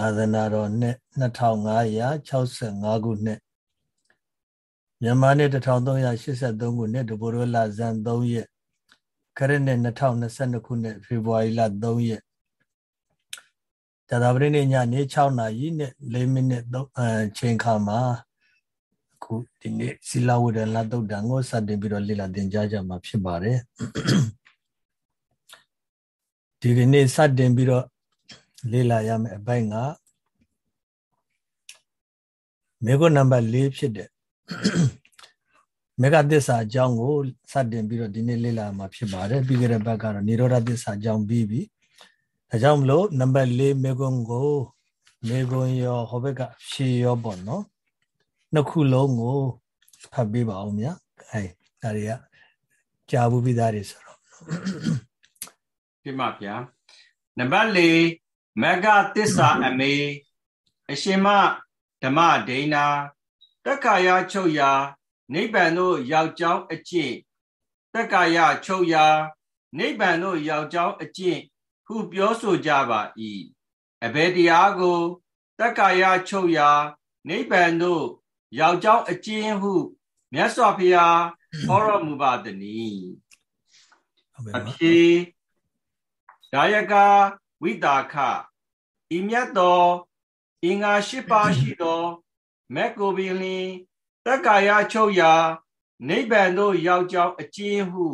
သာသနာတော်နှစ်2565ခုနှစ်မြန်မာနှစ်1383ခုနှစ်ဒဘိုရိုလာဇန်3ရက်ခရစ်နှစ်2022ခုနှစ်ဖေဖော်ဝါရီလ3ရက်ဇာတာပရိနေ့ညနေ6နာရီနဲ့4မိနစ်အချိန်ခါမှာအခုဒီနေ့စီလာဝဒလတုတ်တံကိုစတင်ပြီးတော့လေ့လာသင်ကြားကြမှာဖြစ်ပါတယ်ဒီကနေ့စတင်ပြီးတော့ လေ့လာရမယ့်အပိုင်းကမေကုနံပါတ်၄ဖြစ်တဲ့မေဃသစ္စာအကြောင်းကိုစတင်ပြီးတော့ဒီနေ့လေ့လာမှာဖြစ်ပါတယ်ပြီးကြတဲ့ဘက်ကတော့និရောဓသစ္စာအကြောင်းပြီးပြီဒါကြောင့်မလို့နံပါတ်၄မေကုကိုမေကုရောဟောဘက်ကဖြေရောပေါ့နော်နှစ်ခုလုံးကိုဖတ်ပေးပါအောင်ဗျာအဲဒါတွေကကြာဘူးပြီးသားတွေဆိုတော့ပြမဗျာနံပါတ်၄ မဂသစ္စာအမေအရှင်မဓမ္မဒိဏတက္ကာယချုပ်ရာနိဗ္ဗာန်သို့ရောက်ကြောင်းအကျင့်တက္ကာယချုပ်ရာနိဗ္ဗာန်သို့ရောက်ကြောင်းအကျင့်ဟုပြောဆိုကြပါ၏အဘယ်တရားကိုတက္ကာယချုပ်ရာနိဗ္ဗာန်သို့ရောက်ကြောင်းအကျင့်ဟုမြတ်စွာဘုရားဟောတော်မူပါတည်းအဖြေဒါယက ဝိတာခဤမြတ်သောအင်္ဂါ၈ပါးရှိသောမက်ကိုပင်လင်တက္ကာယချုပ်ရာနိဗ္ဗာန်သို့ရောက်ကြောင်းအကျဉ်းဟု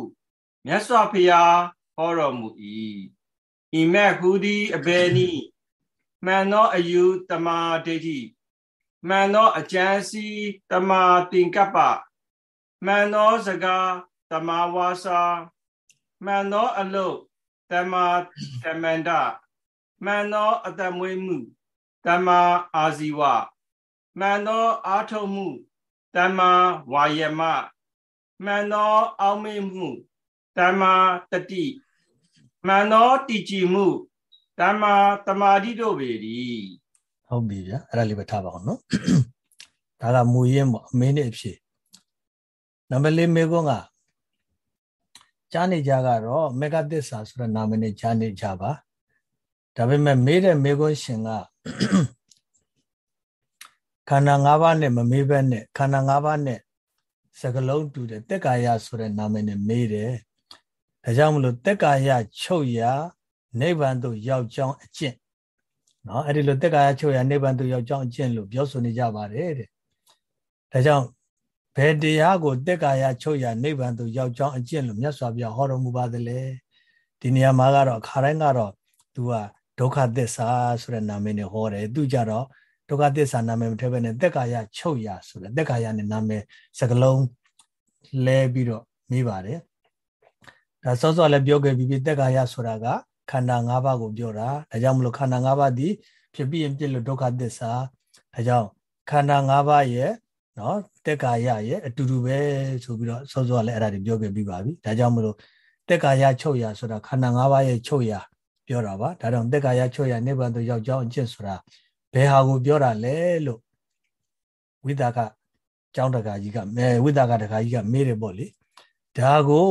မြတ်စွာဘုရားဟောတော်မူ၏ဤမက်ဟူသည်အဘယ်နည်းမှန်သောအယူတမာဒိဋ္ဌိမှန်သောအကျမ်းစီတမာတင်ကပ္ပမှန်သောစကားတမာဝါစာမှန်သောအလုတ် တမာတမန္တမှန်သောအတမွေးမှုတမ္မာအာဇီဝမှန်သောအာထုံမှုတမ္မာဝါယမမှန်သောအောက်မေ့မှုတမ္မာတတိမှန်သောတည်ကြည်မှုတမ္မာတမာတိတို့ပေသည်ဟုတ်ပြီဗျာအဲ့ဒါလေးပဲထားပါအောင်နော်ဒါကမူရင်းပေါ့အမင်းနဲ့အဖြစ်နံပါတ်၄မေကွန်းက ကြားနေကြကတော့မေဂသစ္စာဆိုတဲ့နာမည်နဲ့ကြားနေကြပါဒါပေမဲ့မေးတဲ့မေကွန်းရှင်ကခန္ဓာ၅ပါးနဲ့မမေးဘဲနဲ့ခန္ဓာ၅ပါးနဲ့စကလုံးတူတဲ့တက်ကာယဆိုတဲ့နာမည်နဲ့မေးတယ်ဒါကြောင့်မလို့တက်ကာယချုပ်ရာနိဗ္ဗာန်သို့ရောက်ကြောင်းအကျင့်နော်အဲ့ဒီလိုတက်ကာယချုပ်ရာနိဗ္ဗာန်သို့ရောက်ကြောင်းအကျင့်လို့ပြောဆိုနေကြပါတယ်တဲ့ဒါကြောင့် ဘယ်တရားကိုတက်ကာယချုပ်ရာနိဗ္ဗာန်သို့ရောက်ကြောင်းအကျင့်လို့မြတ်စွာဘုရားဟောတော်မူပါသလဲဒီနေရာမှာကတော့ခါတိုင်းကတော့သူကဒုက္ခသစ္စာဆိုတဲ့နာမည်နဲ့ဟောတယ်သူကြတော့ဒုက္ခသစ္စာနာမည်မထည့်ဘဲနဲ့တက်ကာယချုပ်ရဆိုတဲ့တက်ကာယနဲ့နာမည်စကလုံးလဲပြီးတော့မိပါတယ်ဒါစောစောလည်းပြောခဲ့ပြီးတက်ကာယဆိုတာကခန္ဓာ၅ပါးကိုပြောတာဒါကြောင့်မလို့ခန္ဓာ၅ပါးဒီဖြစ်ပြီးရင်ပြစ်လို့ဒုက္ခသစ္စာဒါကြောင့်ခန္ဓာ၅ပါးရဲ့ နော်တက်ကာယရဲ့အတူတူပဲဆိုပြီးတော့စောစောလည်းအဲ့ဒါတွေပြောခဲ့ပြီးပါပြီဒါကြောင့်မလို့တက်ကာယချုပ်ရဆိုတာခန္ဓာ၅ပါးရဲ့ချုပ်ရပြောတာပါဒါတော့တက်ကာယချုပ်ရနိဗ္ဗာန်သို့ရောက်ကြောင်းအကျင့်ဆိုတာဘယ်ဟာကိုပြောတာလဲလို့ဝိသကကျောင်းတကာကြီးကမဲဝိသကတကာကြီးကမေးတယ်ပေါ့လေဒါကို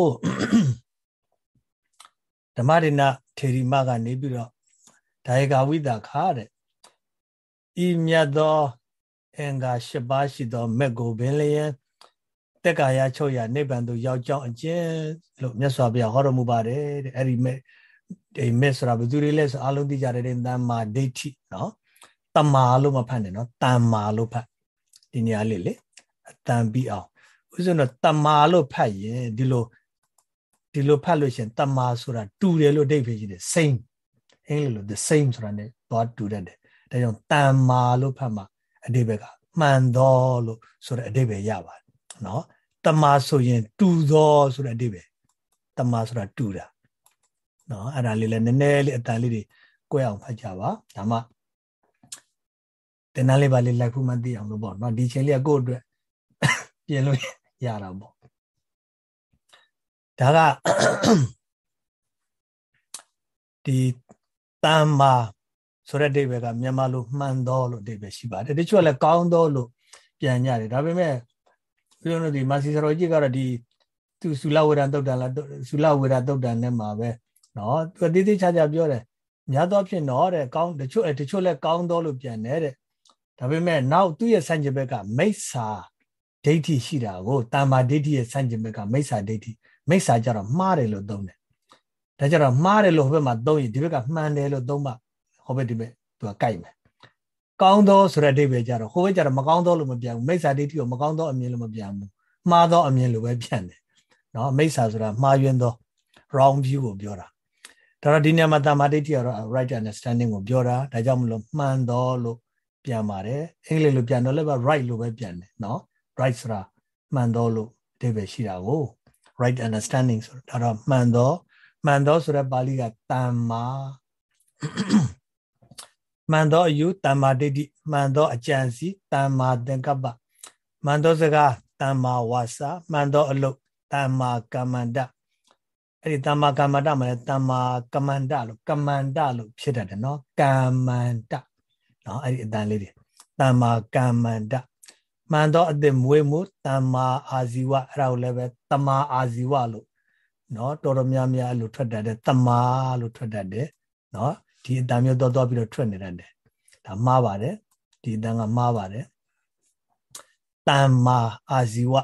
ဓမ္မဒိနထေရီမကနေပြီးတော့ဒါယကဝိသခါတဲ့ဤမြတ်သော အင်္ဂါ၈ပါးရှိသောမက်ကိုပင်လျင်တက်ကာယချုပ်ရနိဗ္ဗာန်သို့ရောက်ကြောင်းအကျဉ်လို့မြတ်စွာဘုရားဟောတော်မူပါတယ်တဲ့အဲ့ဒီမဲ့ဒီမဲ့ဆိုတာဘယ်သူတွေလဲဆိုအလုံးသိကြတဲ့တမ္မာဒိဋ္ဌိနော်တမာလို့မဖတ်နဲ့နော်တမ္မာလို့ဖတ်ဒီနေရာလေးလေအတန်ပြီးအောင်ဥစဉ်တော့တမာလို့ဖတ်ရင်ဒီလိုဒီလိုဖတ်လို့ရှင်တမာဆိုတာတူတယ်လို့အဓိပ္ပာယ်ရှိတယ် same အင်္ဂလိပ်လို the same ဆိုတာ ਨੇ သွားတူတတ်တယ်ဒါကြောင့်တမ္မာလို့ဖတ်မှာ အဓိပ္ပာယ်ကမှန်သောလို့ဆိုတဲ့အဓိပ္ပာယ်ရပါတယ်နော်တမာဆိုရင်တူသောဆိုတဲ့အဓိပ္ပာယ်တမာဆိုတာတူတာနော်အဲ့ဒါလေးလည်းနည်းနည်းလေးအတန်လေးတွေကိုယ်အောင်ဖတ်ကြပါဒါမှတင်တန်းလေးပါလေးလိုက်ဖို့မသိအောင်လို့ပေါ့နော်ဒီချိန်လေးကကိုယ့်အတွက်ပြင်လို့ရတာပေါ့ဒါကဒီတမ္မာ ဆိုတဲ့အဓိပ္ပာယ်ကမြန်မာလိုမှန်သောလို့အဓိပ္ပာယ်ရှိပါတယ်တချို့ကလည်းကောင်းသောလို့ပြန်ကြတယ်ဒါပေမဲ့ဘုရားတို့ဒီမာစီစရောကြီးကတော့ဒီသူသုလဝေဒတုတ်တန်လားသုလဝေဒတုတ်တန်နဲ့မှာပဲနော်သူတည်တည်ချာချာပြောတယ်များသောဖြင့်တော့တဲ့ကောင်းတချို့တချို့လဲကောင်းသောလို့ပြန်တယ်တဲ့ဒါပေမဲ့နောက်သူ့ရဲ့ဆန့်ကျင်ဘက်ကမိစ္ဆာဒိဋ္ဌိရှိတာကိုတမ္မာဒိဋ္ဌိရဲ့ဆန့်ကျင်ဘက်ကမိစ္ဆာဒိဋ္ဌိမိစ္ဆာကြတော့မှားတယ်လို့သုံးတယ်ဒါကြတော့မှားတယ်လို့ဟိုဘက်မှာသုံးရင်ဒီဘက်ကမှန်တယ်လို့သုံးမှ ဟိုဘက်ဒီဘက်သူကကြိုက်မယ်ကောင်းသောဆိုတဲ့အဓိပ္ပာယ်ကြတော့ဟိုဘက်ကြတော့မကောင်းသောလို့မပြန်ဘူးမိစ္ဆာဒိဋ္ဌိကိုမကောင်းသောအမြင်လို့မပြန်ဘူးမှားသောအမြင်လို့ပဲပြန်တယ်နော်မိစ္ဆာဆိုတာမှားယွင်းသော wrong view ကိုပြောတာဒါတော့ဒီနေရာမှာတမ္မာဒိဋ္ဌိကတော့ right understanding ကိုပြောတာဒါကြောင့်မလို့မှန်သောလို့ပြန်ပါတယ်အင်္ဂလိပ်လိုပြန်တော့လည်းပဲ right လို့ပဲပြန်တယ်နော် right ဆိုတာမှန်သောလို့အဓိပ္ပာယ်ရှိတာကို right understanding ဆိုတော့ဒါတော့မှန်သောမှန်သောဆိုတဲ့ပါဠိကတမ္မာ မှန်သောအယူတမ္မာဒိဋ္ဌိမှန်သောအကြံစီတမ္မာသင်္ကပ္ပမှန်သောစကားတမ္မာဝါစာမှန်သောအလုပ်တမ္မာကမ္မန္တအဲ့ဒီတမ္မာကမ္မန္တမှာလည်းတမ္မာကမ္မန္တလို့ကမ္မန္တလို့ဖြစ်တတ်တယ်နော်ကမ္မန္တနော်အဲ့ဒီအတန်လေးတွေတမ္မာကမ္မန္တမှန်သောအသစ်မွေးမှုတမ္မာအာဇီဝအဲ့ဒါကိုလည်းပဲတမ္မာအာဇီဝလို့နော်တော်တော်များများအဲ့လိုထွက်တတ်တယ်တမ္မာလို့ထွက်တတ်တယ်နော် ဒီအတန်မျိုးတော့တော့ပြီးတော့ထွက်နေတတ်တယ်ဒါမှားပါတယ်ဒီအတန်ကမှားပါတယ်တမ္မာအာဇီဝ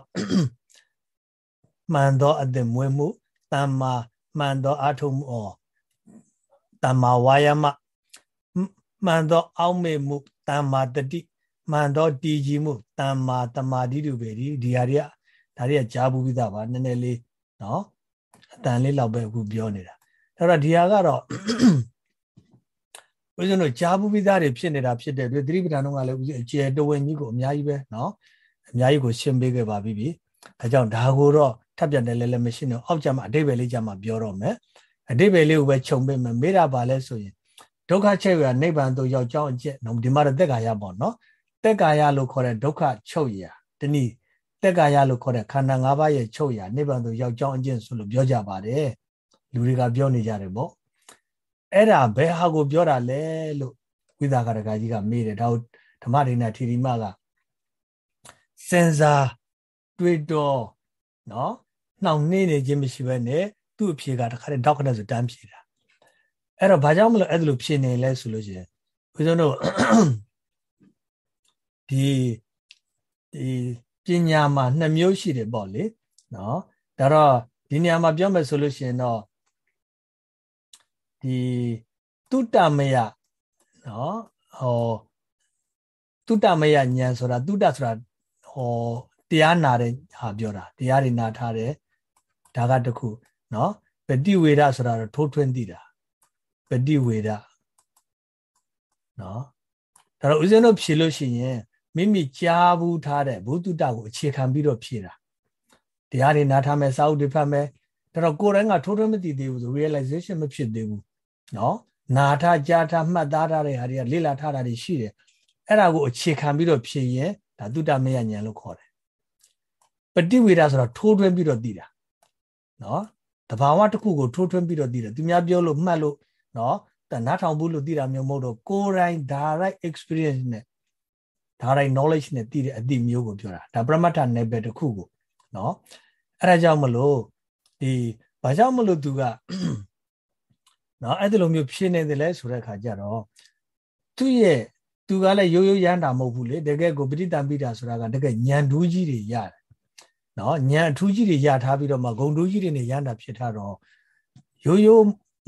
မှန်သောအသစ်မွေးမှုတမ္မာမှန်သောအာထုံမှုဩတမ္မာဝါယမမှန်သောအောက်မေ့မှုတမ္မာတတိမှန်သောတည်ကြည်မှုတမ္မာတမာတိတုပဲဒီဒီဟာတွေကဒါတွေကကြားဘူးပြီးသားပါနည်းနည်းလေးနော်အတန်လေးလောက်ပဲအခုပြောနေတာအဲ့တော့ဒီဟာကတော့ ဦးဇင်းတို့ကြားဘူးပြီးသားတွေဖြစ်နေတာဖြစ်တဲ့အတွက်သတိပဋ္ဌာန်တော့ကလည်းဦးဇင်းအကျယ်တဝင်းကြီးကိုအများကြီးပဲနော်အများကြီးကိုရှင်းပေးခဲ့ပါပြီပြီဒါကြောင့်ဒါကိုတော့ထပ်ပြန်တယ်လည်းလည်းမရှိတော့အောက်ကြမှာအတိတ်ပဲလေးကြမှာပြောတော့မယ်အတိတ်ပဲလေးကိုပဲခြုံပေးမယ်မေးတာပါလဲဆိုရင်ဒုက္ခချက်ရနိဗ္ဗာန်သို့ရောက်ကြောင်းအကျက်နော်ဒီမှာတော့တက်ကာယပေါ့နော်တက်ကာယလို့ခေါ်တဲ့ဒုက္ခချုပ်ရာတနည်းတက်ကာယလို့ခေါ်တဲ့ခန္ဓာ၅ပါးရဲ့ချုပ်ရာနိဗ္ဗာန်သို့ရောက်ကြောင်းအကျင့်ဆိုလို့ပြောကြပါတယ်လူတွေကပြောနေကြတယ်ပေါ့ အဲ့ဒါဘယ်ဟာကိုပြောတာလဲလို့ဝိသကာရကကြီးကမေးတယ်ဒါကိုဓမ္မဒိဋ္ဌိထီရိမကစင်စားတွေးတော့နော်နှောင်နှင်းနေခြင်းမရှိဘဲနဲ့သူ့အဖြေကတခါတည်းတောက်ခနဲ့ဆိုတန်းဖြေတာအဲ့တော့ဘာကြောင့်မလို့အဲ့ဒါလိုဖြေနေလဲဆိုလို့ရှိရင်ဦးဇုံတို့ဒီဒီပညာမှာနှစ်မျိုးရှိတယ်ပေါ့လေနော်ဒါတော့ဒီနေရာမှာပြောမယ်ဆိုလို့ရှိရင်တော့ ဒီတုတ္တမယနော်ဟောတုတ္တမယဉာဏ်ဆိုတာတုတ္တဆိုတာဟောတရားနာတဲ့ဟာပြောတာတရားတွေနာထားတယ်ဒါကတခုနော်ပฏิဝေဒဆိုတာတော့ထိုးထွင်းသိတာပฏิဝေဒနော်ဒါတော့ဦးဇင်းတို့ဖြေလို့ရှိရင်မိမိကြားဘူးထားတဲ့ဘုသူတ္တကိုအခြေခံပြီးတော့ဖြေတာတရားတွေနားထားမယ်စာအုပ်တွေဖတ်မယ်ဒါတော့ကိုယ်တိုင်ကထိုးထွင်းမသိသေးဘူးဆို realization မဖြစ်သေးဘူး နော်နာထားကြားထားမှတ်သားထားတဲ့ဟာတွေကလေ့လာထားတာတွေရှိတယ်အဲ့ဒါကိုအခြေခံပြီးတော့ဖြေရင်ဒါတုတ္တမယဉာဏ်လို့ခေါ်တယ်ပฏิဝေဒဆိုတော့ထိုးထွင်းပြီးတော့သိတာနော်တဘာဝတစ်ခုကိုထိုးထွင်းပြီးတော့သိတယ်သူများပြောလို့မှတ်လို့နော်တနားထောင်ဘူးလို့သိတာမျိုးမဟုတ်တော့ကိုယ်တိုင် direct experience နဲ့ direct knowledge နဲ့သိတဲ့အသည့်မျိုးကိုပြောတာဒါပရမတ္ထ level တစ်ခုကိုနော်အဲ့ဒါကြောင့်မလို့ဒီဘာကြောင့်မလို့သူက နော်အဲ့ဒီလိုမျိုးဖြစ်နေတယ်လဲဆိုတဲ့အခါကျတော့သူ့ရဲ့သူကလည်းရိုးရိုးရမ်းတာမဟုတ်ဘူးလေတကယ်ကိုပဋိတံပိတာဆိုတာကတကယ်ညံဒူးကြီးတွေရတယ်နော်ညံအထူးကြီးတွေရထားပြီးတော့မှဂုံဒူးကြီးတွေနဲ့ရမ်းတာဖြစ်ထားတော့ရိုးရိုး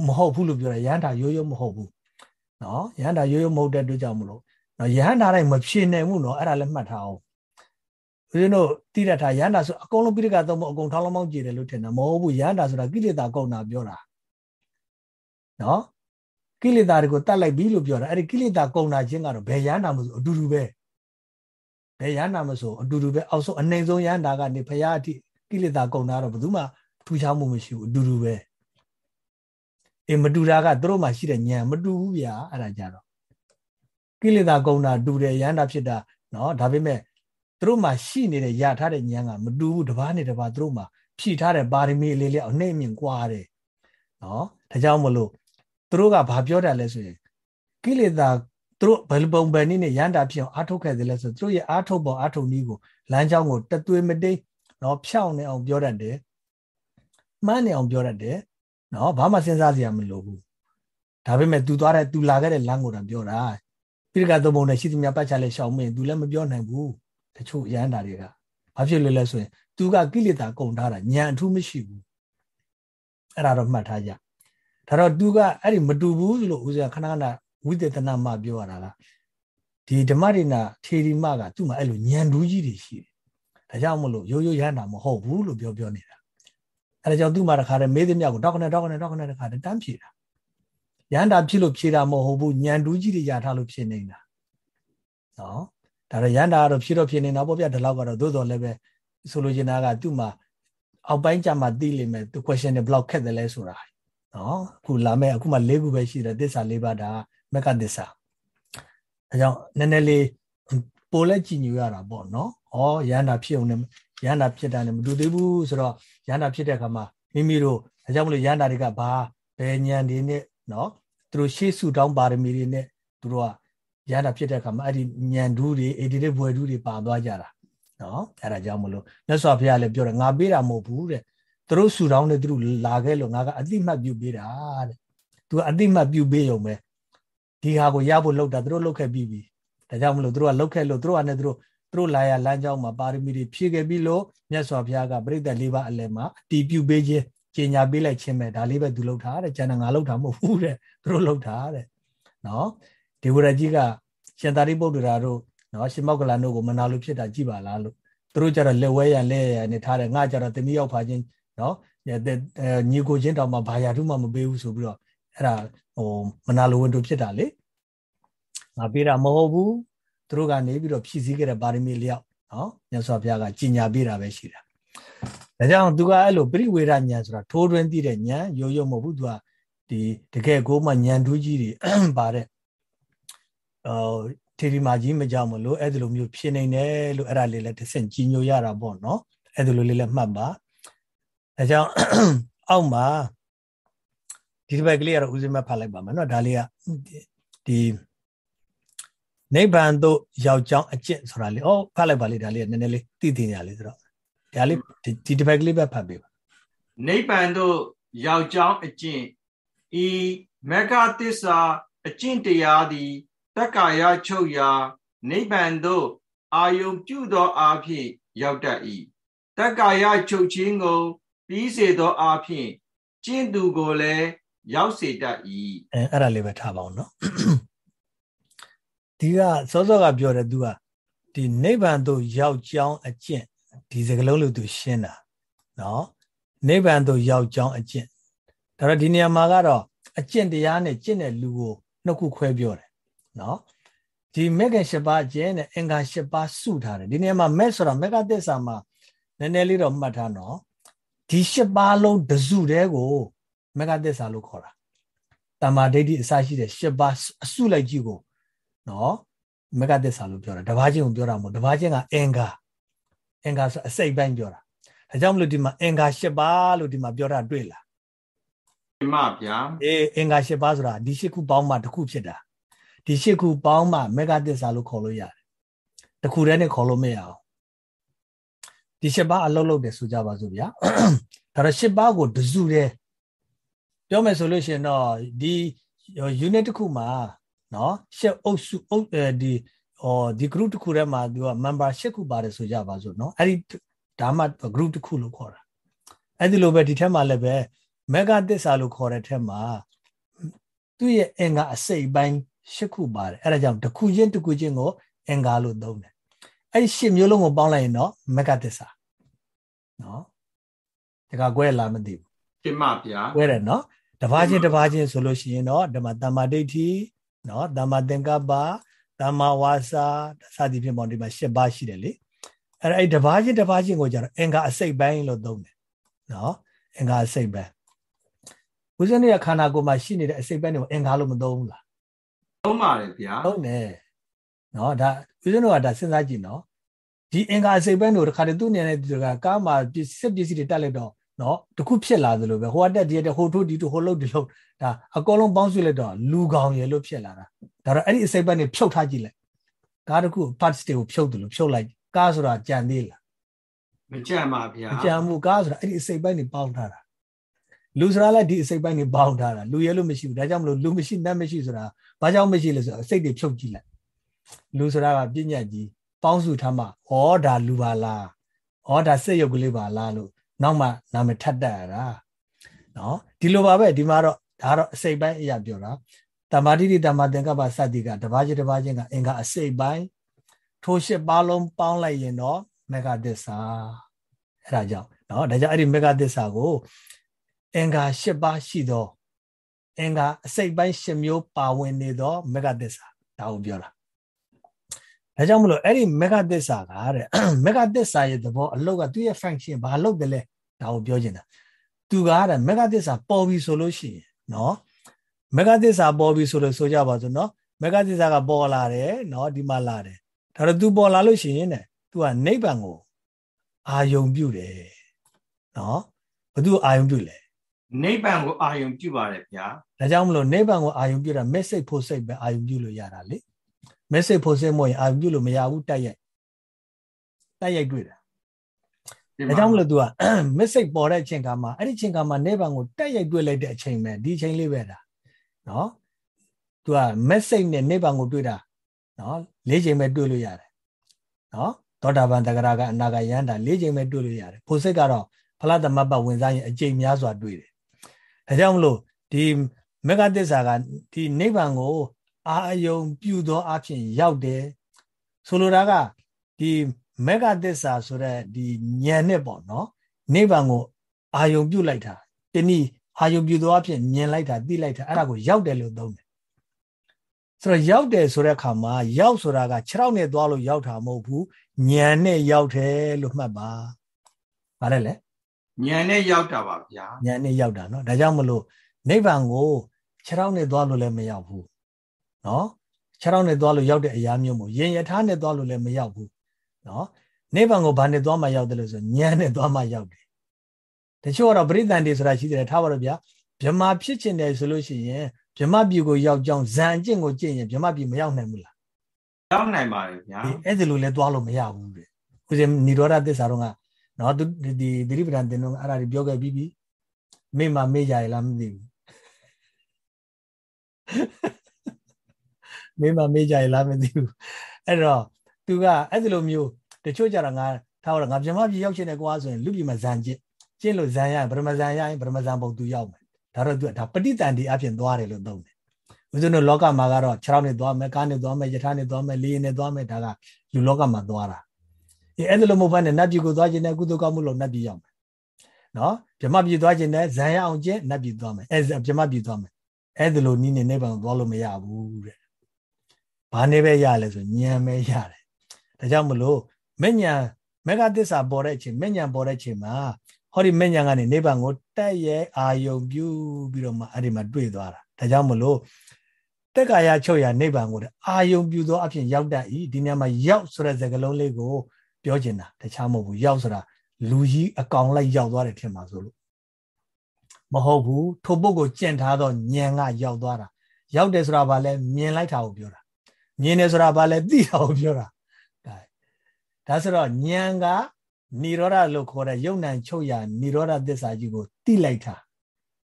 မဟုတ်ဘူးလို့ပြောတယ်ရမ်းတာရိုးရိုးမဟုတ်ဘူးနော်ရမ်းတာရိုးရိုးမဟုတ်တဲ့အတွက်ကြောင့်မလို့နော်ရမ်းတာတိုင်းမဖြစ်နိုင်ဘူးနော်အဲ့ဒါလည်းမှတ်ထားအောင်ဦးဇင်းတို့တိရထားရမ်းတာဆိုအကုန်လုံးပိဋကသုံးဖို့အကုန်ထောင်းလုံးမောင်းကြည့်တယ်လို့ထင်တာမဟုတ်ဘူးရမ်းတာဆိုတာကိလေသာကုန်တာပြောတာ နော်ကိလေသာတွေကိုတတ်လိုက်ပြီလို့ပြောတာအဲ့ဒီကိလေသာကုံတာခြင်းကတော့ဘယ်ရဟန္တာမဆိုအတူတူပဲဘယ်ရဟန္တာမဆိုအတူတူပဲအောက်ဆုံးအနိုင်ဆုံးရဟန္တာကနေဘုရားအထိကိလေသာကုံတာတော့ဘယ်သူမှထူးခြားမှုမရှိဘူးအတူတူပဲအေးမတူတာကသူတို့မှရှိတဲ့ဉာဏ်မတူဘူးဗျာအဲ့ဒါကြတော့ကိလေသာကုံတာတူတယ်ရဟန္တာဖြစ်တာနော်ဒါပေမဲ့သူတို့မှရှိနေတဲ့ရထားတဲ့ဉာဏ်ကမတူဘူးတစ်ပါးနဲ့တစ်ပါးသူတို့မှဖြည့်ထားတဲ့ပါရမီအလေးလေးအနှိမ့်မြင့်ကွာတယ်နော်ဒါကြောင့်မလို့ သူတို့ကဘာပြောတာလဲဆိုရင်ကိလေသာသူတို့ဘယ်ပုံဘယ်နည်းနဲ့ရန်တာဖြစ်အောင်အားထုတ်ခဲ့တယ်လဲဆိုသူတို့ရဲ့အားထုတ်ပေါ်အားထုတ်နည်းကိုလမ်းကြောင်းကိုတသွေးမတိတ်နော်ဖြောင်းနေအောင်ပြောတတ်တယ်မှန်းနေအောင်ပြောတတ်တယ်နော်ဘာမှစဉ်းစားစရာမလိုဘူး ဒါပေမဲ့ तू သွားတဲ့ तू လာခဲ့တဲ့လမ်းကိုတော့ပြောတာပိဋကသုံးပုံနဲ့ရှိသမျှပတ်ချလဲရှောင်မင်း तू လည်းမပြောနိုင်ဘူးတချို့ရဟန္တာတွေကဘာဖြစ်လို့လဲဆိုရင် तू ကကိလေသာကုန်ထားတာဉာဏ်အထူးမရှိဘူးအဲ့ဒါတော့မှတ်ထားကြ ဒါတော့ तू ကအဲ့ဒီမတူဘူးလို့ဦးဇင်းခဏခဏဝိသေသနာမှပြောရတာလားဒီဓမ္မရိနာထေရီမကသူ့မှာအဲ့လိုဉာဏ်ဒူးကြီးတွေရှိတယ်ဒါကြောင့်မလို့ရိုးရိုးရဟန္တာမဟုတ်ဘူးလို့ပြောပြောနေတာအဲ့ဒါကြောင့်သူ့မှာတခါတည်းမေးသမျှကိုတောက်ကနေတောက်ကနေတောက်ကနေတခါတည်းတန်းဖြေတာရဟန္တာဖြစ်လို့ဖြေတာမဟုတ်ဘူးဉာဏ်ဒူးကြီးတွေရထားလို့ဖြေနေတာနော်ဒါတော့ရဟန္တာကတော့ဖြေတော့ဖြေနေတာပေါ့ဗျဒီလောက်ကတော့သို့တော်လည်းပဲဆိုလိုချင်တာကသူ့မှာအောက်ပိုင်းကြမှာသိလိမ့်မယ်သူ question တွေဘယ်လောက်ခက်တယ်လဲဆိုတာ နော်အခုလာမဲ့အခုမှ၄ခုပဲရှိတယ်သစ္စာ၄ပါးဒါမက္ကသစ္စာအဲကြောင့်နည်းနည်းလေးပိုလဲကြည်ညိုရတာပေါ့နော်ဩရဟန္တာဖြစ်အောင်နဲ့ရဟန္တာဖြစ်တာနဲ့မတူသေးဘူးဆိုတော့ရဟန္တာဖြစ်တဲ့အခါမှာမိမိတို့အဲကြောင့်မလို့ရဟန္တာတွေကဘာဘယ်ဉာဏ်တွေနဲ့နော်သူတို့ရှေ့စုတောင်းပါရမီတွေနဲ့သူတို့ကရဟန္တာဖြစ်တဲ့အခါမှာအဲ့ဒီဉာဏ်ဓုတွေအေဒီတွေဘွယ်ဓုတွေပါသွားကြတာနော်အဲ့ဒါကြောင့်မလို့မြတ်စွာဘုရားလည်းပြောတယ်ငါပေးတာမဟုတ်ဘူးတဲ့ သူတို့ဆူတောင်းတဲ့သူတို့လာခဲ့လို့ငါကအတိမတ်ပြုပေးတာတဲ့သူကအတိမတ်ပြုပေးရုံပဲဒီဟာကိုရဖို့လောက်တာသူတို့လောက်ခဲ့ပြီးပြီဒါကြောင့်မလို့သူတို့ကလောက်ခဲ့လို့သူတို့ကလည်းသူတို့သူတို့လာရလမ်းကြောင်းမှာပါရမီတွေဖြည့်ခဲ့ပြီးလို့မြတ်စွာဘုရားကပြိဿလေးပါအလယ်မှာအတီးပြုပေးခြင်းကျင်ညာပေးလိုက်ခြင်းပဲဒါလေးပဲသူလောက်တာတဲ့ကျန်တာငါလောက်တာမဟုတ်ဘူးတဲ့သူတို့လောက်တာတဲ့နော်ဒေဝရကြီးကရှင်သာရိပုတ္တရာတို့နော်ရှင်မောက္ကလန်တို့ကိုမနာလို့ဖြစ်တာကြည်ပါလားလို့သူတို့ကြတော့လက်ဝဲရလက်ရနေထားတယ်ငါကြတော့တမီးရောက်ဖာချင်း နော်ညီကိုချင်းတောင်မှဘာယာထုမှမပေးဘူးဆိုပြီးတော့အဲ့ဒါဟိုမနာလိုဝင်တို့ဖြစ်တာလေငါပေးတာမဟုတ်ဘူးသူတို့ကနေပြီးတော့ဖြည့်ဆည်းခဲ့တဲ့ပါရမီလျောက်နော်မြတ်စွာဘုရားကကြီးညာပေးတာပဲရှိတာဒါကြောင့်သူကအဲ့လိုပြိဝေဒဉာဏ်ဆိုတာထိုးတွင်းသိတဲ့ဉာဏ်ရိုးရိုးမဟုတ်ဘူးသူကဒီတကယ်ကိုမှဉာဏ်ထူးကြီးတွေပါတဲ့အော်ထေရီမာကြီးမကြောက်မလို့အဲ့ဒီလိုမျိုးဖြစ်နေတယ်လို့အဲ့ဒါလေးလည်းတစ်ဆင့်ကြီးညိုရတာပေါ့နော်အဲ့ဒီလိုလေးလည်းမှတ်ပါ ဒါကြောင့်အောက်မှာဒီတစ်ပတ်ကလေးကတော့ဦးစင်းမဖတ်လိုက်ပါမယ်နော်ဒါလေးကဒီနိဗ္ဗာန်သို့ရောက်ကြောင်းအကျင့်ဆိုတာလေဩဖတ်လိုက်ပါလေဒါလေးကနည်းနည်းလေးသိသိနေရလေဆိုတော့ဒါလေးဒီတစ်ပတ်ကလေးပဲဖတ်ပေးပါနိဗ္ဗာန်သို့ရောက်ကြောင်းအကျင့်ဤမဂ္ဂသစ္စာအကျင့်တရားသည်တက္ကာယချုပ်ရာနိဗ္ဗာန်သို့အာယုံပြုသောအားဖြင့်ရောက်တတ်၏တက္ကာယချုပ်ခြင်းကို ပြီးစေသောအားဖြင့်ကျင့်သူကိုလည်းရောက်စေတတ်၏အဲအဲ့ဒါလေးပဲထားပါအောင်နော်ဒီကစောစောကပြောတယ် तू ကဒီနိဗ္ဗာန်သို့ရောက်ကြောင်းအကျင့်ဒီစကလုံးလို့ तू ရှင်းတာနော်နိဗ္ဗာန်သို့ရောက်ကြောင်းအကျင့်ဒါတော့ဒီနေရာမှာကတော့အကျင့်တရားနဲ့ကျင့်တဲ့လူကိုနှစ်ခုခွဲပြောတယ်နော်ဒီမက်က၈ပါးကျင့်တဲ့အင်္ဂါ၈ပါးစုထားတယ်ဒီနေရာမှာမက်ဆိုတာမက်ကသစ္စာမှာနည်းနည်းလေးတော့မှတ်ထားနော် ဒီ၈ပါးလုံးတစုတည်းကိုမက်ကသစ္စာလို့ခေါ်တာတမာဒိဋ္ဌိအစရှိတဲ့၈ပါးအစုလိုက်ကြီးကိုနော်မကသစ္စာလို့ပြောတာတဘာချင်းကိုပြောတာမဟုတ်တဘာချင်းကအင်္ဂါအင်္ဂါဆိုအစိတ်ပိုင်းပြောတာဒါကြောင့်မလို့ဒီမှာအင်္ဂါ၈ပါးလို့ဒီမှာပြောတာတွေ့လားဒီမှာဗျာအေးအင်္ဂါ၈ပါးဆိုတာဒီ၈ခုပေါင်းမှတစ်ခုဖြစ်တာဒီ၈ခုပေါင်းမှမေဃသစ္စာလို့ခေါ်လို့ရတယ်တခုတည်းနဲ့ခေါ်လို့မရအောင် ဒီ၈ပါးအလုံးလုံးတယ်ဆိုကြပါစို့ဗျာဒါတော့၈ပါးကိုတစုတည်းပြောမယ်ဆိုလို့ရှိရင်တော့ဒီ unit တစ်ခုမှာနော်ရှက်အုပ်စုအုပ်ဒီဟောဒီ group တစ်ခုထဲမှာသူက member ရှစ်ခုပါတယ်ဆိုကြပါစို့နော်အဲ့ဒီဒါမှ group တစ်ခုလို့ခေါ်တာအဲ့ဒီလိုပဲဒီထဲမှာလည်းပဲ mega သစ္စာလို့ခေါ်တဲ့ထဲမှာသူ့ရဲ့အင်္ဂါအစိတ်ပိုင်းရှစ်ခုပါတယ်အဲ့ဒါကြောင့်တစ်ခုချင်းတစ်ခုချင်းကိုအင်္ဂါလို့သုံးတယ် အဲ့ဒီရှစ်မျိုးလုံးကိုပေါင်းလိုက်ရင်တော့ mega သစ္စာနော်ဒါကကွဲလားမသိဘူးပြမဗျာကွဲတယ်နော်တဘာချင်းတဘာချင်းဆိုလို့ရှိရင်တော့ဓမ္မတမ္မာဒိဋ္ဌိနော်တမ္မာသင်္ကပ္ပတမ္မာဝါစာစသည်ဖြင့်ပေါ့ဒီမှာ၈ပါးရှိတယ်လေအဲ့အဲ့တပါးချင်းတပါးချင်းကိုကြတော့အင်္ဂါအစိတ်ပိုင်းလို့သုံးတယ်နော်အင်္ဂါအစိတ်ပိုင်းဦးဇင်းရဲ့ခန္ဓာကိုယ်မှာရှိနေတဲ့အစိတ်ပိုင်းတွေကိုအင်္ဂါလို့မသုံးဘူးလားသုံးပါတယ်ဗျာသုံးတယ် နော်ဒါဦးဇင်းတို့ကဒါစဉ်းစားကြည့်နော်ဒီအင်္ဂါအစိတ်ပိုင်းတို့တခါတည်းသူ့နေနဲ့ဒီကကားမှာစက်ပစ္စည်းတွေတက်လိုက်တော့နော်တခုဖြစ်လာသလိုပဲဟိုကတက်ဒီတက်ဟိုထိုးဒီထိုးဟိုလုတ်ဒီလုတ်ဒါအကောလုံးပေါင်းစုလိုက်တော့လူကောင်ရယ်လို့ဖြစ်လာတာဒါတော့အဲ့ဒီအစိပ်ပတ်နေဖြုတ်ထားကြည့်လိုက်ကားတစ်ခု parts တွေကိုဖြုတ်တယ်လို့ဖြုတ်လိုက်ကားဆိုတာကြံသေးလားမကြံပါဗျာမကြံဘူးကားဆိုတာအဲ့ဒီအစိပ်ပတ်နေပေါင်းထားတာလူဆိုတာလည်းဒီအစိတ်ပိုင်းတွေပေါင်းထားတာလူရဲလို့မရှိဘူးဒါကြောင့်မလို့လူမရှိနတ်မရှိဆိုတာဘာကြောင့်မရှိလဲဆိုတော့အစိတ်တွေဖြုတ်ကြည့်လိုက် လူဆိုတာကပြဉ္ညာကြီးပေါင်းစုထားမှဩဒါလူပါလားဩဒါစိတ်ရုပ်ကလေးပါလားလို့နောက်မှနာမည်ထပ်တတ်ရတာနော်ဒီလိုပါပဲဒီမှာတော့ဒါတော့အစိတ်ပိုင်းအရာပြောတာတမာတိတိတမာသင်္ကပ္ပစတိကတပါးချင်းတပါးချင်းကအင်္ဂါအစိတ်ပိုင်းထိုရှစ်ပါးလုံးပေါင်းလိုက်ရင်တော့မေဃသစ္စာအဲ့ဒါကြောင့်နော်ဒါကြောင့်အဲ့ဒီမေဃသစ္စာကိုအင်္ဂါ၈ပါးရှိသောအင်္ဂါအစိတ်ပိုင်း၈မျိုးပါဝင်နေသောမေဃသစ္စာဒါကိုပြောတာ ဒါကြောင့်မလို့အဲ့ဒီမေဃသစ္စာကတဲ့မေဃသစ္စာရဲ့သဘောအလုပ်ကသူ့ရဲ့ function ဘာလုပ်တယ်လဲဒါကိုပြောချင်တာသူကတဲ့မေဃသစ္စာပေါ်ပြီဆိုလို့ရှိရင်နော်မေဃသစ္စာပေါ်ပြီဆိုလို့ဆိုကြပါစို့နော်မေဃသစ္စာကပေါ်လာတယ်နော်ဒီမှာလာတယ်ဒါတော့ तू ပေါ်လာလို့ရှိရင်တဲ့ तू ကနိဗ္ဗာန်ကိုအာယုံပြုတယ်နော်ဘသူအာယုံပြုလဲနိဗ္ဗာန်ကိုအာယုံပြုပါတယ်ဗျာဒါကြောင့်မလို့နိဗ္ဗာန်ကိုအာယုံပြုတာ message ဖို့စိတ်ပဲအာယုံပြုလို့ရတာလေ message ဖို့စိတ်မို့ရင်အာယုံပြုလို့မရဘူးတိုက်ရိုက်တိုက်ရိုက်တွေ့တာဒါကြောင့်မလို့ तू က message ပေါ်တဲ့အချိန်ကမှအဲ့ဒီအချိန်ကမှနိဗ္ဗာန်ကိုတိုက်ရိုက်တွေ့လိုက်တဲ့အချိန်ပဲဒီအချိန်လေးပဲဒါနော် तू က message နဲ့နိဗ္ဗာန်ကိုတွေ့တာနော်လေးချိန်ပဲတွေ့လို့ရတယ်နော်သောတာပန်တဂရကအနာဂယန္တာလေးချိန်ပဲတွေ့လို့ရတယ်ဖို့စိတ်ကတော့ဖလားသမတ်ပဝင်စားရင်အကျိန်များစွာတွေ့တယ်ဒါကြောင့်မလို့ဒီမေဃသစ္စာကဒီနိဗ္ဗာန်ကို အာယုံပြုသောအဖြစ်ရောက်တယ်ဆိုလိုတာကဒီမေဃသစ္စာဆိုတဲ့ဒီဉာဏ်နဲ့ပေါ့နော်နိဗ္ဗာန်ကို အာယုံပြုလိုက်တာတနည်းအာယုံပြုသောအဖြစ်မြင်လိုက်တာသိလိုက်တာအဲ့ဒါကိုရောက်တယ်လို့သုံးတယ်ဆိုတော့ရောက်တယ်ဆိုတဲ့အခါမှာရောက်ဆိုတာက6ရောက်နဲ့သွားလို့ရောက်တာမဟုတ်ဘူးဉာဏ်နဲ့ရောက်တယ်လို့မှတ်ပါဗါတယ်လေဉာဏ်နဲ့ရောက်တာပါဗျာဉာဏ်နဲ့ရောက်တာเนาะဒါကြောင့်မလို့နိဗ္ဗာန်ကို6ရောက်နဲ့သွားလို့လည်းမရောက်ဘူး နော်ခြေထောက်နဲ့သွားလို့ရောက်တဲ့အရာမျိုးမို့ရင်ယထာနဲ့သွားလို့လည်းမရောက်ဘူးနော်နိဗ္ဗာန်ကိုဘာနဲ့သွားမှရောက်တယ်လို့ဆိုဉာဏ်နဲ့သွားမှရောက်တယ်တချို့ကတော့ပရိသန္တိဆိုတာရှိတယ်ထားပါတော့ဗျာဗြဟ္မာဖြစ်ခြင်းတယ်ဆိုလို့ရှိရင်ဗြဟ္မာပြည်ကိုရောက်ကြောင်းဇံအကျင့်ကိုကျင့်ရင်ဗြဟ္မာပြည်မရောက်နိုင်ဘူးလားရောက်နိုင်ပါတယ်ဗျာအဲ့ဒါလိုလဲသွားလို့မရဘူးတဲ့ဥစဉ်និရောဓသစ္စာတော့ကနော်သူဒီသတိပဋ္ဌာန်သင်တော့အဲ့ဒါတွေပြောခဲ့ပြီးပြီမေ့မှမေ့ကြရလားမသိဘူး မေ့မှမေ့ကြရလားမသိဘူးအဲ့တော့သူကအဲ့ဒီလိုမျိုးတချို့ကြတော့ငါထားတော့ငါဗြဟ္မပြည်ရောက်ချင်တယ်ကွာဆိုရင်လူပြည်မှာဇန်ကျင့်ကျင့်လို့ဇန်ရရင်ဗြဟ္မဇန်ရရင်ဗြဟ္မဇန်ပုံသူရောက်မယ်ဒါတော့သူကဒါပဋိတန်ဒီအဖြစ်သွားတယ်လို့သုံးတယ်ဦးဇင်းတို့လောကမှာကတော့6ရောက်နဲ့သွားမယ်ကားနဲ့သွားမယ်ယထာနဲ့သွားမယ်လေယာဉ်နဲ့သွားမယ်ဒါကလူလောကမှာသွားတာအေးအဲ့ဒါလိုမဟုတ်ဘဲနဲ့နတ်ပြည်ကိုသွားခြင်းနဲ့ကုသိုလ်ကောင်းမှုလို့နတ်ပြည်ရောက်မယ်နော်ဗြဟ္မပြည်သွားခြင်းနဲ့ဇံရအောင်ကျင့်နတ်ပြည်သွားမယ်အဲဗြဟ္မပြည်သွားမယ်အဲ့ဒါလိုနီးနေနိဗ္ဗာန်ကိုသွားလို့မရဘူးတဲ့ ဘာနေပဲရလဲဆိုဉာဏ်ပဲရတယ်ဒါကြောင့်မလို့မဉ္ဇဏ်မေဃသစ္စာပေါ်တဲ့အချိန်မဉ္ဇဏ်ပေါ်တဲ့အချိန်မှာဟောဒီမဉ္ဇဏ်ကနေနိဗ္ဗာန်ကိုတက်ရဲ့အာယုံပြုပြီးတော့မှအဲ့ဒီမှာတွေ့သွားတာဒါကြောင့်မလို့တက်ကာယချုပ်ရနိဗ္ဗာန်ကိုအာယုံပြုသောအဖြစ်ရောက်တတ်၏ဒီနေရာမှာရောက်ဆိုတဲ့စကားလုံးလေးကိုပြောချင်တာတခြားမဟုတ်ဘူးရောက်ဆိုတာလူကြီးအကောင်လိုက်ရောက်သွားတယ်ထင်ပါဆိုလို့မဟုတ်ဘူးထိုပုဂ္ဂိုလ်ကြင့်ထားသောဉာဏ်ကရောက်သွားတာရောက်တယ်ဆိုတာဘာလဲမြင်လိုက်တာကိုပြောတာ မြင်တယ်ဆိုတာဘာလဲသိတာကိုပြောတာဒါဒါဆိုတော့ဉာဏ်ကនិရောဓလို့ခေါ်တဲ့ယုံ nant ချုပ်ရនិရောဓသစ္စာကြီးကိုတိလိုက်တာ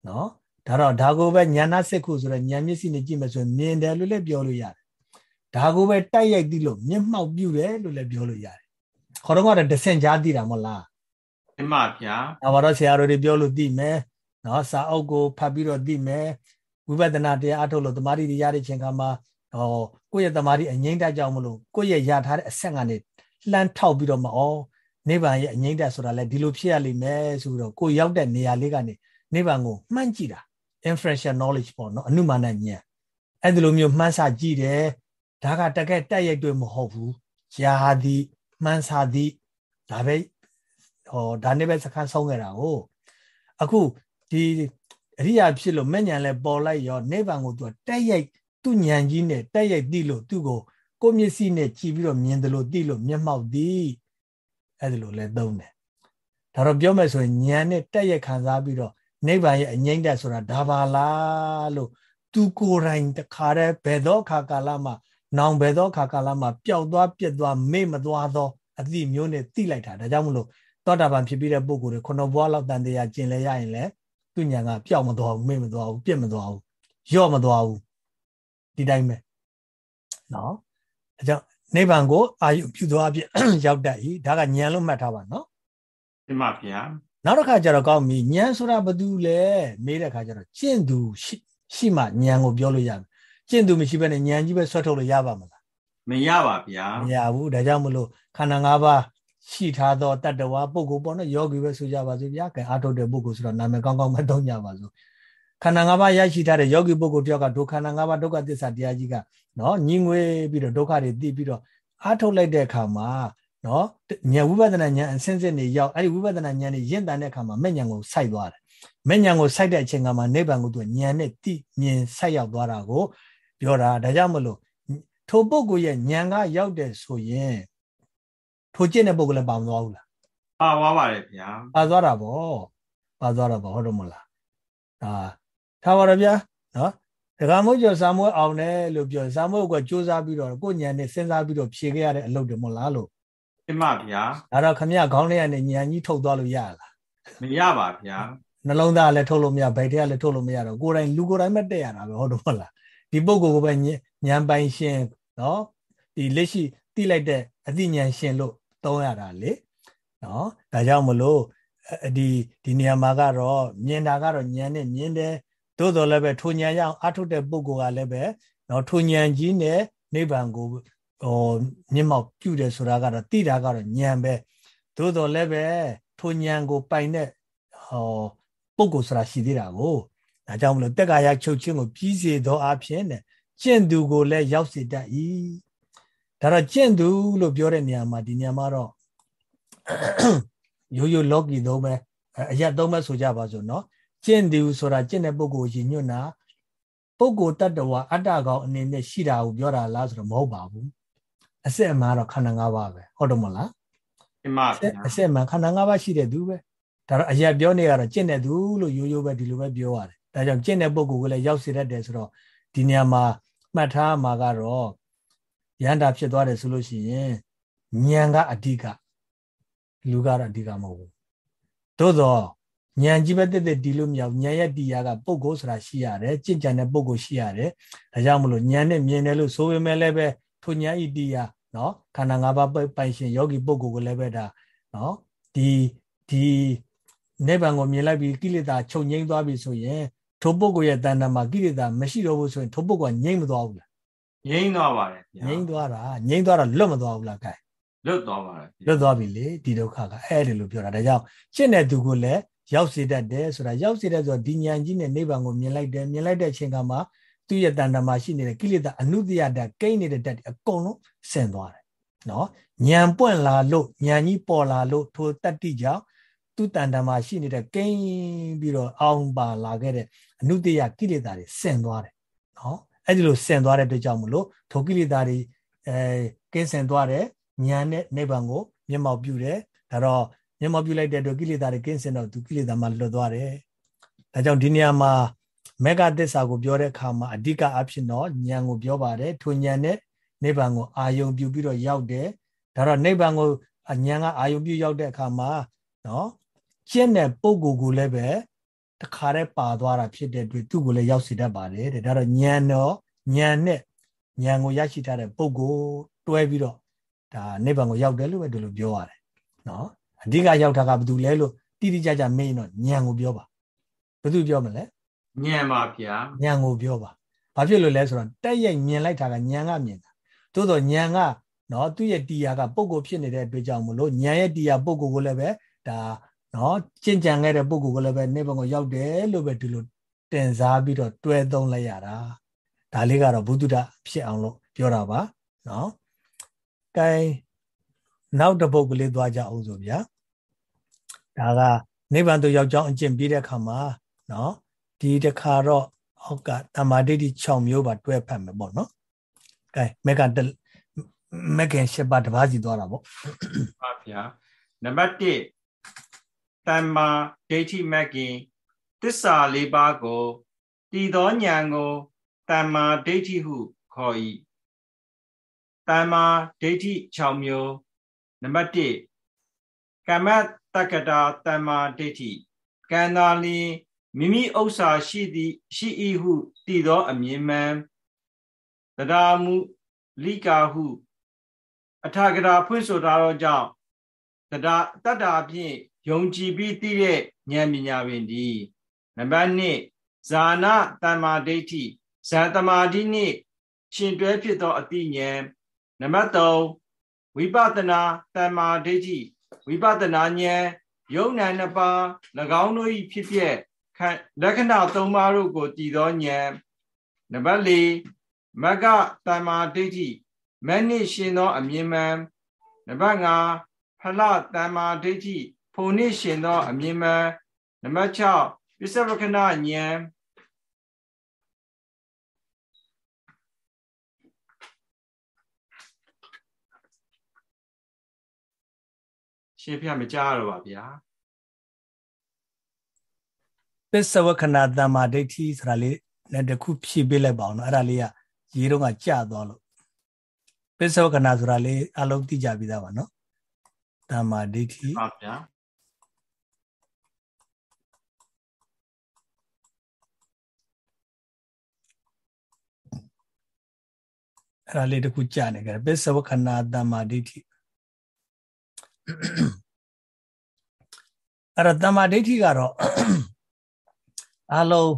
နော်ဒါတော့ဒါကိုပဲညာနာစစ်ခုဆိုတဲ့ဉာဏ်မျက်စိနဲ့ကြည့်မယ်ဆိုရင်မြင်တယ်လို့လည်းပြောလို့ရတယ်ဒါကိုပဲတိုက်ရိုက်သိလို့မျက်မှောက်ပြုတယ်လို့လည်းပြောလို့ရတယ်ခေါ်တော့ကတော့ဒဆင်ကြားသိတာမဟုတ်လားအမှန်ဗျာဒါပါတော့ဆရာတော်တွေပြောလို့သိမယ်နော်စာအုပ်ကိုဖတ်ပြီးတော့သိမယ်ဝိပဿနာတရားအထုတ်လို့တမာတိတွေရတဲ့ချိန်ခါမှာ ဟောကိုယ့်ရဲ့တမာတိအငိမ့်တက်ကြောင်မလို့ကိုယ့်ရဲ့ရထားတဲ့အဆက်ကနေလှမ်းထောက်ပြီးတော့မဩနိဗ္ဗာန်ရဲ့အငိမ့်တက်ဆိုတာလဲဒီလိုဖြစ်ရလိမ့်မယ်ဆိုတော့ကိုရောက်တဲ့နေရာလေးကနေနိဗ္ဗာန်ကိုမှန်းကြည့်တာ inferential knowledge ပေါ့နော်အနုမာနဉာဏ်အဲ့ဒီလိုမျိုးမှန်းဆကြည့်တယ်ဒါကတကယ်တက်ရိုက်တွေ့မဟုတ်ဘူးယာသည်မှန်းဆသည်ဒါပဲဟောဒါနဲ့ပဲစခန်းဆုံးခဲ့တာကိုအခုဒီအရိယာဖြစ်လို့မဲ့ညာလဲပေါ်လိုက်ရောနိဗ္ဗာန်ကိုသူကတက်ရိုက် သူ့ဉာဏ်ကြီးနဲ့တက်ရိုက်သိလို့သူ့ကိုကိုမျက်စိနဲ့ကြည့်ပြီးတော့မြင်တယ်လို့သိလို့မျက်မှောက်သည်အဲ့ဒါလိုလဲသုံးတယ်ဒါတော့ပြောမယ်ဆိုရင်ဉာဏ်နဲ့တက်ရိုက်ခံစားပြီးတော့နိဗ္ဗာန်ရဲ့အငြိမ့်တက်ဆိုတာဒါပါလားလို့သူကိုယ်တိုင်တခါတည်းဘယ်သောအခါကာလမှာနောင်ဘယ်သောအခါကာလမှာပျောက်သွားပြက်သွားမေ့မသွားသောအသည့်မျိုးနဲ့သိလိုက်တာဒါကြောင့်မလို့သောတာပန်ဖြစ်ပြီးတဲ့ပုဂ္ဂိုလ်တွေခုနဘွားလောက်တန်တရားကျင်လဲရရင်လဲသူသူညာကပျောက်မသွားဘူးမေ့မသွားဘူးပြက်မသွားဘူးရော့မသွားဘူး ဒီတိုင်းပဲနော်အဲကြောင့်နိဗ္ဗာန်ကိုအာယုပြုသွားဖြစ်ရောက်တတ်၏ဒါကဉာဏ်လို့မှတ်ထားပါနော်ဒီမှာဗျာနောက်တစ်ခါကျတော့ကောင်းပြီဉာဏ်ဆိုတာဘာတူလဲမေးတဲ့ခါကျတော့ကျင့်သူရှိရှိမှဉာဏ်ကိုပြောလို့ရတယ်ကျင့်သူမရှိဘဲနဲ့ဉာဏ်ကြီးပဲဆွတ်ထုတ်လို့ရပါမလားမရပါဗျာမရဘူးဒါကြောင့်မလို့ခန္ဓာ၅ပါးရှိထားသောတတ္တဝါပုဂ္ဂိုလ်ပေါ့နော်ယောဂီပဲဆိုကြပါစို့ဗျာကဲအာထုတ်တဲ့ပုဂ္ဂိုလ်ဆိုတော့နာမည်ကောင်းကောင်းမသုံးကြပါစို့ ခန္ဓာ၅ပါးရရှိထားတဲ့ယောဂီပုဂ္ဂိုလ်တယောက်ကဒုခန္ဓာ၅ပါးဒုက္ခသစ္စာတရားကြီးကနော်ညီငွေပြီးတော့ဒုက္ခတွေသိပြီးတော့အာထုတ်လိုက်တဲ့အခါမှာနော်ဉာဏ်ဝိပဿနာဉာဏ်အစင်းစင်းနေရောက်အဲ့ဒီဝိပဿနာဉာဏ်နေရင့်တန်တဲ့အခါမှာမဲ့ဉာဏ်ကိုစိုက်သွားတယ်မဲ့ဉာဏ်ကိုစိုက်တဲ့အချိန်ကမှနိဗ္ဗာန်ကိုသူဉာဏ်နဲ့သိမြင်စိုက်ရောက်သွားတာကိုပြောတာဒါကြောင့်မလို့ထိုပုဂ္ဂိုလ်ရဲ့ဉာဏ်ကရောက်တယ်ဆိုရင်ထိုကျင့်တဲ့ပုဂ္ဂိုလ်လည်းပါမသွားဘူးလားပါသွားပါတယ်ဗျာပါသွားတာဗောပါသွားတာဗောဟုတ်တယ်မလားဒါ ထားပါတော့ဗျာနော်ဒကာမိုးကျော်စာမွေးအောင်တယ်လို့ပြောစာမွေးကစူးစမ်းပြီးတော့ကိုညံနဲ့စဉ်းစားပြီးတော့ဖြေခဲ့ရတဲ့အလုပ်တွေမဟုတ်လားလို့အမဗျာဒါတော့ခမရခေါင်းလေးကနေညံကြီးထုတ်သွားလို့ရလားမရပါဗျာနှလုံးသားလည်းထုတ်လို့မရဗိုက်ထဲကလည်းထုတ်လို့မရတော့ကိုယ်တိုင်လူကိုယ်တိုင်ပဲတက်ရတာပဲဟုတ်တယ်မဟုတ်လားဒီပုဂ္ဂိုလ်ကိုပဲညံပိုင်ရှင်နော်ဒီလက်ရှိတိလိုက်တဲ့အသိဉာဏ်ရှင်လို့သုံးရတာလေနော်ဒါကြောင့်မလို့ဒီဒီနေရာမှာကတော့မြင်တာကတော့ဉာဏ်နဲ့မြင်တယ် သို့တော်လည်းပဲထိုဉာဏ်ရအောင်အထုတ်တဲ့ပုဂ္ဂိုလ်ကလည်းပဲနော်ထိုဉာဏ်ကြီးနဲ့နိဗ္ဗာန်ကိုဟိုမြင့်မောက်ပြုတယ်ဆိုတာကတော့တိတာကတော့ဉာဏ်ပဲသို့တော်လည်းပဲထိုဉာဏ်ကိုပိုင်တဲ့ဟောပုဂ္ဂိုလ်ဆိုတာရှိသေးတာကိုဒါကြောင့်မလို့တက်ကာယချုပ်ချင်းကိုပြီးစေသောအဖြစ်နဲ့ကျင့်သူကိုလည်းရောက်စေတတ်၏ဒါတော့ကျင့်သူလို့ပြောတဲ့နေရာမှာဒီနေရာမှာတော့ရိုးရိုးလောကီသုံးပဲအရက်သုံးပဲဆိုကြပါစို့နော် ကျင့်သူဆိုတာကျင့်တဲ့ပုဂ္ဂိုလ်ရည်ညွတ်တာပုဂ္ဂိုလ်တ attva အတ္တကောင်အနေနဲ့ရှိတာကိုပြောတာလားဆိုတော့မဟုတ်ပါဘူးအစစ်အမှန်တော့ခန္ဓာ၅ပါးပဲဟုတ်တယ်မလားအမှန်ပါအစစ်အမှန်ခန္ဓာ၅ပါးရှိတဲ့သူပဲဒါတော့အရက်ပြောနေရတော့ကျင့်တဲ့သူလို့ရိုးရိုးပဲဒီလိုပဲပြောရတယ်ဒါကြောင့်ကျင့်တဲ့ပုဂ္ဂိုလ်ကလည်းရောက်စေတတ်တယ်ဆိုတော့ဒီနေရာမှာမှတ်ထားမှာကတော့ရဟန္တာဖြစ်သွားတယ်ဆိုလို့ရှိရင်ဉာဏ်ကအဓိကလူကတော့အဓိကမဟုတ်ဘူးသို့တော့ ဉာဏ်ကြီးပဲတက်တက်ဒီလို့မရဘူးဉာဏ်ရဲ့တရားကပုဂ္ဂိုလ်ဆိုတာရှိရတယ်ကြင်ကြံတဲ့ပုဂ္ဂိုလ်ရှိရတယ်ဒါကြောင့်မလို့ဉာဏ်နဲ့မြင်တယ်လို့ဆိုပေမဲ့လည်းပဲထိုဉာဏ်ဤတရားနော်ခန္ဓာ၅ပါးပိုင်ရှင်ယောဂီပုဂ္ဂိုလ်ကိုလည်းပဲဒါနော်ဒီဒီနိဗ္ဗာန်ကိုမြင်လိုက်ပြီးကိလေသာချုပ်ငြိမ်းသွားပြီဆိုရင်ထိုပုဂ္ဂိုလ်ရဲ့တဏ္ဍာမှာကိလေသာမရှိတော့ဘူးဆိုရင်ထိုပုဂ္ဂိုလ်ကငြိမ်းမသွားဘူးလားငြိမ်းသွားပါတယ်ဗျာငြိမ်းသွားတာငြိမ်းသွားတာလွတ်မသွားဘူးလားခိုင်လွတ်သွားပါတယ်လွတ်သွားပြီလေဒီဒုက္ခကအဲ့ဒီလိုပြောတာဒါကြောင့်ရှင်းတဲ့သူကိုလည်း ရောက်စေတတ်တယ်ဆိုတာရောက်စေတဲ့ဆိုတော့ဒီဉာဏ်ကြီးနဲ့နိဗ္ဗာန်ကိုမြင်လိုက်တယ်မြင်လိုက်တဲ့အချိန်ကမှသူ့ရဲ့တဏ္ဍာမှာရှိနေတဲ့ကိလေသာအနုတ္တယဓာတ်ကိန်းနေတဲ့ဓာတ်တွေအကုန်လုံးဆင်သွားတယ်နော်ဉာဏ်ပွင့်လာလို့ဉာဏ်ကြီးပေါ်လာလို့ထိုတတ္တိကြောင့်သူ့တန်တမှာရှိနေတဲ့ကိန်းပြီးတော့အောင်ပါလာခဲ့တဲ့အနုတ္တယကိလေသာတွေဆင်သွားတယ်နော်အဲ့ဒီလိုဆင်သွားတဲ့အတွက်ကြောင့်မလို့ထိုကိလေသာတွေအဲကင်းဆင်သွားတယ်ဉာဏ်နဲ့နိဗ္ဗာန်ကိုမျက်မှောက်ပြုတယ်ဒါတော့ မျက်မှောက်ပြုလိုက်တဲ့အတွက်ကိလေသာတွေကင်းစင်တော့သူကိလေသာမှလွတ်သွားတယ်ဒါကြောင့်ဒီနေရာမှာမေဃသစ္စာကိုပြောတဲ့အခါမှာအဓိကအဖြစ်တော့ဉာဏ်ကိုပြောပါတယ်ထိုဉာဏ်နဲ့နိဗ္ဗာန်ကိုအာယုံပြုပြီးတော့ရောက်တယ်ဒါတော့နိဗ္ဗာန်ကိုဉာဏ်ကအာယုံပြုရောက်တဲ့အခါမှာနော်ကျင့်တဲ့ပုံကိုယ်ကိုလည်းပဲတခါတည်းပါသွားတာဖြစ်တဲ့အတွက်သူ့ကိုလည်းရောက်စေတတ်ပါတယ်တဲ့ဒါတော့ဉာဏ်တော့ဉာဏ်နဲ့ဉာဏ်ကိုရရှိထားတဲ့ပုံကိုတွဲပြီးတော့ဒါနိဗ္ဗာန်ကိုရောက်တယ်လို့ပဲဒီလိုပြောရတယ်နော် အဓိကရောက်တာကဘယ်သူလဲလို့တိတိကျကျမေးရင်တော့ဉာဏ်ကိုပြောပါဘယ်သူပြောမလဲဉာဏ်ပါဗျာဉာဏ်ကိုပြောပါဘာဖြစ်လို့လဲဆိုတော့တက်ရိုက်မြင်လိုက်တာကဉာဏ်ကမြင်တာသို့တော့ဉာဏ်ကနော်သူ့ရဲ့တရားကပုံကိုဖြစ်နေတဲ့အတွက်ကြောင့်မလို့ဉာဏ်ရဲ့တရားပုံကိုကိုလည်းပဲဒါနော်ကျင့်ကြံခဲ့တဲ့ပုံကိုကိုလည်းပဲနိဗ္ဗာန်ကိုရောက်တယ်လို့ပဲဒီလိုတင်စားပြီးတော့တွဲသုံးလိုက်ရတာဒါလေးကတော့ဘုဒ္ဓဖြစ်အောင်လို့ပြောတာပါနော်ကဲ နောက်တစ်ပုဒ်ကလေးသွားကြအောင်ဆိုဗျာဒါကနိဗ္ဗာန်သို့ရောက်ကြောင်းအကျင့်ပြီးတဲ့အခါမှာနော်ဒီတစ်ခါတော့အောက်ကတမာဒိဋ္ဌိ6မျိုးပါတွဲဖတ်မယ်ပေါ့နော်ကဲမေကမကင်ရှစ်ပါးတစ်ပါးစီသွားတာပေါ့ပါဗျာနံပါတ်1တမ္မာဒိဋ္ဌိမကင်တစ္ဆာ၄ပါးကိုတည်သောဉာဏ်ကိုတမ္မာဒိဋ္ဌိဟုခေါ်၏တမ္မာဒိဋ္ဌိ6မျိုး နံပါတ်1ကမ္မတက္ကတာတမ္မာဒိဋ္ဌိကံသာလျင်မိမိဥစ္စာရှိသည်ရှိ၏ဟုတည်သောအမြင်မှန်တရားမူလိကာဟုအထာဂရာဖွင့်ဆိုထားသောကြောင့်တရားတတ္တာဖြင့်ယုံကြည်ပြီးသိတဲ့ဉာဏ်ပညာပင်ဒီနံပါတ်1ဇာနာတမ္မာဒိဋ္ဌိဇာတမာဒိနှင့်ရှင်တွဲဖြစ်သောအတိဉာဏ်နံပါတ်3 ဝိပဿနာတမ္မာဒိဋ္ဌိဝိပဿနာဉာဏ်ယုံနာနှစ်ပါး၎င်းတို့၏ဖြစ်ဖြစ်လက္ခဏာ၃ပါးတို့ကိုတည်သောဉာဏ်နံပါတ်4မဂ္ဂတမ္မာဒိဋ္ဌိမနှင့်ရှင်သောအမြင်မှန်နံပါတ်5ဖလတမ္မာဒိဋ္ဌိဖုန်နှင့်ရှင်သောအမြင်မှန်နံပါတ်6ပစ္စဝကနာဉာဏ် ရှင်းပြမကြားတော့ပါဗျာပစ္စဝခဏတမ္မာဒိဋ္ဌိဆိုတာလေးနဲ့တခုဖြည့်ပေးလိုက်ပါအောင်နော်အဲ့ဒါလေးကရေးတော့ကကြသွားလို့ပစ္စဝခဏဆိုတာလေးအလုံးသိကြပြီးသားပါနော်တမ္မာဒိဋ္ဌိဟုတ်ဗျာအဲ့ဒါလေးတခုကြနေကြတယ်ပစ္စဝခဏတမ္မာဒိဋ္ဌိ အဲ့တော့တမ္မာဒိဋ္ဌိကတော့အလုံး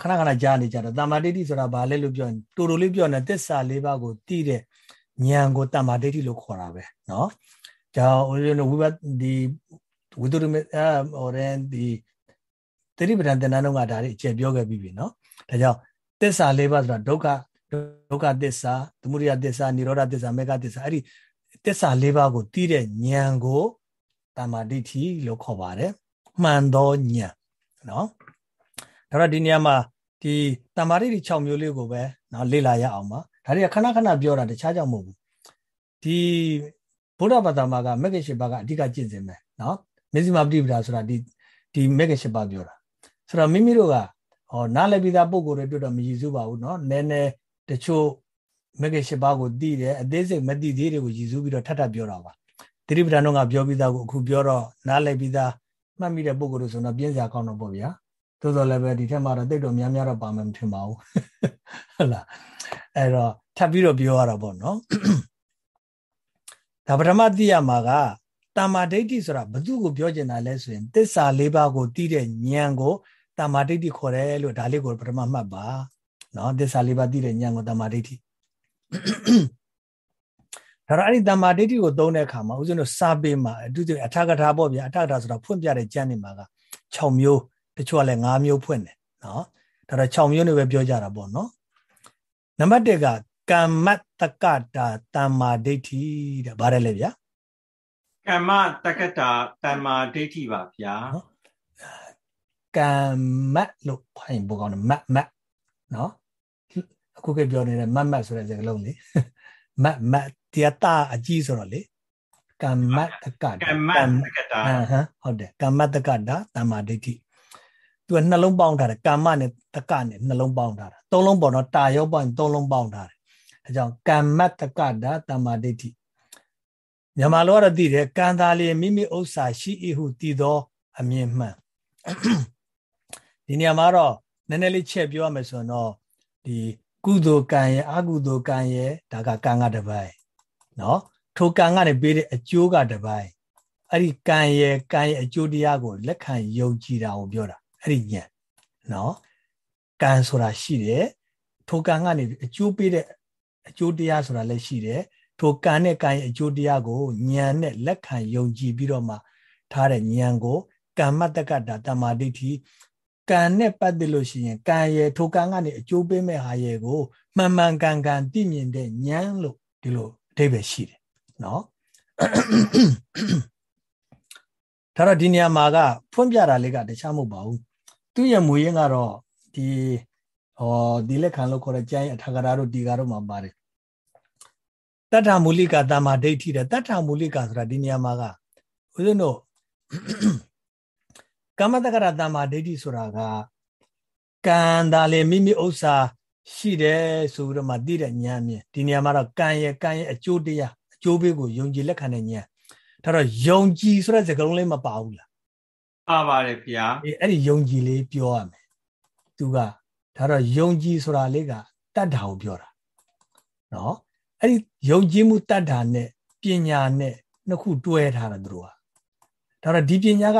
ခဏခဏကြားနေကြတော့တမ္မာဒိဋ္ဌိဆိုတာဘာလဲလို့ပြောရင်တူတူလေးပြောနေသစ္စာလေးပါးကိုသိတဲ့ဉာဏ်ကိုတမ္မာဒိဋ္ဌိလို့ခေါ်တာပဲเนาะကြောင့်ဦးဇင်းတို့ဝိပဒီဝိတုရမေအဲဟိုတဲ့ဒီတိရိပဒံတဏ္ဍလုံးကဒါတွေအကျယ်ပြောခဲ့ပြီးပြီเนาะဒါကြောင့်သစ္စာလေးပါးဆိုတာဒုက္ခဒုက္ခသစ္စာသမုဒယသစ္စာនិရောဓသစ္စာမေဃသစ္စာအဲ့ဒီ သစ္စာလေးပါးကိုသိတဲ့ဉာဏ်ကိုတမ္မာဒိဋ္ဌိလို့ခေါ်ပါတယ်မှန်သောဉာဏ်နော်ဒါတော့ဒီနေရာမှာဒီတမ္မာဒိဋ္ဌိ6မျိုးလေးကိုပဲနော်လေ့လာရအောင်ပါဒါတွေကခဏခဏပြောတာတခြားကြောင့်မဟုတ်ဘူးဒီဗုဒ္ဓဘာသာမှာကမဂ္ဂင်၈ပါးကအဓိကကျင့်စဉ်ပဲနော်မေဇိမာပฏิပဒါဆိုတာဒီဒီမဂ္ဂင်၈ပါးပြောတာဆိုတော့မိမိတို့ကဟောနားလည်ပြီးသားပုံကိုယ်တွေတွေ့တော့မရည်စူးပါဘူးနော်နည်းနည်းတချို့ မဂ္ဂင်၈ပါးကိုသိတယ်အသေးစိတ်မသိသေးတွေကိုရည်စူးပြီးတော့ထပ်ထပ်ပြောတာပါတိရိပဒံတော့ကပြောပြီးသားကိုအခုပြောတော့နားလည်ပြီးသားမှတ်မိတဲ့ပုံကိုယ်တွေဆိုတော့ပြင်းစရာကောင်းတော့ပေါ့ဗျာသို့တော်လည်းပဲဒီထက်မှတော့တိတ်တော့များများတော့ပါမယ်မထင်ပါဘူးဟုတ်လားအဲ့တော့ထပ်ပြီးတော့ပြောရတာပေါ့နော်ဒါပထမသိရမှာကတမ္မာဒိဋ္ဌိဆိုတာဘသူ့ကိုပြောကျင်တာလဲဆိုရင်သစ္စာလေးပါးကိုသိတဲ့ဉာဏ်ကိုတမ္မာဒိဋ္ဌိခေါ်တယ်လို့ဒါလေးကိုပထမမှတ်ပါနော်သစ္စာလေးပါးသိတဲ့ဉာဏ်ကိုတမ္မာဒိဋ္ဌိ ဒါတော့အဲ့ဒီတမ္မာဒိဋ္ဌိကိုသုံးတဲ့အခါမှာဦးဇင်းတို့စာပေမှာအတူတူအထာကထာပေါ့ဗျာအထာကထာဆိုတာဖွင့်ပြတဲ့ကျမ်းနေမှာက6မျိုးတချို့ကလည်း9မျိုးဖွင့်တယ်နော်ဒါတော့6မျိုးနေပဲပြောကြတာပေါ့နော်နံပါတ်1ကကမ္မတက္ကတာတမ္မာဒိဋ္ဌိတဲ့ဗါတယ်လေဗျာကမ္မတက္ကတာတမ္မာဒိဋ္ဌိပါဗျာကမ္မလို့ဖိုင်ဘောကောင်းတယ်မတ်မတ်နော် အခုကပြောနေတဲ့မတ်မတ်ဆိုတဲ့စကားလုံးလေမတ်မတ်တရားတာအကြီးဆိုတော့လေကမ္မတက္ကတာကမ္မတက္ကတာဟမ်ဟုတ်တယ်ကမ္မတက္ကတာတမ္မာဒိဋ္ဌိသူကနှလုံးပေါင်းထားတယ်ကမ္မနဲ့တက္ကနဲ့နှလုံးပေါင်းထားတာသုံးလုံးပေါ့နော်တာရောပေါင်းသုံးလုံးပေါင်းထားတယ်အဲကြောင့်ကမ္မတက္ကတာတမ္မာဒိဋ္ဌိမြန်မာလိုကတော့သိတယ်ကံသာလျင်မိမိဥစ္စာရှိ၏ဟုတည်သောအမြင်မှန်ဒီနေရာမှာတော့နည်းနည်းလေးချက်ပြောရမယ်ဆိုရင်တော့ဒီ ကုသိုလ်ကံရဲ့အကုသိုလ်ကံရဲ့ဒါကကံကတစ်ပိုင်းနော်ထိုကံကနေပေးတဲ့အကျိုးကတစ်ပိုင်းအဲ့ဒီကံရဲ့ကံရဲ့အကျိုးတရားကိုလက်ခံယုံကြည်တာကိုပြောတာအဲ့ဒီဉာဏ်နော်ကံဆိုတာရှိတယ်ထိုကံကနေအကျိုးပေးတဲ့အကျိုးတရားဆိုတာလည်းရှိတယ်ထိုကံနဲ့ကံရဲ့အကျိုးတရားကိုဉာဏ်နဲ့လက်ခံယုံကြည်ပြီးတော့မှထားတဲ့ဉာဏ်ကိုကမ္မတက္ကတာတမာဒိဋ္ဌိ ကံနဲ့ပတ်သက်လို့ရှိရင်ကံရဲ့ထိုကံကနေအကျိုးပေးမဲ့ဟာရဲ့ကိုမှန်မှန်ကန်ကန်သိမြင်တဲ့ဉာဏ်လို့ဒီလိုအဓိပ္ပာယ်ရှိတယ်နော်ဒါတော့ဒီနေရာမှာကဖွင့်ပြတာလေးကတခြားမဟုတ်ပါဘူးသူ့ရဲ့မူရင်းကတော့ဒီဟောဒီလက်ခံလို့ခေါ်တဲ့ကျမ်းအထာဂရာတို့ဒီကာတို့မှာပါတယ်တတ္ထမူလိကတမ္မာဒိဋ္ဌိတဲ့တတ္ထမူလိကဆိုတာဒီနေရာမှာကဦးဇင်းတို့ ကမ္မတက္ကရာတမ္မာဒိဋ္ဌိဆိုတာကကံဒါလေမိမိဥစ္စာရှိတယ်ဆိုပြီးတော့မှသိတဲ့ဉာဏ်မြင်ဒီနေရာမှာတော့ကံရဲ့ကံရဲ့အကျိုးတရားအကျိုးပေးကိုယုံကြည်လက်ခံတဲ့ဉာဏ်ဒါတော့ယုံကြည်ဆိုတဲ့စကားလုံးလေးမပါဘူးလားပါပါတယ်ဗျာအေးအဲ့ဒီယုံကြည်လေးပြောရမယ်သူကဒါတော့ယုံကြည်ဆိုတာလေးကတတ္တာကိုပြောတာနော်အဲ့ဒီယုံကြည်မှုတတ္တာနဲ့ပညာနဲ့နှစ်ခုတွဲထားတာသူတို့ကဒါတော့ဒီပညာက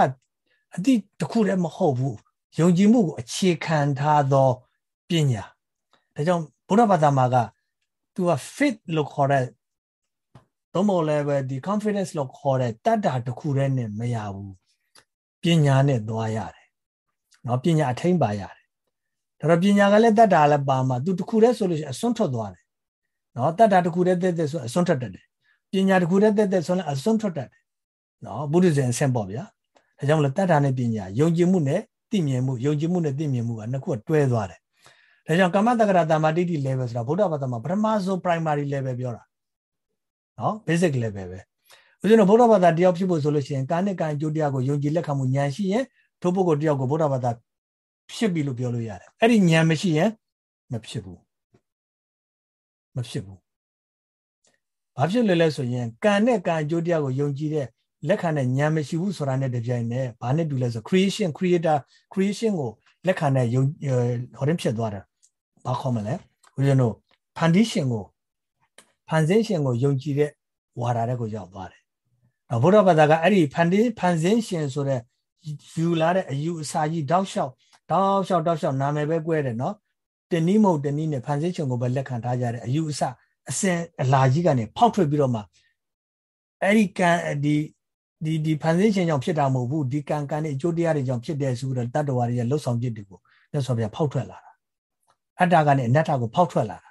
အတိတစ်ခုတည်းမဟုတ်ဘူးယုံကြည်မှုကိုအခြေခံထားသောပညာဒါကြောင့်ဘုရားဘာသာမှာကသူက fit လို့ခေါ်တဲ့တော့မဟုတ်လည်းပဲဒီ confidence လို့ခေါ်တဲ့တတ္တာတစ်ခုတည်းနဲ့မရဘူးပညာနဲ့သွားရတယ်เนาะပညာအထိမ့်ပါရတယ်ဒါတော့ပညာကလည်းတတ္တာလည်းပါမှာသူတစ်ခုတည်းဆိုလို့ရှိရင်အစွန်းထွက်သွားတယ်เนาะတတ္တာတစ်ခုတည်းတက်တက်ဆိုအစွန်းထွက်တတ်တယ်ပညာတစ်ခုတည်းတက်တက်ဆိုလည်းအစွန်းထွက်တတ်တယ်เนาะဘုရားရှင်အဆင့်ပေါ့ဗျာ ဒါကြောင့်မလို့တတ္တာနဲ့ပညာယုံကြည်မှုနဲ့သိမြင်မှုယုံကြည်မှုနဲ့သိမြင်မှုကနှစ်ခုတွဲသွားတယ်ဒါကြောင့်ကမ္မတက္ကရာတမတိတိ level ဆိုတာဗုဒ္ဓဘာသာမှာပထမဆုံး primary level ပြောတာနော် basic level ပဲဦးဇင်းတို့ဗုဒ္ဓဘာသာတယောက်ဖြစ်ဖို့ဆိုလို့ရှိရင်ကာနဲ့ကံအကျိုးတရားကိုယုံကြည်လက်ခံမှုဉာဏ်ရှိရင်ထိုပုဂ္ဂိုလ်တယောက်ကိုဗုဒ္ဓဘာသာဖြစ်ပြီလို့ပြောလို့ရတယ်အဲ့ဒီဉာဏ်မရှိရင်မဖြစ်ဘူးမဖြစ်ဘူးဘာဖြစ်လဲလဲဆိုရင်ကံနဲ့ကံအကျိုးတရားကိုယုံကြည်တဲ့ လက်ခံတဲ့ဉာဏ်မရှိဘူးဆိုတာနဲ့တပြိုင်နက်ဘာနဲ့တူလဲဆို creation creator creation ကိုလက်ခံတဲ့ယုံဟောရင်ဖြစ်သွားတယ်ဘာခေါ်မလဲဦးဇင်းတို့ဖန်တီးရှင်ကိုဖန်ဆင်းရှင်ကိုယုံကြည်တဲ့ဝါဒတဲ့ကိုရောက်သွားတယ်။နောက်ဘုရားဘာသာကအဲ့ဒီဖန်တီးဖန်ဆင်းရှင်ဆိုတဲ့ယူလာတဲ့အယူအဆကြီးတောက်လျှောက်တောက်လျှောက်တောက်လျှောက်နာမည်ပဲကွဲတယ်နော်။တနည်းမဟုတ်တနည်းနဲ့ဖန်ဆင်းရှင်ကိုပဲလက်ခံထားကြတဲ့အယူအဆအစင်အလာကြီးကနေဖောက်ထွက်ပြီးတော့မှအဲ့ဒီကံဒီ ဒီဒီဖန်ဆင်းရှင်ကြောင့်ဖြစ်တာမဟုတ်ဘူးဒီကံကံနဲ့အကျိုးတရားတွေကြောင့်ဖြစ်တယ်ဆိုပြီးတော့တတ္တဝါတွေရဲ့လှုပ်ဆောင်ချက်တွေကိုမြတ်စွာဘုရားဖောက်ထွက်လာတာအတ္တကနေအနတ္တကိုဖောက်ထွက်လာတာ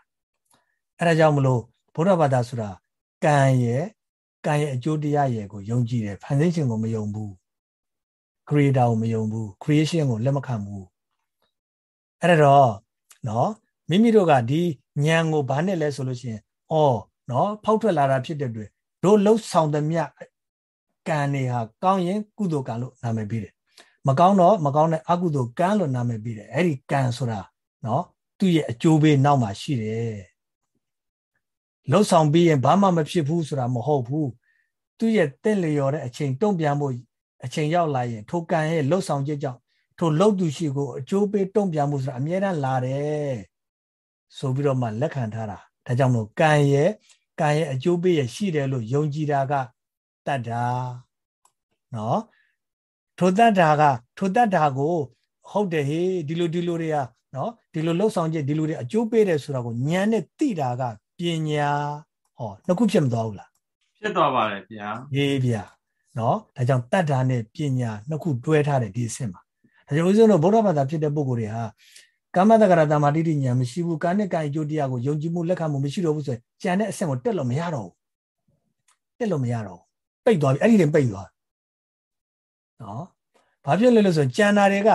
အဲဒါကြောင့်မလို့ဘုရားဘာသာဆိုတာကံရဲ့ကံရဲ့အကျိုးတရားရဲ့ကိုယုံကြည်တယ်ဖန်ဆင်းခြင်းကိုမယုံဘူး creator ကိုမယုံဘူး creation ကိုလက်မခံဘူးအဲ့ဒါတော့နော်မိမိတို့ကဒီဉာဏ်ကိုဘာနဲ့လဲဆိုလို့ရှိရင်အော်နော်ဖောက်ထွက်လာတာဖြစ်တဲ့အတွက်တို့လှုပ်ဆောင်သမျှ ကံတွေဟာကောင်းရင်ကုသိုလ်ကံလို့နာမည်ပေးတယ်မကောင်းတော့မကောင်းတဲ့အကုသိုလ်ကံလို့နာမည်ပေးတယ်အဲ့ဒီကံဆိုတာနော်သူ့ရဲ့အကျိုးပေးနောက်မှာရှိတယ်လှုပ်ဆောင်ပြီးရင်ဘာမှမဖြစ်ဘူးဆိုတာမဟုတ်ဘူးသူ့ရဲ့တင့်လျော်တဲ့အချိန်တုံ့ပြန်မှုအချိန်ရောက်လာရင်ထိုကံရဲ့လှုပ်ဆောင်ချက်ကြောင့်ထိုလှုပ်သူရှိကိုအကျိုးပေးတုံ့ပြန်မှုဆိုတာအမြဲတမ်းလာတယ်ဆိုပြီးတော့မှလက်ခံထားတာဒါကြောင့်မို့ကံရဲ့ကံရဲ့အကျိုးပေးရရှိတယ်လို့ယုံကြည်တာက တတ္တာနော်ထိုတတ္တာကထိုတတ္တာကိုဟုတ်တယ်ဟေးဒီလိုဒီလိုတွေကနော်ဒီလိုလှုပ်ဆောင်ချက်ဒီလိုတွေအကျိုးပေးတယ်ဆိုတာကိုဉာဏ်နဲ့သိတာကပညာဟောနှစ်ခုဖြစ်မသွားဘူးလားဖြစ်သွားပါတယ်ဗျာရေးဗျာနော်ဒါကြောင့်တတ္တာနဲ့ပညာနှစ်ခုတွဲထားတဲ့ဒီအဆင့်မှာဒါကြောင့်ဦးဇင်းတို့ဗုဒ္ဓဘာသာဖြစ်တဲ့ပုဂ္ဂိုလ်တွေဟာကာမတက္ကရာတမာတိတိညာမရှိဘူးကာနဲ့ကာယအကျိုးတရားကိုယုံကြည်မှုလက်ခံမှုမရှိတော့ဘူးဆိုရင်ကြံတဲ့အဆင့်ကိုတက်လို့မရတော့ဘူးတက်လို့မရတော့ဘူး ပိတ်သွားပြီအဲ့ဒီတင်ပိတ်သွားနော်ဘာဖြစ်လဲလို့ဆိုရင်ကြံတာတွေက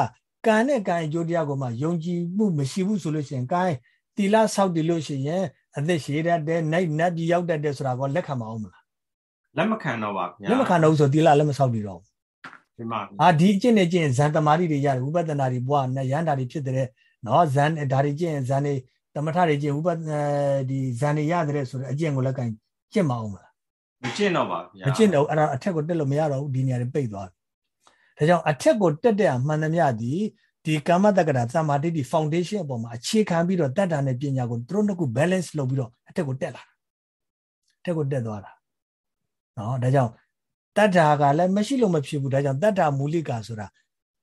ကံနဲ့ကံအကျိုးတရားကိုမှယုံကြည်မှုမရှိဘူးဆိုလို့ရှိရင်ကံတီလာဆောက်တည်လို့ရှိရင်အသက်ရှည်တတ်တယ်နိုင်နတ်ကြီးရောက်တတ်တယ်ဆိုတာကလက်ခံမအောင်မလားလက်မခံတော့ပါဗျာလက်မခံတော့ဘူးဆိုတီလာလည်းမဆောက်တည်တော့ဘူးဒီမှာအာဒီအကျင့်နဲ့ကျင့်ဇန်တမာတိတွေရတယ်ဝိပဿနာတွေဘွားနဲ့ရန်တာတွေဖြစ်တဲ့နော်ဇန်ဒါတွေကျင့်ဇန်တွေတမထတွေကျင့်ဝိပဿနာဒီဇန်တွေရတယ်ဆိုတဲ့အကျင့်ကိုလက်ကင်ကျင့်မအောင်မလားမ ကျင့်တော့ပါဗျာမကျင့်တော့အဲ့ဒါအထက်ကိုတက်လို့မရတော့ဘူးဒီနေရာတွေပိတ်သွားပြီဒါကြောင့်အထက်ကိုတက်တဲ့အမှန်သမျှဒီဒီကာမတက္ကရာသမာဓိဒီ foundation အပေါ်မှာအခြေခံပြီးတော့တတ်တာနဲ့ပညာကိုသူတို့နှစ်ခု balance လုပ်ပြီးတော့အထက်ကိုတက်လာတာအထက်ကိုတက်သွားတာနော်ဒါကြောင့်တတ္တာကလည်းမရှိလို့မဖြစ်ဘူးဒါကြောင့်တတ္တာမူလိကာဆိုတာ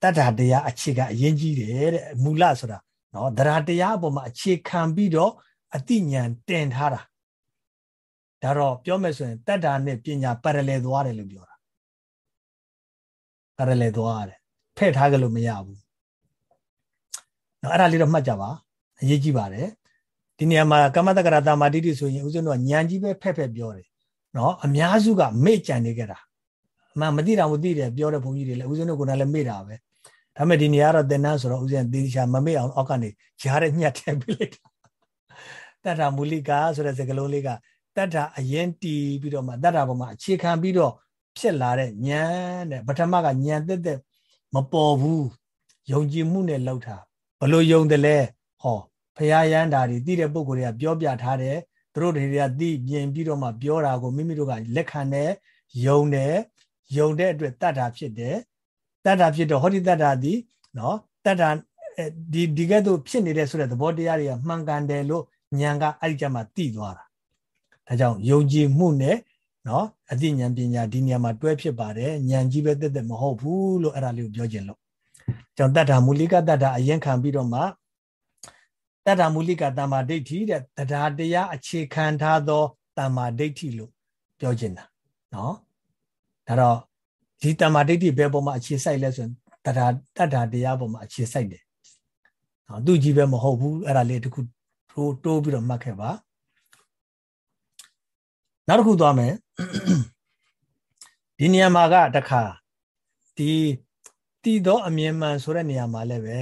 တတ္တာတရားအခြေခံအရင်ကြီးတယ်တဲ့မူလဆိုတာနော်တရားတရားအပေါ်မှာအခြေခံပြီးတော့အတိညာတင်ထားတာ ဒါတော့ပြောမယ်ဆိုရင်တတ္တာနဲ့ပညာ parallel သွားတယ်လို့ပြောတာ parallel သွားရတယ်ဖဲ့ထားကြလို့မရဘူးနော်အဲ့ဒါလေးတော့မှတ်ကြပါအရေးကြီးပါတယ်ဒီနေရာမှာကမ္မတက္ကရာတာမာတိတိဆိုရင်ဦးဇင်းတို့ကညံကြီးပဲဖက်ဖက်ပြောတယ်နော်အများစုကမေ့ကြံနေကြတာအမှန်မသိတာမသိတယ်ပြောတဲ့ဘုန်းကြီးတွေလည်းဦးဇင်းတို့ကလည်းမေ့တာပဲဒါပေမဲ့ဒီနေရာတော့သင်္นานဆိုတော့ဦးဇင်းသေချာမမေ့အောင်အောက်ကနေဂျားတဲ့ညှက်ထည့်ပေးလိုက်တာတတ္ထာမူလိကာဆိုတဲ့စကားလုံးလေးက တတ္ထာအရင်တီးပြီးတော့မှတတ္ထာပေါ်မှာအခြေခံပြီးတော့ဖြစ်လာတဲ့ဉာဏ်တဲ့ပထမကဉာဏ်တက်တက်မပေါ်ဘူးယုံကြည်မှုနဲ့လောက်တာဘလို့ယုံတယ်လဲဟောဖရာရန်တာတွေသိတဲ့ပုံကိုယ်တွေကပြောပြထားတယ်သူတို့တွေကသိပြင်ပြီးတော့မှပြောတာကိုမိမိတို့ကလက်ခံတယ်ယုံတယ်ယုံတဲ့အတွက်တတ်တာဖြစ်တယ်တတ္တာဖြစ်တော့ဟောဒီတတ္တာဒီနော်တတ္တာဒီဒီကဲ့သို့ဖြစ်နေတဲ့ဆိုတဲ့သဘောတရားတွေကမှန်ကန်တယ်လို့ဉာဏ်ကအဲ့ဒီကြမှာသိသွားတာ ဒါကြောင့်ယုံကြည်မှုနဲ့နော်အသိဉာဏ်ပညာဒီနေရာမှာတွဲဖြစ်ပါတယ်ဉာဏ်ကြီးပဲတက်တက်မဟုတ်ဘူးလို့အဲ့ဒါလေးကိုပြောခြင်းလို့ကြောင့်တတ္တာမူလိကတတ္တာအရင်ခံပြီးတော့မှတတ္တာမူလိကတမ္မာဒိဋ္ဌိတဲ့တရားတရားအခြေခံထားသောတမ္မာဒိဋ္ဌိလို့ပြောခြင်းတာနော်ဒါတော့ဒီတမ္မာဒိဋ္ဌိဘယ်ပေါ်မှာအခြေစိုက်လဲဆိုရင်တရားတတ္တာတရားပေါ်မှာအခြေစိုက်တယ်နော်သူကြီးပဲမဟုတ်ဘူးအဲ့ဒါလေးတခုတိုးတိုးပြီးတော့မှတ်ခဲ့ပါ နောက်တစ်ခုသွားမယ်ဒီနေရာမှာကတခါဒီတည်သောအမြင်မှန်ဆိုတဲ့နေရာမှာလည်းပဲ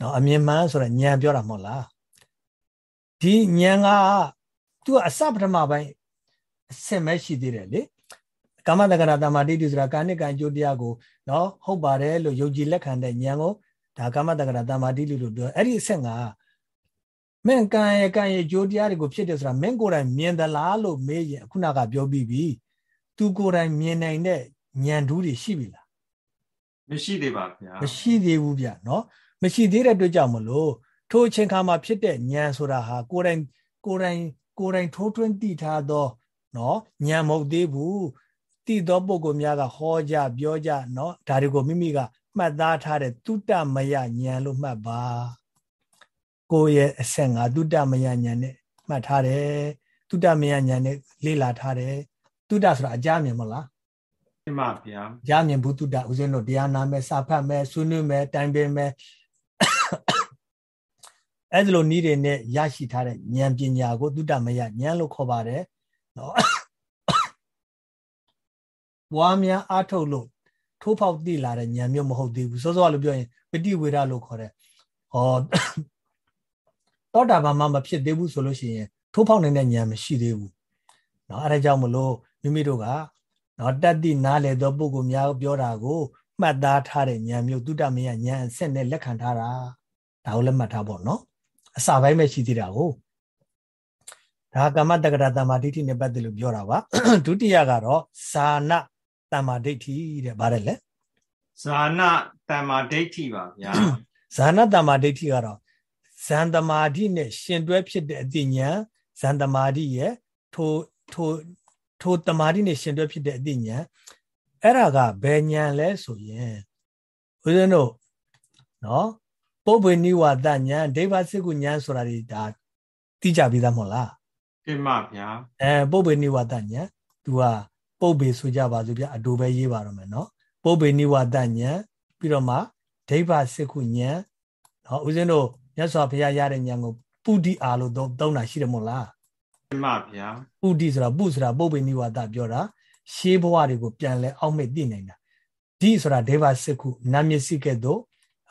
နော်အမြင်မှန်ဆိုတဲ့ဉာဏ်ပြောတာမဟုတ်လားဒီဉာဏ်ကသူကအစပထမပိုင်းအစင်မဲ့ရှိသေးတယ်လေကာမတက္ကရာတမာတိတိဆိုတာကာနိကံကြိုးတရားကိုနော်ဟုတ်ပါတယ်လို့ယုံကြည်လက်ခံတဲ့ဉာဏ်ကိုဒါကာမတက္ကရာတမာတိတိလို့ပြောအဲ့ဒီအဆင့်က မင်းကံရဲ့ကံရဲ့ကြိုးတရားတွေကိုဖြစ်တယ်ဆိုတာမင်းကိုယ်တိုင်မြင်သလားလို့မေးရင်ခုနကပြောပြီးပြီသူကိုယ်တိုင်မြင်နိုင်တဲ့ဉာဏ်ဓူးတွေရှိပြီလားမရှိသေးပါဗျာမရှိသေးဘူးဗျနော်မရှိသေးတဲ့အတွက်ကြောင့်မလို့ထိုအချိန်ခါမှာဖြစ်တဲ့ဉာဏ်ဆိုတာဟာကိုယ်တိုင်ကိုယ်တိုင်ကိုယ်တိုင်ထိုးထွင်းသိထားသောနော်ဉာဏ်မဟုတ်သေးဘူးသိသောပုဂ္ဂိုလ်များကဟောကြပြောကြနော်ဒါတွေကိုမိမိကမှတ်သားထားတဲ့တုတ္တမယဉာဏ်လို့မှတ်ပါ ကိုယ့်ရဲ့အဆက်ငါတုတ္တမယဉာဏ်နဲ့မှတ်ထားတယ်တုတ္တမယဉာဏ်နဲ့လေ့လာထားတယ်တုတ္တဆိုတာအကြမြင်မလားမှန်ပါဗျာကြားမြင်ဘူးတုတ္တဦးဇင်းတို့တရားနာမယ်စာဖတ်မယ်ဆွေးနွေးမယ်တိုင်ပင်မယ်အဲ့ဒီလိုနည်းတွေနဲ့ရရှိထားတဲ့ဉာဏ်ပညာကိုတုတ္တမယဉာဏ်လို့ခေါ်ပါတယ်နော်ဘွားများအားထုတ်လို့ထိုးဖောက်သိလာတဲ့ဉာဏ်မျိုးမဟုတ်သေးဘူးစောစောလိုပြောရင်ပฏิဝေဒလို့ခေါ်တဲ့ဟော တောတာပန်မှမဖြစ်သေးဘူးဆိုလို့ရှိရင်ထိုးဖောက်နိုင်တဲ့ဉာဏ်မရှိသေးဘူးเนาะအဲဒါကြောင့်မလို့မိမိတို့ကเนาะတတ္တိနားလေသောပုဂ္ဂိုလ်များပြောတာကိုမှတ်သားထားတဲ့ဉာဏ်မျိုးတုတ္တမယဉာဏ်အစစ်နဲ့လက်ခံထားတာဒါကိုလည်းမှတ်ထားပေါ့เนาะအစာပိုင်းပဲရှိသေးတာကိုဒါကမ္မတက္ကရာတမ္မာဒိဋ္ဌိနဲ့ပတ်သက်လို့ပြောတာပါဒုတိယကတော့ဇာနတမ္မာဒိဋ္ဌိတဲ့ဗါတယ်လေဇာနတမ္မာဒိဋ္ဌိပါဗျာဇာနတမ္မာဒိဋ္ဌိကတော့ ဇန်တမာတိနဲ့ရှင်တွဲဖြစ်တဲ့အတိညာဇန်တမာတိရဲ့ထိုထိုထိုတမာတိနဲ့ရှင်တွဲဖြစ်တဲ့အတိညာအဲ့ဒါကဘယ်ညာလဲဆိုရင်ဦးဇင်းတို့နော်ပုပ္ပေနိဝါဒညာဒိဗ္ဗစစ်ကုညာဆိုတာဒီဒါသိကြပြီးသားမဟုတ်လားပြမဗျာအဲပုပ္ပေနိဝါဒညာ तू ကပုပ္ပေဆိုကြပါစို့ဗျအတူပဲရေးပါတော့မယ်နော်ပုပ္ပေနိဝါဒညာပြီးတော့မှဒိဗ္ဗစစ်ကုညာနော်ဦးဇင်းတို့ မြတ်စွာဘုရားရတဲ့ဉာဏ်ကိုပုဒိအာလို့သုံးတာရှိတယ်မို့လားမှန်ပါဗျာပုဒိဆိုတာပုဆိုတာပုပ္ပေနိဝါဒပြောတာရှေးဘဝတွေကိုပြန်လဲအောက်မေ့သိနိုင်တာဒီဆိုတာဒေဝစစ်ခုနာမည်စိကဲ့သို့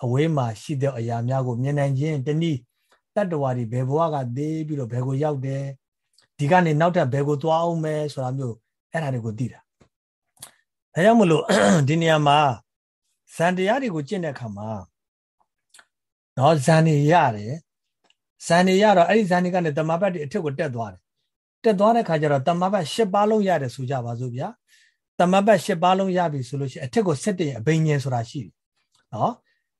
အဝေးမှာရှိတဲ့အရာများကိုမြင်နိုင်ခြင်းတနည်းတတ္တဝါတွေဘယ်ဘဝကသေးပြီးတော့ဘယ်ကိုရောက်တယ်ဒီကနေနောက်ထပ်ဘယ်ကိုသွားအောင်မဲဆိုတာမျိုးအဲ့ဒါတွေကိုသိတာဒါကြောင့်မလို့ဒီနေရာမှာဇန်တရားတွေကိုကျင့်တဲ့အခါမှာ နော်ဇန်နေရတယ်ဇန်နေရတော့အဲ့ဒီဇန်နေကနေတမဘတ်တွေအထက်ကိုတက်သွားတယ်တက်သွားတဲ့ခါကျတော့တမဘတ်၈ပါးလုံးရတယ်ဆိုကြပါစို့ဗျာတမဘတ်၈ပါးလုံးရပြီဆိုလို့ရှိရင်အထက်ကိုဆက်တဲ့အဘိညာဉ်ဆိုတာရှိတယ်နော်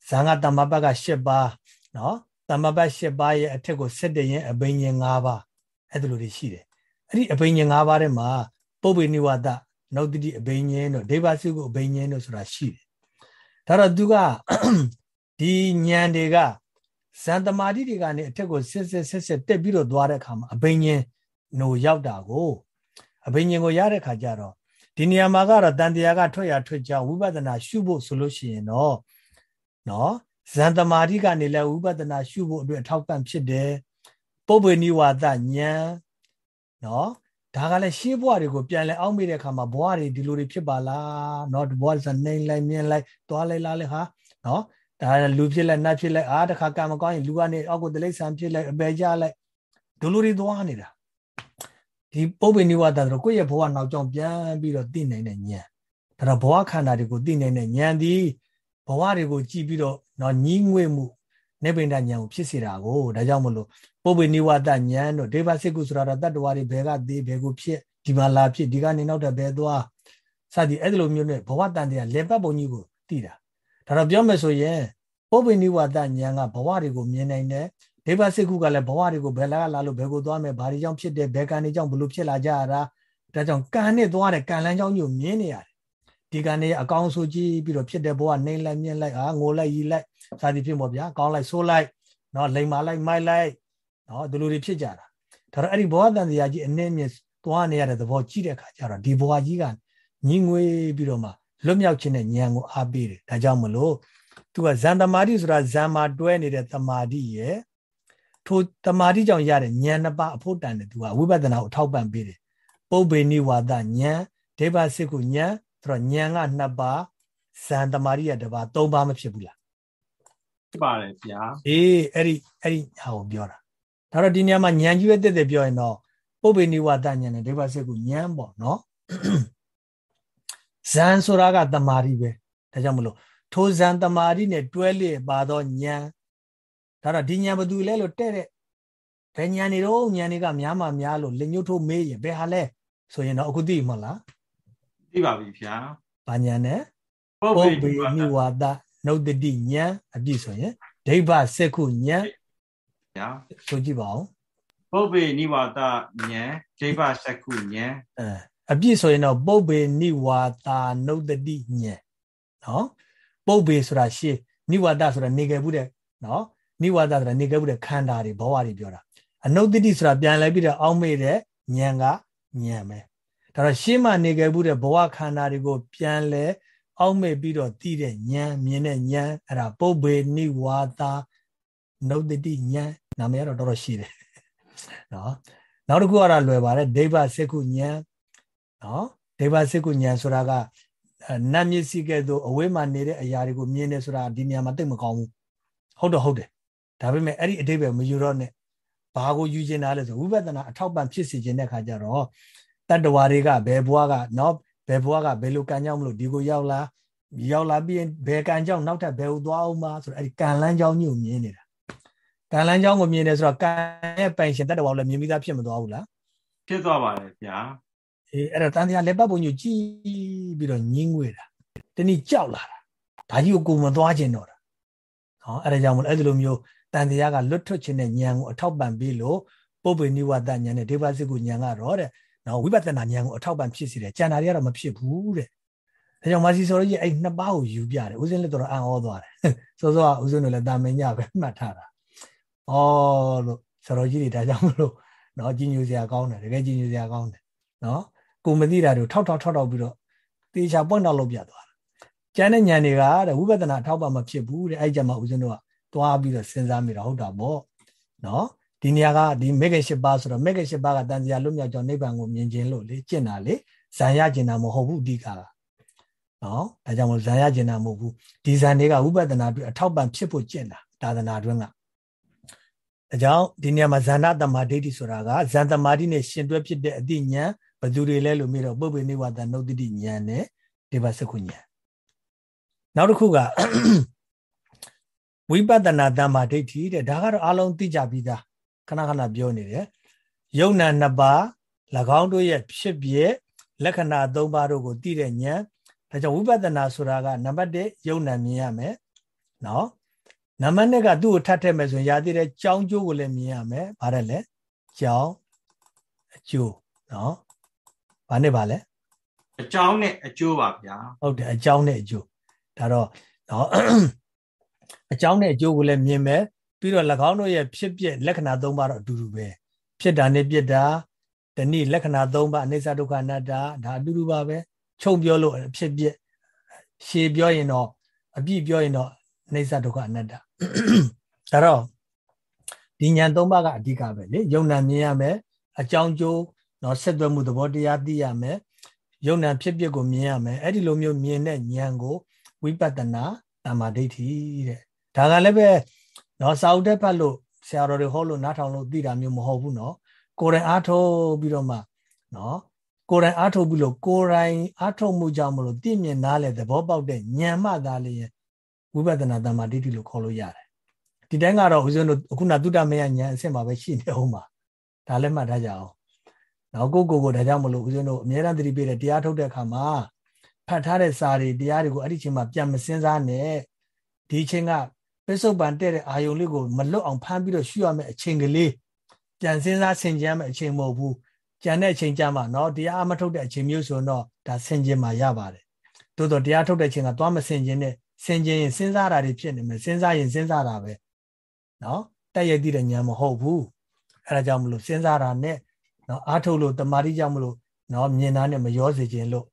ဇန်ကတမဘတ်က၈ပါးနော်တမဘတ်၈ပါးရဲ့အထက်ကိုဆက်တဲ့ရင်အဘိညာဉ်၅ပါးအဲ့ဒါလိုတွေရှိတယ်အဲ့ဒီအဘိညာဉ်၅ပါးထဲမှာပုပ္ပေနိဝါဒနုတ်တိအဘိညာဉ်တို့ဒေဝစုကိုအဘိညာဉ်တို့ဆိုတာရှိတယ်ဒါတော့သူက ဒီဉာဏ်တွေကဇန်တမာတိတွေကနေအထက်ကိုဆက်ဆက်ဆက်ဆက်တက်ပြီးတော့သွားတဲ့အခါမှာအဘိညာဉ်노ရောက်တာကိုအဘိညာဉ်ကိုရတဲ့ခါကျတော့ဒီနေရာမှာကတော့တန်တရားကထွက်ရထွက်ကြောင်းဝိပဿနာရှုဖို့ဆိုလို့ရှိရင်တော့နော်ဇန်တမာတိကနေလည်းဝိပဿနာရှုဖို့အတွက်အထောက်ပံ့ဖြစ်တယ်ပုပ္ပေနိဝါဒဉာဏ်နော်ဒါကလည်းရှေးဘဝတွေကိုပြန်လဲအောက်မိတဲ့အခါမှာဘဝတွေဒီလိုတွေဖြစ်ပါလားเนาะဘဝဆိုနေလိုက်မြင်လိုက်သွားလိုက်လားလေဟာเนาะ ဒါလူဖြစ်လိုက်နတ်ဖြစ်လိုက်အားတခါကံမကောင်းရင်လူကနေအောက်ကိုတလိษံဖြစ်လိုက်အပေကြလိုက်ဒုလိုတွေသွားနေတာဒီပုပ္ပေနိဝါဒဆိုတော့ကိုယ့်ရဲ့ဘဝနောက်ကြောင်ပြန်ပြီးတော့သိနိုင်တဲ့ဉာဏ်ဒါတော့ဘဝခန္ဓာတွေကိုသိနိုင်တဲ့ဉာဏ်ဒီဘဝတွေကိုကြည့်ပြီးတော့တော့ညီးငွေ့မှုနေပိန္ဒဉာဏ်ကိုဖြစ်စေတာကိုဒါကြောင့်မလို့ပုပ္ပေနိဝါဒဉာဏ်တို့ဒေဝစိကုဆိုတာတော့တတ္တဝါတွေဘယ်ကသေးဘယ်ကိုဖြစ်ဒီမှာလာဖြစ်ဒီကနေနောက်တော့ဘယ်သွားစသည်အဲ့ဒီလိုမျိုးနဲ့ဘဝတန်တရားလေပတ်ပုံကြီးကိုသိတာ ဒါတော့ပြောမယ်ဆိုရင်ပုပ္ပိနိဝါဒဉာဏ်ကဘဝတွေကိုမြင်နိုင်တယ်ဒေဝစိတ်ကုကလည်းဘဝတွေကိုဘယ်လာလာလို့ဘယ်ကိုသွားမယ်ဘာတွေကြောင့်ဖြစ်တယ်ဘယ်ကံတွေကြောင့်ဘလို့ဖြစ်လာကြရတာဒါကြောင့်ကံနဲ့သွားတဲ့ကံလမ်းကြောင်းမျိုးမြင်နေရတယ်ဒီကံတွေအကောင်းဆိုကြည့်ပြီးတော့ဖြစ်တဲ့ဘဝနှိမ့်လိုက်မြင့်လိုက်အာငိုလိုက်ရီလိုက်စသည်ဖြင့်ပေါ့ဗျာကောင်းလိုက်ဆိုးလိုက်နော်လိမ်မာလိုက်မိုက်လိုက်နော်ဒီလိုတွေဖြစ်ကြတာဒါတော့အဲ့ဒီဘဝတန်တရားကြီးအနည်းမြင့်သွားနေရတဲ့သဘောကြည့်တဲ့အခါကျတော့ဒီဘဝကြီးကညီငွေပြီးတော့မှ လွတ်မြောက်ခြင်းနဲ့ဉာဏ်ကိုအားပေးတယ်ဒါကြောင့်မလို့သူကဇန်တမာတိဆိုတာဇန်မာတွဲနေတဲ့တမာတိရဲ့ထိုတမာတိကြောင့်ရတဲ့ဉာဏ်နှစ်ပါးအဖို့တန်တယ်သူကဝိပဿနာကိုထောက်ပံ့ပေးတယ်ပုပ္ပေနိဝါဒဉာဏ်ဒေဝစိတ်ကိုဉာဏ်ဆိုတော့ဉာဏ်ကနှစ်ပါးဇန်တမာတိရတစ်ပါးသုံးပါးမဖြစ်ဘူးလားဖြစ်ပါတယ်ဗျာအေးအဲ့ဒီအဲ့ဒီဟာကိုပြောတာဒါတော့ဒီနေရာမှာဉာဏ်ကြီးရဲ့တက်တက်ပြောရင်တော့ပုပ္ပေနိဝါဒဉာဏ်နဲ့ဒေဝစိတ်ကိုဉာဏ်ပေါ့နော် ဇန်ဆိုတာကတမာတိပဲဒါကြောင့်မလို့ထိုဇန်တမာတိနဲ့တွဲလျက်ပါတော့ဉာဏ်ဒါတော့ဒီဉာဏ်ဘသူလဲလို့တဲ့တဲ့ဘယ်ဉာဏ်နေတော့ဉာဏ်တွေကများမှများလို့လက်ညှိုးထိုးမေးရင်ဘယ်ဟာလဲဆိုရင်တော့အခုသိမလားသိပါပြီဗျာဘာဉာဏ်နဲ့ပုပ္ပေနိဝါဒနှုတ်တိဉာဏ်အပြည့်ဆိုရင်ဒိဗ္ဗစက္ခုဉာဏ်ဗျာဆိုကြည့်ပါဦးပုပ္ပေနိဝါဒဉာဏ်ဒိဗ္ဗစက္ခုဉာဏ်အဲ အပြည့်ဆိုရင်တော့ပုပ္ပေနိဝါဒနှုတ်တိဉာဏ်နော်ပုပ္ပေဆိုတာရှေးနိဝါဒဆိုတာနေခဲ့ဘူးတဲ့နော်နိဝါဒဆိုတာနေခဲ့ဘူးတဲ့ခန္ဓာတွေဘဝတွေပြောတာအနုတ္တိဆိုတာပြန်လဲပြီးတော့အောင်းမေ့တဲ့ဉာဏ်ကဉာဏ်ပဲဒါတော့ရှေးမှနေခဲ့ဘူးတဲ့ဘဝခန္ဓာတွေကိုပြန်လဲအောက်မဲ့ပြီးတော့သိတဲ့ဉာဏ်မြင်တဲ့ဉာဏ်အဲ့ဒါပုပ္ပေနိဝါဒနုတ္တိဉာဏ်နာမည်ကတော့တော်တော်ရှိတယ်နော်နောက်တစ်ခုကတော့လွယ်ပါတယ်ဒိဗ္ဗစက္ခုဉာဏ် နော်ဒိဗ္ဗစက္ခုဉာဏ်ဆိုတာကနတ်မျက်စိကဲ့သို့အဝေးမှာနေတဲ့အရာတွေကိုမြင်နေဆိုတာဒီနေရာမှာသိမကောင်းဘူးဟုတ်တော့ဟုတ်တယ်ဒါပေမဲ့အဲ့ဒီအတိပ္ပယ်မယူတော့နဲ့ဘာကိုယူကျင်တာလဲဆိုဝိပဿနာအထောက်ပံ့ဖြစ်စေခြင်းတဲ့ခါကျတော့တတ္တဝါတွေကဘယ်ဘဝကနော်ဘယ်ဘဝကဘယ်လိုကံကြောင့်မလို့ဒီကိုရောက်လာရောက်လာပြီးရင်ဘယ်ကံကြောင့်နောက်ထပ်ဘယ်ဟိုသွားအောင်မဆိုတော့အဲ့ဒီကံလန်းကြောင်းညို့မြင်နေတာကံလန်းကြောင်းကိုမြင်နေဆိုတော့ကံရဲ့ပိုင်ရှင်တတ္တဝါလည်းမြင်ပြီးသားဖြစ်မသွားဘူးလားဖြစ်သွားပါတယ်ဗျာ အေးအဲ့တော့တန်တရားလက်ပတ်ပုံညို့ကြည့်ပြီးတော့ညင်းငွေတာတနည်းကြောက်လာတာဒါကြီးကိုကိုမသွားခြင်းတော့တာဟောအဲ့ဒါကြောင့်မလို့အဲ့ဒီလိုမျိုးတန်တရားကလွတ်ထွက်ခြင်းနဲ့ဉာဏ်ကိုအထောက်ပံ့ပြီးလို့ပုပ္ပေနိဝတဉာဏ်နဲ့ဒေဝစိကုဉာဏ်ကတော့တဲ့နော်ဝိပဿနာဉာဏ်ကိုအထောက်ပံ့ဖြစ်စေတယ်ကျန်တာတွေကတော့မဖြစ်ဘူးတဲ့ဒါကြောင့်မာစီဆိုလို့ကြီးအဲ့နှစ်ပါးကိုယူပြတယ်ဦးစင်းလည်းတော်တော်အံ့ဩသွားတယ်စောစောကဦးစင်းတို့လည်းတာမင်ညပဲမှတ်ထားတာဩလို့ဆရာတော်ကြီးတွေဒါကြောင့်မလို့နော်ကြီးညိုစရာကောင်းတယ်တကယ်ကြီးညိုစရာကောင်းတယ်နော် ကိုမသိတာတွေထောက်ထောက်ထောက်ထောက်ပြီးတော့တေချာပွင့်တော့လုပ်ပြသွားတာကျန်တဲ့ဉာဏ်တွေကတဲ့ဝိပဿနာအထောက်ပံ့မဖြစ်ဘူးတဲ့အဲ့ကြမှာဦးဇင်းတို့ကသွားပြီးတော့စဉ်းစားမိတာဟုတ်တာပေါ့နော်ဒီနေရာကဒီမေဂရှစ်ပါဆိုတော့မေဂရှစ်ပါကတန်စရာလွတ်မြောက်ကြောင်းနိဗ္ဗာန်ကိုမြင်ခြင်းလို့လေကျင့်တာလေဇံရကျင်တာမဟုတ်ဘူးအဓိကကနော်ဒါကြောင့်မလို့ဇံရကျင်တာမဟုတ်ဘူးဒီဇံတွေကဝိပဿနာအတွက်အထောက်ပံ့ဖြစ်ဖို့ကျင့်တာသာသနာတွင်းကဒါကြောင့်ဒီနေရာမှာဇန္နတမဒိဋ္ဌိဆိုတာကဇန်တမာတိနဲ့ရှင်တွဲဖြစ်တဲ့အတိညာ ဘယ်သူတွေလဲလို့မေးတော့ပုပ္ပေနိဝါဒနုတ္တိဉာဏ်နဲ့ဒေဝစကုဉာဏ်နောက်တစ်ခုကဝိပဿနာတမ္မာဒိဋ္ဌိတဲ့ဒါကတော့အလုံးသိကြပြီးသားခဏခဏပြောနေတယ်ယုံနာနှစ်ပါး၎င်းတို့ရဲ့ဖြစ်ပြလက္ခဏာ၃ပါးတို့ကိုသိတဲ့ဉာဏ်ဒါကြောင့်ဝိပဿနာဆိုတာကနံပါတ်1ယုံနာမြင်ရမယ်နော်နံပါတ်2ကသူ့ကိုထပ်ထည့်မယ်ဆိုရင်ရာသိတဲ့ကြောင်းကျိုးကိုလည်းမြင်ရမယ်ဗါတယ်လေကြောင်းအကျိုးနော် ဘာနဲ့ပါလဲအကြောင်းနဲ့အကျိုးပါဗျာဟုတ်တယ်အကြောင်းနဲ့အကျိုးဒါတော့နော်အကြောင်းနဲ့အကျိုးကိုလည်းမြင်မယ်ပြီးတော့၎င်းတို့ရဲ့ဖြစ်ပျက်လက္ခဏာ၃ပါးတော့အတူတူပဲဖြစ်တာနဲ့ပြစ်တာတနည်းလက္ခဏာ၃ပါးအနိစ္စဒုက္ခအနတ္တဒါအတူတူပါပဲချုပ်ပြောလို့ဖြစ်ပျက်ရှည်ပြောရင်တော့အပြည့်ပြောရင်တော့အနိစ္စဒုက္ခအနတ္တဒါတော့ဒီဉာဏ်၃ပါးကအဓိကပဲလေယုံနာမြင်ရမယ်အကြောင်းကျိုး နော်ဆက်သွယ်မှုသဘောတရားသိရမယ်ယုံနာဖြစ်ပျက်ကိုမြင်ရမယ်အဲ့ဒီလိုမျိုးမြင်တဲ့ဉာဏ်ကိုဝိပဿနာတမ္မာဒိဋ္ဌိတဲ့ဒါကလည်းပဲနော်စာအုပ်တက်ဖတ်လို့ဆရာတော်တွေဟောလို့နားထောင်လို့သိတာမျိုးမဟုတ်ဘူးနော်ကိုယ်တိုင်အားထုတ်ပြီးတော့မှနော်ကိုယ်တိုင်အားထုတ်ပြီးလို့ကိုယ်တိုင်အားထုတ်မှုကြောင့်မလို့သိမြင်နားလဲသဘောပေါက်တဲ့ဉာဏ်မှသာလျင်ဝိပဿနာတမ္မာဒိဋ္ဌိလို့ခေါ်လို့ရတယ်ဒီတိုင်းကတော့ဦးဇင်းတို့အခုနတုတ္တမယဉာဏ်အဆင့်မှာပဲရှိနေအောင်ပါဒါလည်းမှတ်ထားကြအောင် နော်ကိုကိုကိုဒါကြောင့်မလို့ဦးဇင်းတို့အများအားသတိပေးတဲ့တရားထုတ်တဲ့အခါမှာဖတ်ထားတဲ့စာတွေတရားတွေကိုအဲ့ဒီချိန်မှာပြန်မစင်းစားနဲ့ဒီချိန်ကပစ္စုပန်တဲ့တဲ့အာယုံလေးကိုမလွတ်အောင်ဖမ်းပြီးတော့ရှုရမယ့်အချိန်ကလေးပြန်စင်းစားဆင်ကြံမယ့်အချိန်မဟုတ်ဘူးကြံတဲ့အချိန်ကြမှာနော်တရားအမထုတ်တဲ့အချိန်မျိုးဆိုတော့ဒါဆင်ကျင်မှာရပါတယ်သို့တော့တရားထုတ်တဲ့အချိန်ကသွားမဆင်ကျင်နဲ့ဆင်ကျင်ရင်စဉ်းစားတာတွေဖြစ်နေမယ်စဉ်းစားရင်စဉ်းစားတာပဲနော်တက်ရည်တည်တဲ့ဉာဏ်မဟုတ်ဘူးအဲဒါကြောင့်မလို့စဉ်းစားတာနဲ့ နော်အားထုတ်လို့တမာတိကြောင့်မလို့နော်မြင်သားနဲ့မရောစေခြင်းလို့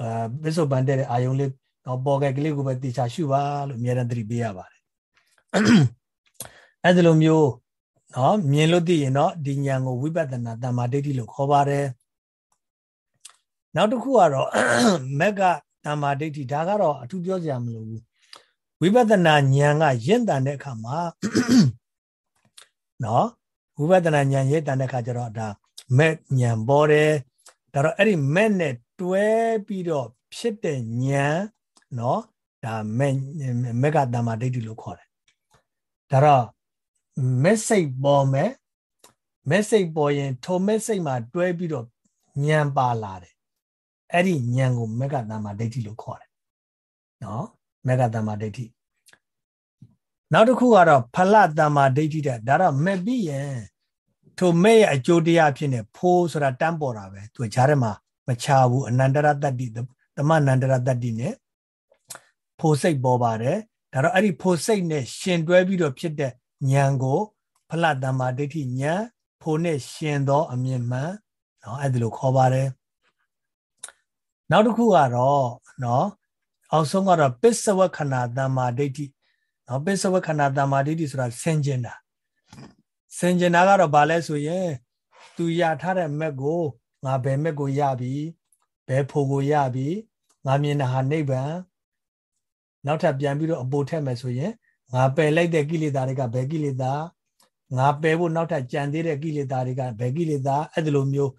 အဲပစ္စုပန်တဲ့အာယုံလေးနော်ပေါ်ကဲကလေးကိုပဲတေချာရှုပါလို့အများအားသတိပေးရပါတယ်အဲဒီလိုမျိုးနော်မြင်လို့သိရင်တော့ဒီဉာဏ်ကိုဝိပဿနာတမာဒိဋ္ဌိလို့ခေါ်ပါတယ်နောက်တစ်ခုကတော့မက်ကတမာဒိဋ္ဌိဒါကတော့အထူးပြောစရာမလိုဘူးဝိပဿနာဉာဏ်ကရင့်တန်တဲ့အခါမှာနော်ဝိပဿနာဉာဏ်ရင့်တန်တဲ့အခါကျတော့ဒါ မက်ဉာဏ်ပေါ်တယ်ဒါတော့အဲ့ဒီမက်နဲ့တွဲပြီးတော့ဖြစ်တဲ့ဉာဏ်နော်ဒါမက်မက်ကတမ္မာဒိဋ္ဌိလို့ခေါ်တယ်ဒါတော့ message ပေါ်မယ် message ပေါ်ရင်ထို message မှာတွဲပြီးတော့ညံပါလာတယ်အဲ့ဒီညံကိုမက္ကတမ္မာဒိဋ္ဌိလို့ခေါ်တယ်နော်မက္ကတမ္မာဒိဋ္ဌိနောက်တစ်ခုကတော့ဖလတမ္မာဒိဋ္ဌိတဲ့ဒါတော့မဲ့ပြီးရင် ထိုမဲ့ရဲ့အကျိုးတရားဖြစ်နေဖိုးဆိုတာတန်းပေါ်တာပဲသူကြားထဲမှာမချဘူးအနန္တရတတ္တိသမနန္တရတတ္တိနဲ့ဖိုးစိတ်ပေါ်ပါတယ်ဒါတော့အဲ့ဒီဖိုးစိတ်နဲ့ရှင်တွဲပြီးတော့ဖြစ်တဲ့ဉာဏ်ကိုဖလတမ္မာဒိဋ္ဌိဉာဏ်ဖို့နဲ့ရှင်သောအမြင်မှန်เนาะအဲ့ဒါလိုခေါ်ပါတယ်နောက်တစ်ခုကတော့เนาะအောက်ဆုံးကတော့ပစ္စဝခဏတမ္မာဒိဋ္ဌိเนาะပစ္စဝခဏတမ္မာဒိဋ္ဌိဆိုတာဆင်ကျင်တာ ဆင်ကျင်တာကတော့ဘာလဲဆိုရင်သူရထားတဲ့မက်ကိုငါဘယ်မက်ကိုရပြီဘယ်ဖို့ကိုရပြီငါမြင်တာဟာနိဗ္ဗာန်နောက်ထပ်ပြန်ပြီးတော့အပိုထက်မယ်ဆိုရင်ငါပယ်လိုက်တဲ့ကိလေသာတွေကဘယ်ကိလေသာငါပယ်ဖို့နောက်ထပ်ကြံသေးတဲ့ကိလေသာတွေကဘယ်ကိလေသာအဲ့ဒီလိုမျိုး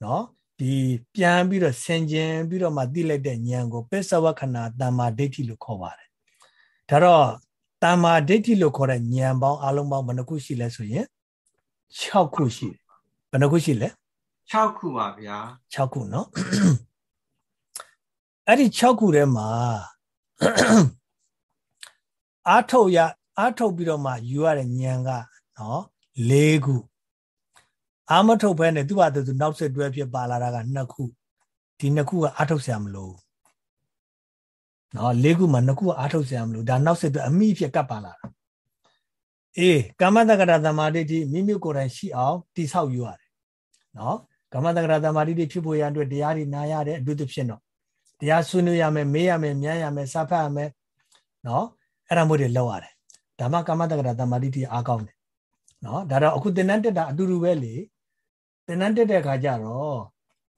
เนาะဒီပြန်ပြီးတော့ဆင်ခြင်ပြီးတော့မှသိလိုက်တဲ့ဉာဏ်ကိုပစ္စဝခဏတမ္မာဒိဋ္ဌိလို့ခေါ်ပါတယ်ဒါတော့တမ္မာဒိဋ္ဌိလို့ခေါ်တဲ့ဉာဏ်ပေါင်းအလုံးပေါင်းဘယ်နှခုရှိလဲဆိုရင် 6ခုရှိတယ်ဘယ်နှခုရှိလဲ6ခုပါဗျာ6ခုเนาะအဲ့ဒီ6ခုထဲမှာအာထုတ်ရအာထုတ်ပြီးတော့မှယူရတဲ့ဉာဏ်ကနော်၄ခုအာမထုတ်ဘဲနဲ့သူ့ဟာသူနောက်ဆက်တွဲဖြစ်ပါလာတာက2ခုဒီ2ခုကအာထုတ်ဆရာမလို့နော်၄ခုမှာ2ခုကအာထုတ်ဆရာမလို့ဒါနောက်ဆက်တွဲအမိဖြစ်ကပ်ပါလာတာ အေးကမ္မတက္ကရာသမာဓိတိမိမိကိုယ်တိုင်ရှိအောင်တိဆောက်ယူရတယ်နော်ကမ္မတက္ကရာသမာဓိတိဖြစ်ဖို့ရန်အတွက်တရားတွေနာရတဲ့အတူတူဖြစ်တော့တရားဆွေးနွေးရမယ်မေးရမယ်မြန်းရမယ်စာဖတ်ရမယ်နော်အဲ့ဒါမျိုးတွေလောက်ရတယ်ဒါမှကာမတက္ကရာတမာတိတိအားကောင်းတယ်နော်ဒါတော့အခုသင်္นานတက်တာအတူတူပဲလေသင်္นานတက်တဲ့ခါကျတော့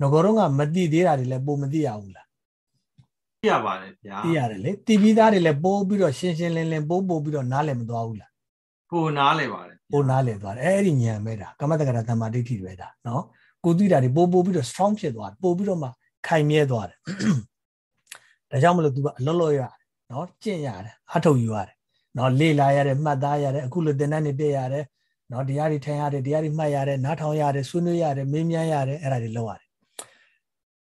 ငကောတော့ကမသိသေးတာတွေလည်းပိုမသိရဘူးလားသိရပါတယ်ဗျာသိရတယ်လေတီးပြီးသားတွေလည်းပိုးပြီးတော့ရှင်းရှင်းလင်းလင်းပိုးပို့ပြီးတော့နားလည်မသွားဘူးလား ပိုနားလည်ပါတယ်ပိုနားလည်သွားတယ်အဲ့ဒီဉာဏ်ပဲဒါကမ္မတက္ကရာတမာတိတိပဲဒါနော်ကိုသိတာတွေပိုးပို့ပြီးတော့ strong ဖြစ်သွားတယ်ပို့ပြီးတော့မှခိုင်မြဲသွားတယ်ဒါကြောင့်မလို့ तू ကအလွတ်လွတ်ရတယ်နော်ကျင့်ရတယ်အထုတ်ယူရတယ်နော်လေ့လာရတယ်မှတ်သားရတယ်အခုလိုသင်တန်းတွေတက်ရတယ်နော်တရားတွေထိုင်ရတယ်တရားတွေမှတ်ရတယ်နားထောင်ရတယ်ဆွေးနွေးရတယ်မေးမြန်းရတယ်အဲ့ဒါတွေလုပ်ရတယ်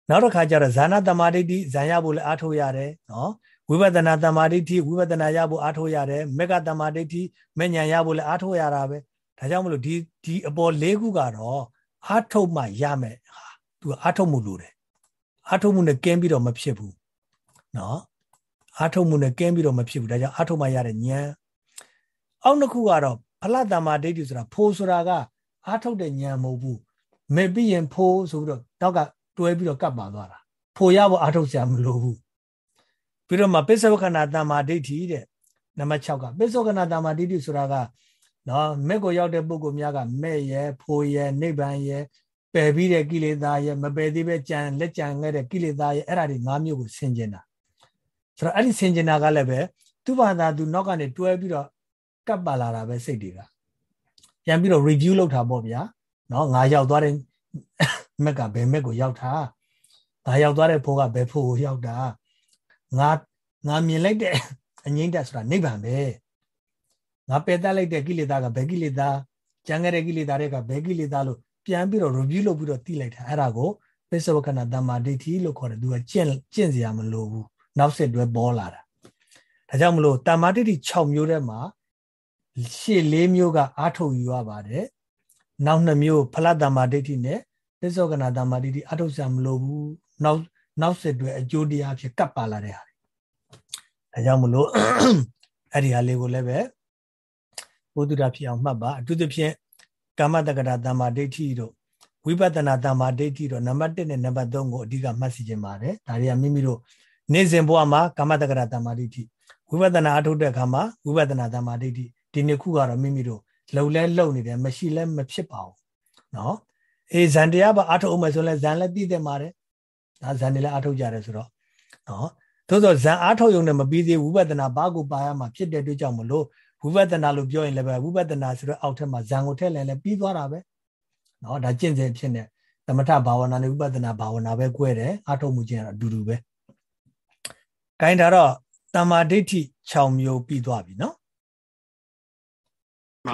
နောက်တစ်ခါကျတော့ဇာနာတမာဒိဋ္ဌိဇံရဖို့လည်းအားထုတ်ရတယ်နော် ဝိပဿနာတမာဒိဋ္ဌိဝိပဿနာရဖို့အားထုတ်ရတယ်မေကတမာဒိဋ္ဌိမဉ္ဇဏ်ရဖို့လည်းအားထုတ်ရတာပဲဒါကြောင့်မလို့ဒီဒီအပေါ်၄ခုကတော့အားထုတ်မှရမယ်ဟာသူအားထုတ်မှုလို့တယ်အားထုတ်မှုနဲ့ကင်းပြီးတော့မဖြစ်ဘူးနော်အာထုတ်မှုနဲ့ကင်းပြီးတော့မဖြစ်ဘူးဒါကြောင့်အာထုတ်မှရတဲ့ဉာဏ်အောက်နှစ်ခုကတော့ဖလတ္တမဒိဋ္ဌိဆိုတာဖိုးဆိုတာကအာထုတ်တဲ့ဉာဏ်မဟုတ်ဘူးမေပြီးရင်ဖိုးဆိုပြီးတော့တောက်ကတွဲပြီးတော့ကပ်ပါသွားတာဖိုးရဖို့အာထုတ်စရာမလိုဘူး ပြီးတော့မှပစ္စောကနာတမ္မာဒိဋ္ဌိတဲ့နံပါတ်6ကပစ္စောကနာတမ္မာဒိဋ္ဌိဆိုတာကနော်မဲ့ကိုရောက်တဲ့ပုဂ္ဂိုလ်များကမဲ့ရယ်ဖိုရယ်နိဗ္ဗာန်ရယ်ပယ်ပြီးတဲ့ကိလေသာရယ်မပယ်သေးပဲကြံလက်ကြံခဲ့တဲ့ကိလေသာရယ်အဲ့ဒါတွေ၅မျိုးကိုဆင်ကျင်တာဆိုတော့အဲ့ဒီဆင်ကျင်တာကလည်းပဲသူ့ဘာသာသူနောက်ကနေတွဲပြီးတော့ကပ်ပါလာတာပဲစိတ်တွေကပြန်ပြီးတော့ review လုပ်တာပေါ့ဗျာနော်ငါရောက်သွားတဲ့မက်ကဘယ်မက်ကိုရောက်တာငါရောက်သွားတဲ့ဖိုးကဘယ်ဖိုးကိုရောက်တာ ငါငါမြင်လိုက်တဲ့အငိမ့်တက်ဆိုတာနိဗ္ဗာန်ပဲငါပယ်တတ်လိုက်တဲ့ကိလေသာကဘယ်ကိလေသာကြံခဲ့တဲ့ကိလေသာတွေကဘယ်ကိလေသာလို့ပြန်ပြီးတော့ review လုပ်ပြီးတော့သိလိုက်တာအဲ့ဒါကိုပိဿဝကနာတမ္မာဒိဋ္ဌိလို့ခေါ်တယ်သူကကျင့်ကျင့်စရာမလိုဘူးနောက်ဆက်တွဲပေါ်လာတာဒါကြောင့်မလို့တမ္မာတိတိ6မျိုးထဲမှာရှေ့၄မျိုးကအာထုတ်ယူရပါတယ်နောက်2မျိုးဖလတမ္မာဒိဋ္ဌိနဲ့သစ္စောကနာတမ္မာဒိဋ္ဌိအာထုတ်ဆံမလို့ဘူးနောက် နောက်ဆက်တွဲအကျိုးတရားဖြစ်ကပ်ပါလာတဲ့ဟာတွေဒါကြောင့်မလို့အဲ့ဒီဟာလေးကိုလည်းပဲဘုဒ္ဓတာဖြစ်အောင်မှတ်ပါအထူးသဖြင့်ကာမတက္ကရာတမ္မာဒိဋ္ဌိတို့ဝိပဿနာတမ္မာဒိဋ္ဌိတို့နံပါတ်1နဲ့နံပါတ်3ကိုအဓိကမှတ်စီခြင်းပါတယ်ဒါတွေကမိမိတို့နေ့စဉ်ဘဝမှာကာမတက္ကရာတမ္မာဒိဋ္ဌိဝိပဿနာအထုတ်တဲ့အခါမှာဝိပဿနာတမ္မာဒိဋ္ဌိဒီနှစ်ခုကတော့မိမိတို့လှုပ်လဲလှုပ်နေတယ်မရှိလဲမဖြစ်ပါဘူးနော်အေးဇန်တရားပါအထုတ်အောင်မယ်ဆိုလဲဇန်လည်းပြီးတယ်ပါတယ် ဒါဇန်တွေလည်းအထုတ်ကြတယ်ဆိုတော့နော်သို့သောဇန်အားထုတ်ရုံနဲ့မပြီးသေးဝိပဿနာဘာကိုပါရမှာဖြစ်တဲ့အတွက်ကြောင့်မလို့ဝိပဿနာလို့ပြောရင်လည်းပဲဝိပဿနာဆိုတော့အောက်ထက်မှာဇန်ကိုထည့်လိုက်လဲပြီးသွားတာပဲနော်ဒါကျင့်စဉ်ဖြစ်နေသမထဘာဝနာနဲ့ဝိပဿနာဘာဝနာပဲ꿰တယ်အားထုတ်မှုချင်းကတော့အတူတူပဲ။ကိုင်းဒါတော့တမ္မာဒိဋ္ဌိ6မျိုးပြီးသွားပြီနော်။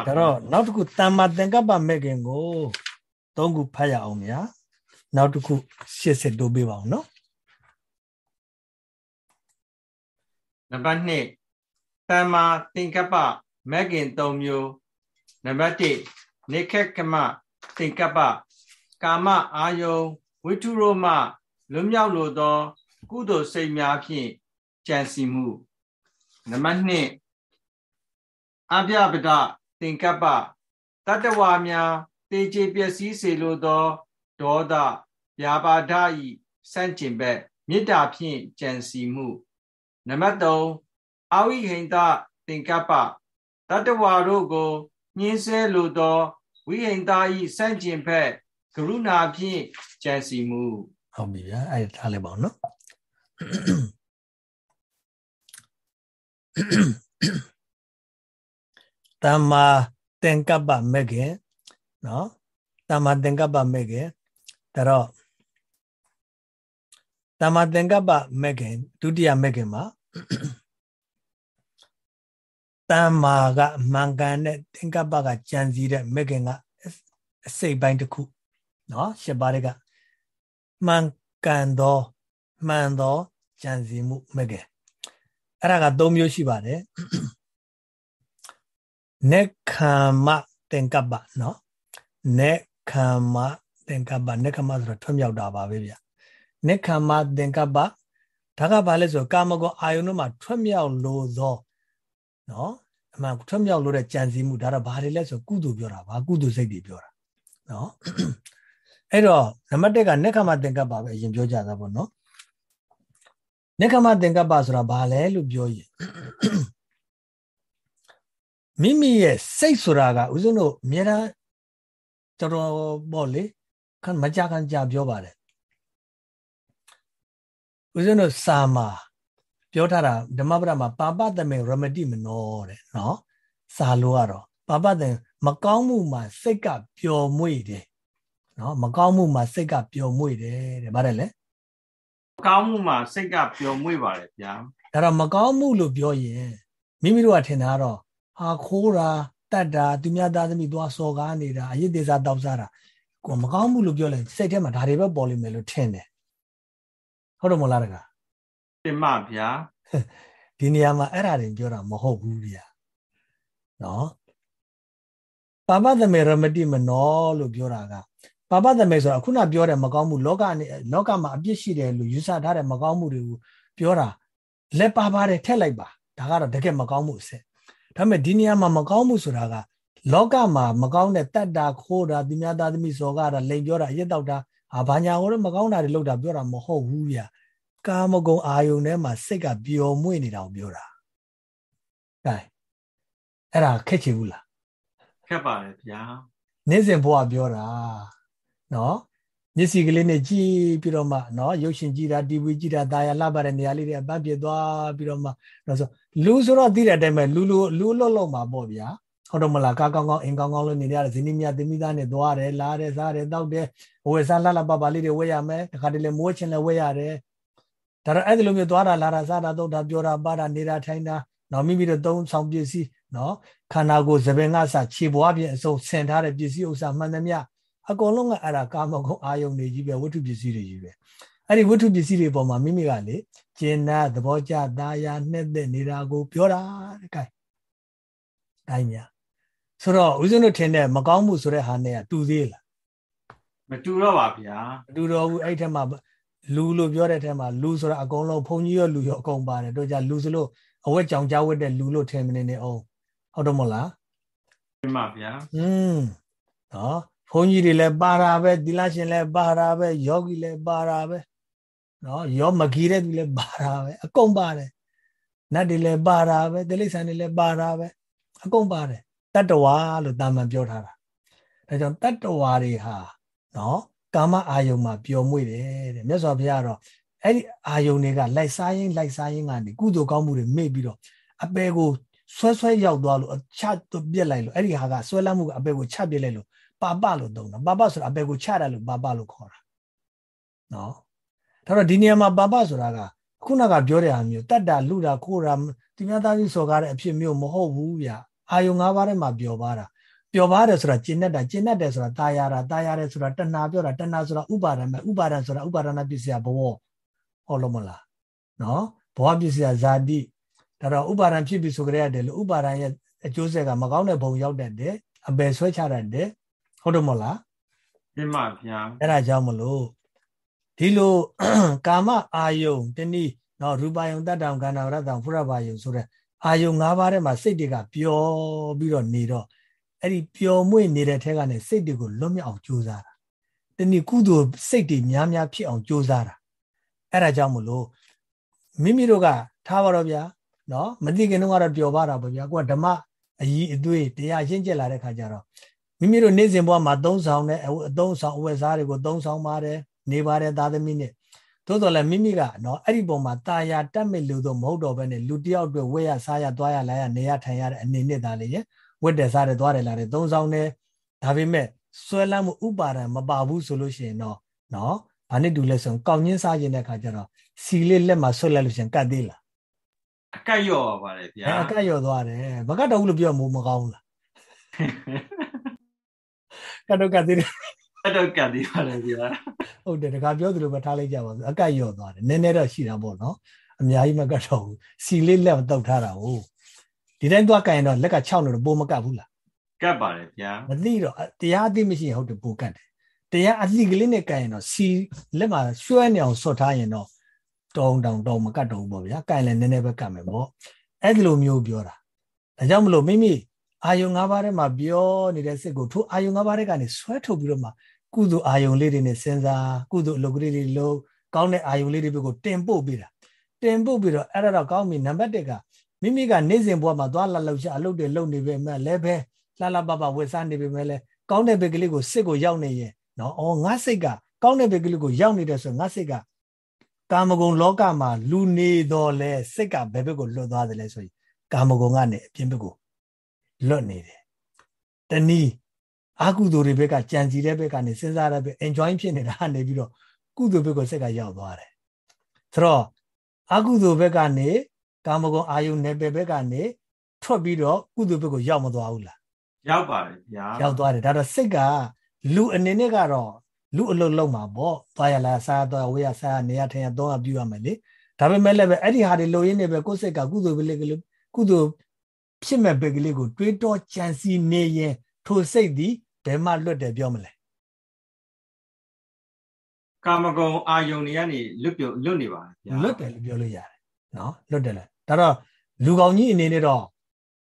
ဒါတော့နောက်တစ်ခုတမ္မာသင်္ကပ္ပမဲ့ခင်ကိုသုံးခုဖတ်ရအောင်ဗျာ။ နောက်တစ်ခုရှစ်စစ်တိုးပေးပါအောင်နော်။နံပါတ်2တမ္မာသင်္ကပ္ပမဲ့ခင်3မျိုးနံပါတ်1နေခက်ကမသင်္ကပ္ပကာမအာယုံဝိထုရောမလွမြောက်လိုသော ကုသိုလ်စိတ်များဖြင့်ကြံစီမှုနံပါတ်2အပြပဒသင်္ကပ္ပတတ္တဝါများတေချေပျက်စီးစေလိုသော ဒေါသဗျာပါဒဤစန့်ကျင်ဘက်မေတ္တာဖြင့်ကြံစီမှုနံပါတ်3အဝိဟိန္တသင်္ကပ္ပတတ္တဝါတို့ကိုညှင်းဆဲလိုသောဝိဟိန္တာဤစန့်ကျင်ဘက်ကရုဏာဖြင့်ကြံစီမှုဟုတ်ပြီဗျာအဲ့ဒါထားလိုက်ပါဦးနော်တမ္မာသင်္ကပ္ပမဲ့ခင်နော်တမ္မာသင်္ကပ္ပမဲ့ခင် ဒါတော့တမ္မာသင်္ကပ္ပမဲ့ခင်ဒုတိယမဲ့ခင်မှာတမ္မာကအမှန်ကန်တဲ့သင်္ကပ္ပကကြံစည်တဲ့မဲ့ခင်ကအစိတ်ပိုင်းတစ်ခုနော်ရှစ်ပါးတွေကမှန်ကန်သောမှန်သောကြံစည်မှုမဲ့ခင်အဲ့ဒါက၃မျိုးရှိပါတယ်နေခံမသင်္ကပ္ပနော်နေခံမ သင်္ကပ္ပနေခံမဆိုတော့ထွတ်မြောက်တာပါပဲဗျနေခံမသင်္ကပ္ပဒါကဘာလဲဆိုကာမဂုဏ်အာယုန်တို့မှာထွတ်မြောက်လို့သောနော်အမှန်ထွတ်မြောက်လို့တဲ့ကြံစည်မှုဒါတော့ဘာတွေလဲဆိုကုသိုလ်ပြောတာဘာကုသိုလ်စိတ်တွေပြောတာနော်အဲ့တော့နံပါတ်1ကနေခမသင်္ကပ္ပပဲအရင်ပြောကြတာပေါ့နော်နေခမသင်္ကပ္ပဆိုတာဘာလဲလို့ပြောရင်မိမိရဲ့စိတ်ဆိုတာကဦးဇင်းတို့အများအားတော်တော်ပေါ့လေ ခမကြခံကြပြောပါတယ်ဦးဇင်းတို့စာမှာပြောထားတာဓမ္မပဒမှာပါပတမေရမတိမနောတဲ့နော်စာလို့ကတော့ပါပတမေမကောင်းမှုမှာစိတ်ကပျော်မွေ့တယ်နော်မကောင်းမှုမှာစိတ်ကပျော်မွေ့တယ်တဲ့ဗါတယ်လေမကောင်းမှုမှာစိတ်ကပျော်မွေ့ပါတယ်ဗျာဒါတော့မကောင်းမှုလို့ပြောရင်မိမိတို့ကထင်တာတော့ဟာခိုးတာတတ်တာသူများသားသမီးသွားစော်ကားနေတာအယစ်ဒေသတောက်စားတာ ကိုမကောင်းမှုလို့ပြောလိုက်စိတ်ထဲမှာဒါတွေပဲပေါ်လိမ့်မယ်လို့ထင်တယ်ဟုတ်တယ်မလားတကားတင်မဗျာဒီနေရာမှာအဲ့ဒါတွေပြောတာမဟုတ်ဘူးဗျာနော်ပါပသမေရမတိမနောလို့ပြောတာကပါပသမေဆိုတာခုနပြောတဲ့မကောင်းမှုလောကနဲ့လောကမှာအပြစ်ရှိတယ်လို့ယူဆထားတဲ့မကောင်းမှုတွေကိုပြောတာလက်ပါပါတယ်ထက်လိုက်ပါဒါကတော့တကယ်မကောင်းမှုအစစ်ဒါပေမဲ့ဒီနေရာမှာမကောင်းမှုဆိုတာက လောကမှာမကောင်းတဲ့တတ်တာခိုးတာသူများသားသမီးစော်ကားတာလိန်ပြောတာရက်တော့တာဟာဘာညာဟောတော့မကောင်းတာတွေလုပ်တာပြောတာမဟုတ်ဘူးဗျာကာမဂုဏ်အာယုန်ထဲမှာစိတ်ကပျော်မွေ့နေတာကိုပြောတာ။ဒါအဲ့ဒါခက်ချင်ဘူးလားခက်ပါတယ်ဗျာနေ့စဉ်ဘဝပြောတာနော်မျက်စိကလေးနဲ့ကြည့်ပြီးတော့မှနော်ရုပ်ရှင်ကြည့်တာ TV ကြည့်တာဒါရလှပတဲ့နေရာလေးတွေအပန်းပြသွားပြီးတော့မှတော့ဆိုလူဆိုတော့သိတဲ့အတိုင်းပဲလူလူလူလွတ်လွတ်မှာပေါ့ဗျာ ဟုတ်တော့မလားကားကောင်းကောင်းအင်ကောင်းကောင်းလို့နေရတဲ့ဇနီးမြတ်သမီးသားနဲ့သွားတယ်လာတယ်စားတယ်တောက်တယ်ဝယ်စားလှလှပပလေးတွေဝယ်ရမယ်တခါတလေမိုးချင်လည်းဝယ်ရတယ်ဒါတော့အဲ့ဒီလိုမျိုးသွားတာလာတာစားတာတော့တာပြောတာပါတာနေတာထိုင်တာနော်မိမိတို့သုံးဆောင်ပစ္စည်းနော်ခန္ဓာကိုယ်သဘင်ကစခြေပွားပြင်အစုံဆင်ထားတဲ့ပစ္စည်းဥစ္စာမှန်သမျှအကုန်လုံးကအဲ့ဒါကာမဂုဏ်အာယုန်တွေကြီးပဲဝတ္ထုပစ္စည်းတွေကြီးပဲအဲ့ဒီဝိထုပစ္စည်းတွေပေါ်မှာမိမိကလေကျင်နာသဘောကျသားရနှစ်သက်နေတာကို ပြောတာတဲ့ကဲတိုင်းများ ဆိုတော့ဦးဇင်းတို့ထင်တဲ့မကောင်းမှုဆိုတဲ့ဟာနဲ့ကတူသေးလားမတူတော့ပါဗျာမတူတော့ဘူးအဲ့ထက်မှလူလို့ပြောတဲ့ထက်မှလူဆိုတာအကုန်လုံးဘုံကြီးရောလူရောအကုန်ပါတယ်တို့ကြလူဆိုလို့အဝက်ကြောင်ကြားဝက်တဲ့လူလို့ထင်မနေနဲ့အောင်ဟုတ်တော့မလားမှန်ပါဗျာอืมနော်ဘုန်းကြီးတွေလည်းပါတာပဲသီလရှင်လည်းပါတာပဲယောဂီလည်းပါတာပဲနော်ယောမဂီတဲ့သူလည်းပါတာပဲအကုန်ပါတယ်နတ်တွေလည်းပါတာပဲတိရစ္ဆာန်တွေလည်းပါတာပဲအကုန်ပါတယ် တတ္တဝါလို့တာမန်ပြောထားတာဒါကြောင့်တတ္တဝါတွေဟာနော်ကာမအာယုံမှာပျော်မွေ့တယ်တဲ့မြတ်စွာဘုရားကတော့အဲ့ဒီအာယုံတွေကလိုက်စားရင်လိုက်စားရင်ကနေကုသိုလ်ကောင်းမှုတွေမေ့ပြီးတော့အပေကိုဆွဲဆွဲရောက်သွားလို့ချပြက်လိုက်လို့အဲ့ဒီဟာကဆွဲလမ်းမှုကအပေကိုချပြက်လိုက်လို့ပါပလို့သုံးတာပါပဆိုတာအပေကိုချတယ်လို့ပါပလို့ခေါ်တာနော်ဒါတော့ဒီနေရာမှာပါပဆိုတာကခုနကပြောတဲ့ဟာမျိုးတတ်တာလူတာခိုးတာဒီများသားကြီးစော်ကားတဲ့အဖြစ်မျိုးမဟုတ်ဘူးဗျ အာယုံ၅ပါးထဲမှာပျော်ပါတာပျော်ပါတယ်ဆိုတာကျင့်တတ်တာကျင့်တတ်တယ်ဆိုတာတာယာတာတာယာတယ်ဆိုတာတဏှာပြောတာတဏှာဆိုတာဥပါဒံပဲဥပါဒံဆိုတာဥပါဒနာပစ္စယဘဝဟောလို့မလားနော်ဘဝပစ္စယဇာတိဒါတော့ဥပါဒံဖြစ်ပြီဆိုကြရတယ်လို့ဥပါဒံရဲ့အကျိုးဆက်ကမကောင်းတဲ့ဘုံရောက်တတ်တယ်အပယ်ဆွဲချတတ်တယ်ဟုတ်တယ်မလားပြင်ပါဗျာအဲ့ဒါကြောင့်မလို့ဒီလိုကာမအာယုံတနည်းနော်ရူပယုံတတ္တံခန္ဓာရတ္တံဖုရပါယုံဆိုတဲ့ အာယုံ၅ပါးထဲမှာစိတ်တွေကပျော်ပြီးတော့နေတော့အဲ့ဒီပျော်မွေ့နေတဲ့ထဲကနေစိတ်တွေကိုလွတ်မြောက်အောင်ကြိုးစားတာတနည်းကုသိုလ်စိတ်တွေများများဖြစ်အောင်ကြိုးစားတာအဲ့ဒါကြောင့်မလို့မိမိတို့ကထားပါတော့ဗျာနော်မသိခင်တော့ကတော့ပျော်ပါတာပေါ့ဗျာကိုကဓမ္မအကြီးအသွေးတရားရှင်းကျက်လာတဲ့ခါကျတော့မိမိတို့နေ့စဉ်ဘဝမှာသုံးဆောင်တဲ့အသုံးဆောင်အဝတ်စားတွေကိုသုံးဆောင်ပါတယ်နေပါတယ်သားသမီးနဲ့ သို့တော်လည်းမိမိကနော်အဲ့ဒီပုံမှာตาရတတ်မဲ့လို့တော့မဟုတ်တော့ဘဲနဲ့လူတယောက်အတွက်ဝဲရစားရသွားရလာရနေရထိုင်ရတဲ့အနေနဲ့သားလေးရဲ့ဝတ်တယ်စားတယ်သွားတယ်လာတယ်သုံးဆောင်တယ်ဒါပေမဲ့ဆွဲလမ်းမှုဥပါဒံမပါဘူးဆိုလို့ရှိရင်တော့နော်ဘာနဲ့တူလဲဆိုကောင်းချင်းစားခြင်းတဲ့အခါကျတော့စီလေးလက်မှာဆွဲလိုက်လို့ရှိရင်ကတ်သေးလားအကတ်ရော့ပါပါတယ်ဗျာအကတ်ရော့သွားတယ်မကတ်တော့ဘူးလို့ပြောမို့မကောင်းဘူးလားကတ်တော့ကတ်သေးတယ် အဲ့တော့ကတ်သေးပါလေဗျာဟုတ်တယ်တခါပြောသလိုပဲထားလိုက်ကြပါစို့အကတ်ရော့သွားတယ်နည်းနည်းတော့ရှိတာပေါ့နော်အများကြီးမကတ်တော့ဘူးစီလေးလက်တောက်ထားတာဟုတ်ဒီတိုင်းသွားကန်ရင်တော့လက်က6လို့ပိုမကတ်ဘူးလားကတ်ပါတယ်ဗျာမသိတော့တရားအသိမရှိရင်ဟုတ်တယ်ပိုကတ်တယ်တရားအသိကလေးနဲ့ကန်ရင်တော့စီလက်မှာရွှဲနေအောင်ဆွတ်ထားရင်တော့တောင်းတောင်းတောင်းမကတ်တော့ဘူးပေါ့ဗျာကန်လည်းနည်းနည်းပဲကတ်မယ်ပေါ့အဲ့ဒီလိုမျိုးပြောတာဒါကြောင့်မလို့မိမိအာယုံ၅ပါးထဲမှာပြောနေတဲ့စိတ်ကိုထိုအာယုံ၅ပါးထဲကနေဆွဲထုတ်ပြီးတော့မှ ကုသိုလ်အာယုံလေးတွေနဲ့စဉ်းစားကုသိုလ်အလုပ်ကလေးတွေလုပ်ကောင်းတဲ့အာယုံလေးတွေကိုတင်ပို့ပေးတာတင်ပို့ပြီးတော့အဲ့ဒါတော့ကောင်းပြီနံပါတ်1ကမိမိကနေ့စဉ်ဘဝမှာသွားလာလောက်ချအလုပ်တွေလုပ်နေပေမဲ့လည်းပဲလှလှပပဝက်စားနေပေမဲ့လည်းကောင်းတဲ့ဘက်ကလေးကိုစစ်ကိုရောက်နေရင်နော်အော်ငါစိတ်ကကောင်းတဲ့ဘက်ကလေးကိုရောက်နေတယ်ဆိုငါစိတ်ကကာမဂုဏ်လောကမှာလူနေတော့လဲစိတ်ကဘယ်ဘက်ကိုလွတ်သွားတယ်လဲဆိုရင်ကာမဂုဏ်ကနေအပြင်ဘက်ကိုလွတ်နေတယ်တနည်း အာကုသိုလ်တွေဘက်ကကြံစီတဲ့ဘက်ကနေစဉ်းစားတဲ့ဘက် enjoy ဖြစ်နေတာနေပြီးတော့ကုသိုလ်ဘက်ကိုစိတ်ကရောက်သွားတယ်ဆိုတော့အာကုသိုလ်ဘက်ကနေကာမဂုဏ်အာယုန်နယ်ပယ်ဘက်ကနေထွက်ပြီးတော့ကုသိုလ်ဘက်ကိုရောက်မသွားဘူးလားရောက်ပါတယ်ဗျာရောက်သွားတယ်ဒါတော့စိတ်ကလူအနေနဲ့ကတော့လူအလုံးလုံးမှာပေါ့သွားရလားစားတော့ဝေးရစားနေရထိုင်ရတော့ပြုရမယ်လေဒါပေမဲ့လည်းပဲအဲ့ဒီဟာတွေလိုရင်းနေပဲကိုယ်စိတ်ကကုသိုလ်ပဲလေကုသိုလ်ဖြစ်မဲ့ဘက်ကလေးကိုတွေးတောကြံစီနေရင် ထိုစိတ်သည်ဘယ်မှလွတ်တယ်ပြောမလဲကာမဂုဏ်အာယုန်တွေကနေလွတ်ပြုတ်လွတ်နေပါဗျာလွတ်တယ်လို့ပြောလို့ရတယ်နော်လွတ်တယ်လေဒါတော့လူကောင်ကြီးအနေနဲ့တော့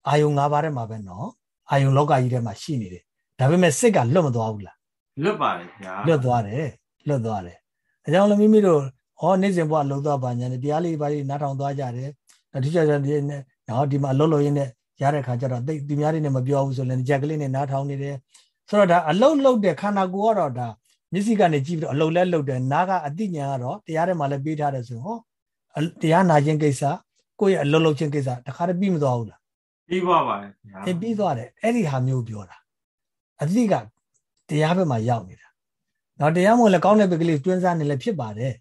အာယုံ၅ပါးထဲမှာပဲနော်အာယုံလောကကြီးထဲမှာရှိနေတယ်ဒါပေမဲ့စိတ်ကလွတ်မသွားဘူးလားလွတ်ပါတယ်ဗျာလွတ်သွားတယ်လွတ်သွားတယ်အကြောင်းလည်းမိမိတို့ဟောနေ့စဉ်ဘဝလုံသွားပါညာနဲ့တရားလေးပါလေးနားထောင်သွားကြတယ်ဒီချက်ချက်ဒီနဲ့နော်ဒီမှာအလုံးလုံးရင်းနဲ့ ရတဲ့ခါကျတော့တိတ်သူများတွေနဲ့မပြောဘူးဆိုလည်းကြက်ကလေးနဲ့နားထောင်နေတယ်ဆိုတော့ဒါအလုံးလုံးတဲ့ခန္ဓာကိုယ်ကတော့ဒါမျက်စိကနေကြည့်ပြီးတော့အလုံးလဲလုံးတယ်နားကအတိညာကတော့တရားထဲမှာလည်းပေးထားတယ်ဆိုဟောတရားနာခြင်းကိစ္စကိုယ့်ရဲ့အလုံးလုံးခြင်းကိစ္စတခါတည်းပြီးမသွားဘူးလားပြီးသွားပါတယ်ဗျာအေးပြီးသွားတယ်အဲ့ဒီဟာမျိုးပြောတာအတိကတရားဘက်မှာရောက်နေတာနော်တရားမို့လည်းကောင်းတဲ့ဘက်ကလေးတွင်းစားနေလည်းဖြစ်ပါတယ်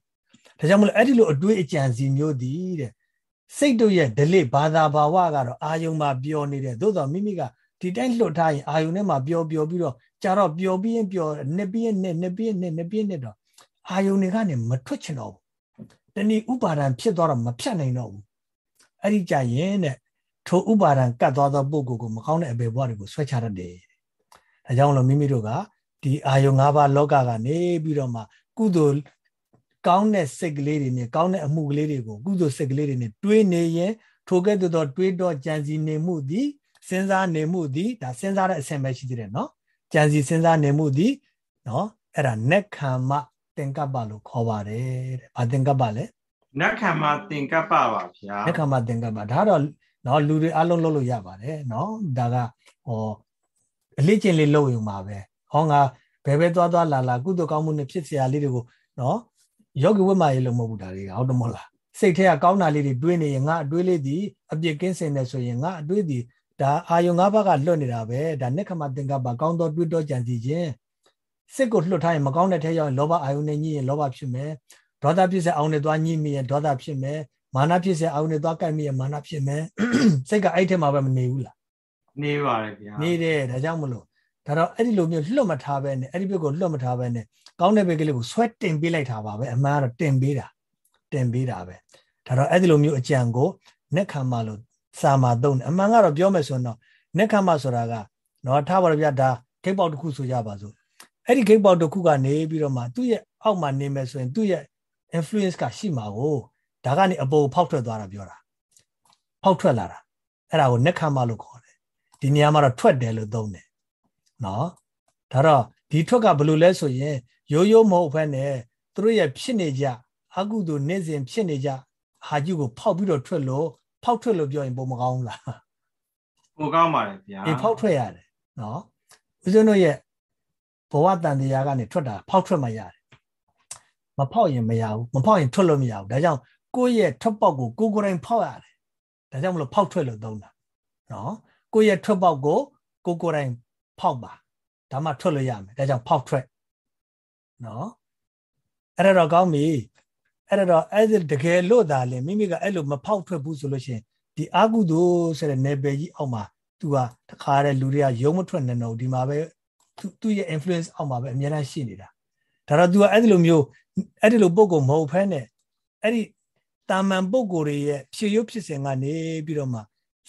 ဒါကြောင့်မလို့အဲ့ဒီလိုအတွေးအကြံစီမျိုးတည်တဲ့ စိတ်တို့ရဲ့ဒလိဘာသာဘာဝကတော့အာယုံမှာပျော်နေတယ်သို့တော့မိမိကဒီတိုင်းလွတ်ထားရင်အာယုံထဲမှာပျော်ပျော်ပြီးတော့ကြာတော့ပျော်ပြီးရင်ပျော်နှစ်ပြီးရင်နှစ်နှစ်ပြီးရင်နှစ်နှစ်ပြီးရင်နှစ်တော့အာယုန်တွေကနေမထွက်ချင်တော့ဘူးတဏီဥပါဒံဖြစ်သွားတော့မဖြတ်နိုင်တော့ဘူးအဲ့ဒီကြရင်တဲ့ထိုဥပါဒံကတ်သွားသောပုဂ္ဂိုလ်ကိုမကောင်းတဲ့အပေဘဝတွေကိုဆွဲချတတ်တယ်ဒါကြောင့်လို့မိမိတို့ကဒီအာယုန်၅ပါးလောကကနေပြီးတော့မှကုသိုလ် ကောင်းတဲ့စိတ်ကလေးတွေနဲ့ကောင်းတဲ့အမှုကလေးတွေကိုကုသိုလ်စိတ်ကလေးတွေနဲ့တွေးနေရင်ထိုကဲ့သို့သောတွေးတော့ကြံစည်နေမှုသည်စဉ်းစားနေမှုသည်ဒါစဉ်းစားတဲ့အဆင့်ပဲရှိသေးတယ်နော်ကြံစည်စဉ်းစားနေမှုသည်နော်အဲ့ဒါနက္ခမ္မသင်္ကပ္ပလို့ခေါ်ပါတယ်တဲ့။ဘာသင်္ကပ္ပလဲ။နက္ခမ္မသင်္ကပ္ပပါဗျာ။နက္ခမ္မသင်္ကပ္ပဒါတော့နော်လူတွေအလုံးလုံးလို့ရပါတယ်နော်။ဒါကဟောအလေ့ကျင့်လေးလုပ်ရုံပါပဲ။ဟောငါဘယ်ဘဲသွားသွားလာလာကုသိုလ်ကောင်းမှုနဲ့ဖြစ်စရာလေးတွေကိုနော် ယောဂီဝိမာရေးလို့မဟုတ်ဘူးဒါတွေကဟုတ်တယ်မဟုတ်လား။စိတ်ထဲကကောင်းတာလေးတွေတွေးနေရင်ငါအတွေးလေးဒီအပြစ်ကင်းစင်နေဆိုရင်ငါအတွေးဒီဒါအာယုံ၅ပါးကလွတ်နေတာပဲဒါနက်ခမသင်္ကပ္ပကောင်းသောတွေးတော့ကြံစီခြင်းစစ်ကိုလွတ်ထားရင်မကောင်းတဲ့ထဲရောက်ရင်လောဘအာယုန်နဲ့ညှိရင်လောဘဖြစ်မယ်ဒေါသဖြစ်စေအောင်နဲ့သွားညှိမိရင်ဒေါသဖြစ်မယ်မာနဖြစ်စေအောင်နဲ့သွားကြိုက်မိရင်မာနဖြစ်မယ်စိတ်ကအဲ့ထဲမှာပဲမနေဘူးလားနေပါတယ်ဗျာနေတယ်ဒါကြောင့်မလို့ ဒါတော့အဲ့ဒီလိုမျိုးလွတ်မထားပဲနဲ့အဲ့ဒီဘက်ကိုလွတ်မထားပဲနဲ့ကောင်းတဲ့ဘက်ကလေးကိုဆွဲတင်ပေးလိုက်တာပါပဲအမှန်ကတော့တင်ပေးတာတင်ပေးတာပဲဒါတော့အဲ့ဒီလိုမျိုးအကြံကိုနက်ခံမလို့စာမှာသုံးတယ်အမှန်ကတော့ပြောမယ်ဆိုရင်တော့နက်ခံမဆိုတာကနော်ထားပါတော့ဗျာဒါခိတ်ပေါက်တစ်ခုဆိုကြပါစို့အဲ့ဒီဂိတ်ပေါက်တစ်ခုကနေပြီးတော့မှသူ့ရဲ့အောက်မှာနေမယ်ဆိုရင်သူ့ရဲ့ influence ကရှိမှာကိုဒါကနေအပေါ်ဖောက်ထွက်သွားတာပြောတာဖောက်ထွက်လာတာအဲ့ဒါကိုနက်ခမလို့ခေါ်တယ်ဒီနေရာမှာတော့ထွက်တယ်လို့သုံးတယ် နော်ဒါတော့ဒီထွက်ကဘယ်လိုလဲဆိုရင်ရိုးရိုးမဟုတ်ဘဲနဲ့သူတို့ရဲ့ဖြစ်နေကြအကုသိုလ်နေ့စဉ်ဖြစ်နေကြဟာကြီးကိုဖောက်ပြီးတော့ထွက်လို့ဖောက်ထွက်လို့ပြောရင်ပုံမကောင်းဘူးလားပုံကောင်းပါတယ်ဗျာအေးဖောက်ထွက်ရတယ်နော်ဦးဇင်းတို့ရဲ့ဘဝတန်တရားကနေထွက်တာဖောက်ထွက်မှရတယ်မဖောက်ရင်မရဘူးမဖောက်ရင်ထွက်လို့မရဘူးဒါကြောင့်ကိုယ့်ရဲ့ထွက်ပေါက်ကိုကိုကိုယ်တိုင်ဖောက်ရတယ်ဒါကြောင့်မလို့ဖောက်ထွက်လို့သုံးတာနော်ကိုယ့်ရဲ့ထွက်ပေါက်ကိုကိုကိုယ်တိုင် ဖောက်ပါဒါမှထွက်လို့ရမယ်ဒါကြောင့်ဖောက်ထွက်နော်အဲ့ဒါတော့ကောင်းပြီအဲ့ဒါတော့အဲ့ဒီတကယ်လို့သာလေမိမိကအဲ့လိုမဖောက်ထွက်ဘူးဆိုလို့ရှိရင်ဒီအာကုသိုလ်ဆိုတဲ့နယ်ပယ်ကြီးအောက်မှာ तू ဟာတခါတဲ့လူတွေကရုံမထွက်နေတော့ဒီမှာပဲသူသူ့ရဲ့ influence အောက်မှာပဲအများအားရှိနေတာဒါတော့ तू ကအဲ့ဒီလိုမျိုးအဲ့ဒီလိုပုံကုမဟုတ်ဖဲနဲ့အဲ့ဒီတာမန်ပုံကိုယ်ရဲ့ဖြည့်ရုပ်ဖြစ်စဉ်ကနေပြီးတော့မှ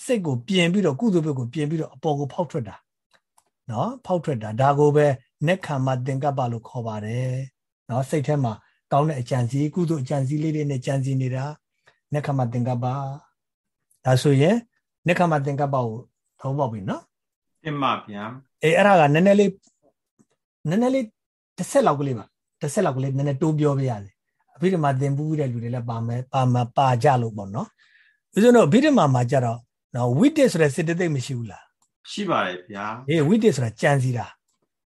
စိတ်ကိုပြင်ပြီးတော့ကုသိုလ်ဘက်ကိုပြင်ပြီးတော့အပေါ်ကိုဖောက်ထွက်တာ နော်ဖောက်ထွက်တာဒါကိုပဲနက်ခံမသင်္ကပ္ပလို့ခေါ်ပါတယ်နော်စိတ်ထဲမှာကောင်းတဲ့အကြံစီကုသိုလ်အကြံစီလေးလေးနဲ့ကြံစီနေတာနက်ခမသင်္ကပ္ပဒါဆိုရင်နက်ခမသင်္ကပ္ပကိုသုံးပေါက်ပြီနော်တင်ပါဗျာအေးအဲ့ဒါကနည်းနည်းလေးနည်းနည်းလေးတစ်ဆက်လောက်ကလေးပါတစ်ဆက်လောက်ကလေးနည်းနည်းတိုးပြောပြရတယ်အဘိဓမ္မာသင်ပူးတဲ့လူတွေလည်းပါမယ်ပါမပါကြလို့ပေါ့နော်ဦးဇင်းတို့အဘိဓမ္မာမှာကြတော့နော်ဝိတက်ဆိုတဲ့စေတသိက်မရှိဘူးလား ရှိပါတယ်ဗျာအေးဝိတက်ဆိုတာကြံစီတာ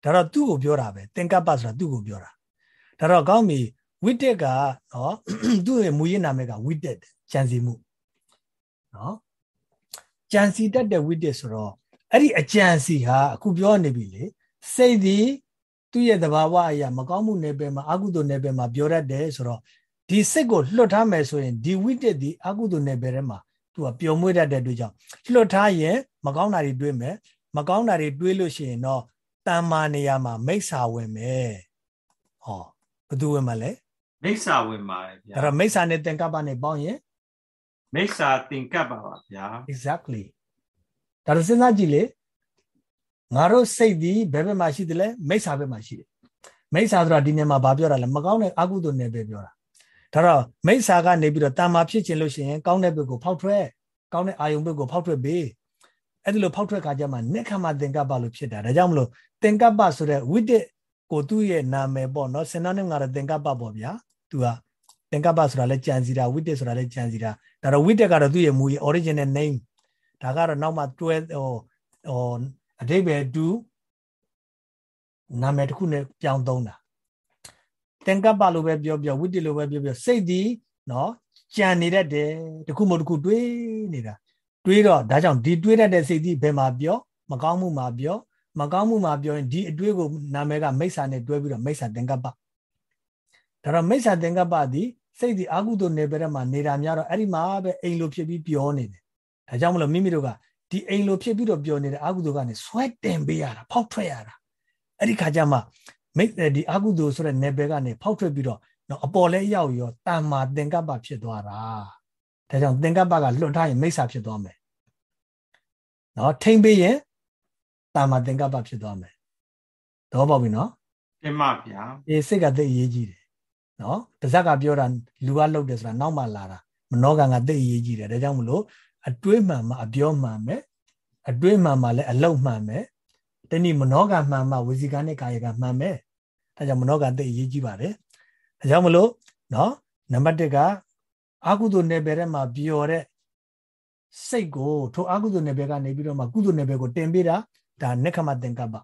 ဒါတော့သူ့ကိုပြောတာပဲသင်္ကပ္ပဆိုတာသူ့ကိုပြောတာဒါတော့ကောင်းပြီဝိတက်ကနော်သူ့ရဲ့မူရင်းနာမည်ကဝိတက်ကြံစီမှုနော်ကြံစီတတ်တဲ့ဝိတက်ဆိုတော့အဲ့ဒီအကြံစီဟာအခုပြောနေပြီလေစိတ်ဒီသူ့ရဲ့သဘာဝအရာမကောင်းမှုနယ်ပယ်မှာအကုသိုလ်နယ်ပယ်မှာပြောတတ်တယ်ဆိုတော့ဒီစိတ်ကိုလွတ်ထားမယ်ဆိုရင်ဒီဝိတက်ဒီအကုသိုလ်နယ်ပယ်ထဲမှာသူကပျော်မွေ့တတ်တဲ့အတွက်ကြောင့်လွတ်ထားရင် မကောင်းတာတွေတွေးမယ်မကောင်းတာတွေတွေးလို့ရှိရင်တော့တမ္မာနေရာမှာမိစ္ဆာဝင်မယ်ဟောဘယ်သူဝင်မှာလဲမိစ္ဆာဝင်ပါတယ်ဗျာအဲ့တော့မိစ္ဆာနဲ့သင်္ကပ္ပနဲ့ပေါင်းရင်မိစ္ဆာသင်္ကပ္ပပါဗျာ exactly ဒါတော့စဉ်းစားကြည့်လေငါတို့စိတ်ဒီဘယ်ဘက်မှာရှိတယ်လဲမိစ္ဆာဘက်မှာရှိတယ်မိစ္ဆာဆိုတာဒီနေရာမှာဘာပြောတာလဲမကောင်းတဲ့အကုသိုလ်နယ်ပဲပြောတာဒါတော့မိစ္ဆာကနေပြီးတော့တာမာဖြစ်ခြင်းလို့ရှိရင်ကောင်းတဲ့ဘက်ကိုဖောက်ထွက်ကောင်းတဲ့အာယုံဘက်ကိုဖောက်ထွက်ပေး အဲ့ဒီလိုဖောက်ထွက်ခါကျမှနက္ခမသင်္ကပ္ပလို့ဖြစ်တာဒါကြောင့်မလို့သင်္ကပ္ပဆိုတဲ့ဝိတ္တကိုသူ့ရဲ့နာမည်ပေါ့နော်စင်နာနဲ့ငါတော့သင်္ကပ္ပပေါ့ဗျာသူကသင်္ကပ္ပဆိုတာလဲကြံစီတာဝိတ္တဆိုတာလဲကြံစီတာဒါတော့ဝိတ္တကတော့သူ့ရဲ့မူရဲ့ original name ဒါကတော့နောက်မှတွဲဟိုဟိုအတိပ္ပယ်တူနာမည်တစ်ခုနဲ့ပြောင်းသုံးတာသင်္ကပ္ပလို့ပဲပြောပြောဝိတ္တလို့ပဲပြောပြောစိတ်ဒီနော်ကြံနေတတ်တယ်တခုမဟုတ်တခုတွေးနေတာ တွေးတော့ဒါကြောင့်ဒီတွေးတတ်တဲ့စိတ်ဒီဘယ်မှာပြောမကောင်းမှုမှာပြောမကောင်းမှုမှာပြောရင်ဒီအတွေးကိုနာမည်ကမိစ္ဆာနဲ့တွဲပြီးတော့မိစ္ဆာသင်္ကပ္ပဒါတော့မိစ္ဆာသင်္ကပ္ပဒီစိတ်ဒီအာဟုတုနေဘက်မှာနေတာများတော့အဲ့ဒီမှာပဲအိမ်လိုဖြစ်ပြီးပြောနေတယ်ဒါကြောင့်မလို့မိမိတို့ကဒီအိမ်လိုဖြစ်ပြီးတော့ပြောနေတဲ့အာဟုတုကနေဆွဲတင်ပေးရတာဖောက်ထွက်ရတာအဲ့ဒီခါကျမှမိတ်ဒီအကုသိုလ်ဆိုတဲ့နယ်ပယ်ကနေဖောက်ထွက်ပြီးတော့နော်အပေါ်လဲရောက်ရောတမ္မာသင်္ကပ္ပဖြစ်သွားတာ ဒါကြောင့်သင်္ကပ္ပကလွတ်ထားရင်မိစ္ဆာဖြစ်သွားမယ်နော်ထိမ့်ပေးရင်တမ္မာသင်္ကပ္ပဖြစ်သွားမယ်သဘောပေါက်ပြီနော်တင်ပါဗျာအေးစိတ်ကသိအရေးကြီးတယ်နော်ပါဇက်ကပြောတာလူကလှုပ်တယ်ဆိုတာနောက်မှလာတာမနောကံကသိအရေးကြီးတယ်ဒါကြောင့်မလို့အတွေးမှန်မှအပြောမှန်မယ်အတွေးမှန်မှလည်းအလုပ်မှန်မယ်တနည်းမနောကမှန်မှဝစီကနဲ့ကာယကမှန်မယ်ဒါကြောင့်မနောကသိအရေးကြီးပါတယ်ဒါကြောင့်မလို့နော်နံပါတ်1က အကုသိုလ်နယ်ပယ်ထဲမှာပျော်တဲ့စိတ်ကိုထိုအကုသိုလ်နယ်ပယ်ကနေပြီးတော့မှကုသိုလ်နယ်ပယ်ကိုတင်ပေးတာဒါနက္ခမသင်္ကပ္ပ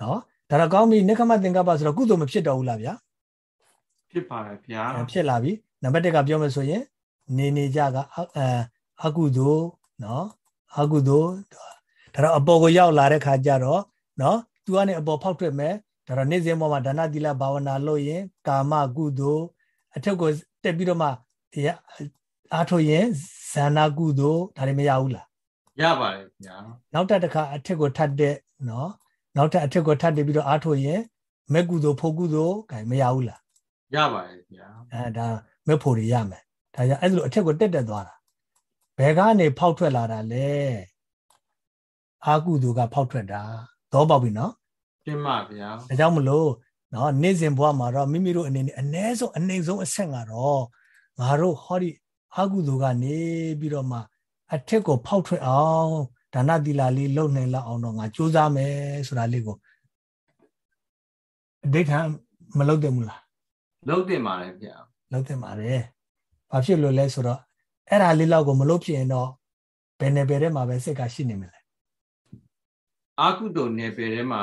နော်ဒါတော့ကောင်းပြီနက္ခမသင်္ကပ္ပဆိုတော့ကုသိုလ်မဖြစ်တော့ဘူးလားဗျာဖြစ်ပါတယ်ဗျာဖြစ်လာပြီနံပါတ်1ကပြောမယ်ဆိုရင်နေနေကြကအအကုသိုလ်နော်အကုသိုလ်ဒါတော့အပေါ်ကိုရောက်လာတဲ့ခါကျတော့နော် तू ကနေအပေါ်ဖောက်ထွက်မယ်ဒါတော့နေ့စဉ်ပေါ်မှာဒါနသီလဘာဝနာလုပ်ရင်ကာမကုသိုလ်အထက်ကိုတက်ပြီးတော့မှ အားထုတ်ရင်ဇာနာကုသိုလ်ဒါတွေမရဘူးလားရပါတယ်ဗျာနောက်တစ်ခါအထက်ကိုထပ်တဲ့နော်နောက်ထပ်အထက်ကိုထပ်တက်ပြီးတော့အားထုတ်ရင်မဲ့ကုသိုလ်ဖို့ကုသိုလ်ကမရဘူးလားရပါတယ်ဗျာအဲဒါမဲ့ဖို့တွေရမယ်ဒါကြောင့်အဲ့လိုအထက်ကိုတက်တက်သွားတာဘယ်ကနေဖောက်ထွက်လာတာလဲအာကုသိုလ်ကဖောက်ထွက်တာသောပေါက်ပြီနော်တင်ပါဗျာဒါကြောင့်မလို့နော်နေ့စဉ်ဘဝမှာတော့မိမိတို့အနေနဲ့အ ਨੇ ဆုံးအနေဆုံးအဆက်ကတော့ ငါတို့ဟောဒီအာကုသိုလ်ကနေပြီးတော့မှအထက်ကိုဖောက်ထွက်အောင်ဒါနသီလလေးလုပ်နိုင်လောက်အောင်တော့ငါကြိုးစားမယ်ဆိုတာလေးကိုအဋ္ဌံမလုပ်တယ်မလားလုပ်တင်ပါတယ်ဗျာလုပ်တင်ပါတယ်ဘာဖြစ်လို့လဲဆိုတော့အဲ့ဒါလေးလောက်ကိုမလုပ်ဖြစ်ရင်တော့ဘယ်နယ်ပယ်ထဲမှာပဲစိတ်ကရှိနေမလဲအာကုသိုလ်နယ်ပယ်ထဲမှာ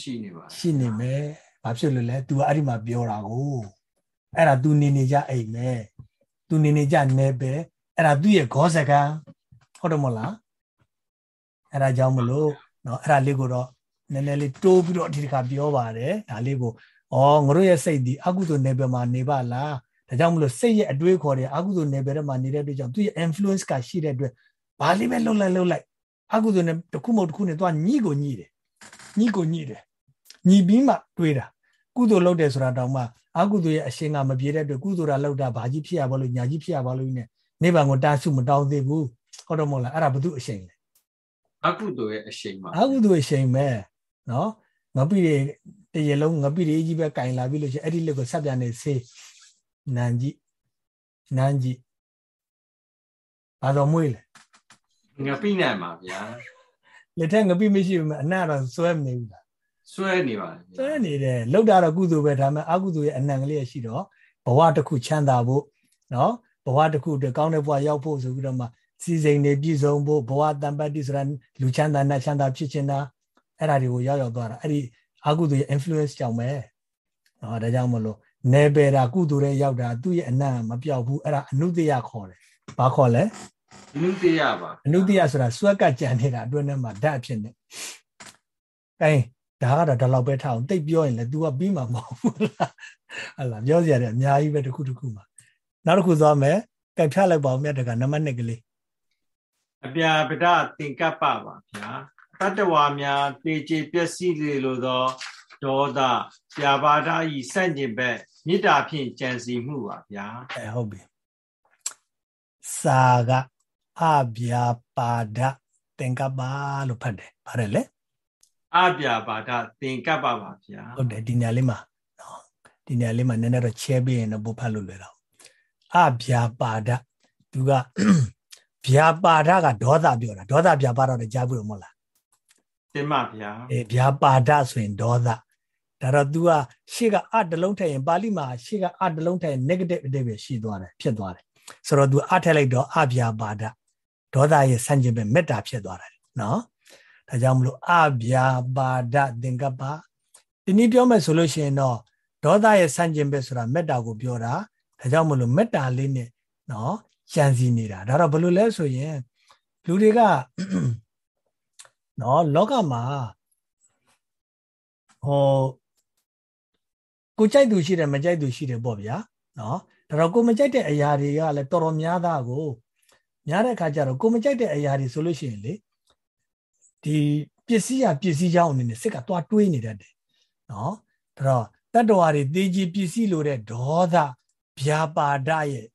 ရှိနေပါရှိနေမယ်ဘာဖြစ်လို့လဲ तू ကအဲ့ဒီမှာပြောတာကိုအဲ့ဒါ तू နေနေကြအိမ်မယ် तू နေနေကြနယ်ပယ်အဲ့ဒါသူ့ရဲ့ဂောစကံဟုတ်တယ်မဟုတ်လားအဲ့ဒါကြောင့်မလို့เนาะအဲ့ဒါလေးကိုတော့နည်းနည်းလေးတိုးပြီးတော့ဒီတစ်ခါပြောပါတယ်ဒါလေးကိုဩငါတို့ရဲ့စိတ်ဒီအကုသိုလ်နယ်ပယ်မှာနေပါလားဒါကြောင့်မလို့စိတ်ရဲ့အတွေးခေါ်တဲ့အကုသိုလ်နယ်ပယ်ထဲမှာနေတဲ့အတွက်ကြောင့်သူ့ရဲ့ influence ကရှိတဲ့အတွက်ဘာလေးပဲလှုပ်လိုက်လှုပ်လိုက်အကုသိုလ်နဲ့တစ်ခုမဟုတ်တစ်ခုနဲ့သွားညှိကိုညှိတယ်ညှိကိုညှိတယ်ညှိပြီးမှတွေးတာကုသိုလ်လုပ်တယ်ဆိုတာတောင်မှ အကုသိုလ်ရဲ့အရှင်ကမပြေတဲ့အတွက်ကုသိုလ်တာလုပ်တာဘာကြီးဖြစ်ရပါလို့ညာကြီးဖြစ်ရပါလို့နဲ့နိဗ္ဗာန်ကိုတားဆုမတောင်းသေးဘူးဟုတ်တော့မဟုတ်လားအဲ့ဒါဘု து အရှင်လေအကုသိုလ်ရဲ့အရှင်ပါအကုသိုလ်အရှင်ပဲနော်ငပိတွေတရေလုံးငပိတွေကြီးပဲကင်လာပြီလို့ရှိရင်အဲ့ဒီလက်ကိုဆက်ပြန်နေဆေးနန်းကြီးနန်းကြီးဘာတော်မွေးလဲငပိနိုင်ပါဗျာလက်ထက်ငပိမရှိဘူးအနတ်တော့စွဲမနေဘူးလား စွဲနေပါလေစွဲနေတယ်လောက်တာတော့ကုသိုလ်ပဲဒါပေမဲ့အကုသိုလ်ရဲ့အနံကလေးရှိတော့ဘဝတစ်ခုချမ်းသာဖို့နော်ဘဝတစ်ခုတည်းကောင်းတဲ့ဘဝရောက်ဖို့ဆိုပြီးတော့မှစီစိန်နေပြည့်စုံဖို့ဘဝတံပတ္တိဆိုတာလူချမ်းသာနဲ့ချမ်းသာဖြစ်ချင်တာအဲ့ဒါတွေကိုရောက်ရောက်သွားတာအဲ့ဒီအကုသိုလ်ရဲ့ influence ကြောင့်ပဲနော်ဒါကြောင့်မလို့နေပေတာကုသိုလ်ရဲ့ရောက်တာသူ့ရဲ့အနံ့မပြောက်ဘူးအဲ့ဒါအနုတ္တယခေါ်တယ်ဘာခေါ်လဲအနုတ္တယပါအနုတ္တယဆိုတာစွက်ကကြံနေတာအတွင်းထဲမှာဓာတ်ဖြစ်နေအဲ ဒါကတော့ဒီလောက်ပဲထားအောင်တိတ်ပြောရင်လည်း तू ကပြီးမှာမဟုတ်ဘူးလားဟလာပြောစရာတဲ့အများကြီးပဲတစ်ခုတစ်ခုမှာနောက်တစ်ခုသွားမယ်ကြိုက်ဖြတ်လိုက်ပါဦးမြတ်တကနံပါတ်1ကလေးအပြာပဒသင်္ကပ္ပပါဗျာတတ္တဝါများတေချေပျက်စီးလေလိုသောဒေါသပြာပါဒဤစန့်ကျင်ဘက်မေတ္တာဖြင့်ကြံစီမှုပါဗျာအဲဟုတ်ပြီစာကအပြာပါဒသင်္ကပ္ပလို့ဖတ်တယ်ဗါတယ်လေ အပြာပါဒသင်္ကပ္ပပါဗျာဟုတ်တယ်ဒီနေရာလေးမှာနော်ဒီနေရာလေးမှာနည်းနည်းတော့ချဲပေးရင်တော့ပို့ဖတ်လို့လွယ်တော့အဗျာပါဒသူကဗျာပါဒကဒေါသပြောတာဒေါသဗျာပါဒတော့ကြားဘူးမဟုတ်လားတင်ပါဗျာအေးဗျာပါဒဆိုရင်ဒေါသဒါတော့ तू ကရှေ့ကအတလုံးထည့်ရင်ပါဠိမှာရှေ့ကအတလုံးထည့်ရင် negative အဓိပ္ပာယ်ရှိသွားတယ်ဖြစ်သွားတယ်ဆိုတော့ तू အထည့်လိုက်တော့အဗျာပါဒဒေါသရဲ့ဆန့်ကျင်ဘက်မေတ္တာဖြစ်သွားတယ်နော် ဒါကြောင့်မလို့အဗျာပါဒသင်္ကပ္ပဒီနည်းပြောမယ်ဆိုလို့ရှိရင်တော့ဒေါသရဲ့ဆန့်ကျင်ဘက်ဆိုတာမေတ္တာကိုပြောတာဒါကြောင့်မလို့မေတ္တာလေးနဲ့နော်ကြံစီနေတာဒါတော့ဘယ်လိုလဲဆိုရင်လူတွေကနော်လောကမှာဟောကိုကြိုက်သူရှိတယ်မကြိုက်သူရှိတယ်ပေါ့ဗျာနော်ဒါတော့ကိုမကြိုက်တဲ့အရာတွေကလည်းတော်တော်များသားကိုများတဲ့အခါကျတော့ကိုမကြိုက်တဲ့အရာတွေဆိုလို့ရှိရင်လေ ဒီပစ္စည်းရပစ္စည်းကြောင်းအနေနဲ့စိတ်ကသွားတွေးနေတတ်တယ်နော်ဒါတော့တတ္တဝါတွေတေကြီးပစ္စည်းလိုတဲ့ဒေါသဗျာပါဒရဲ့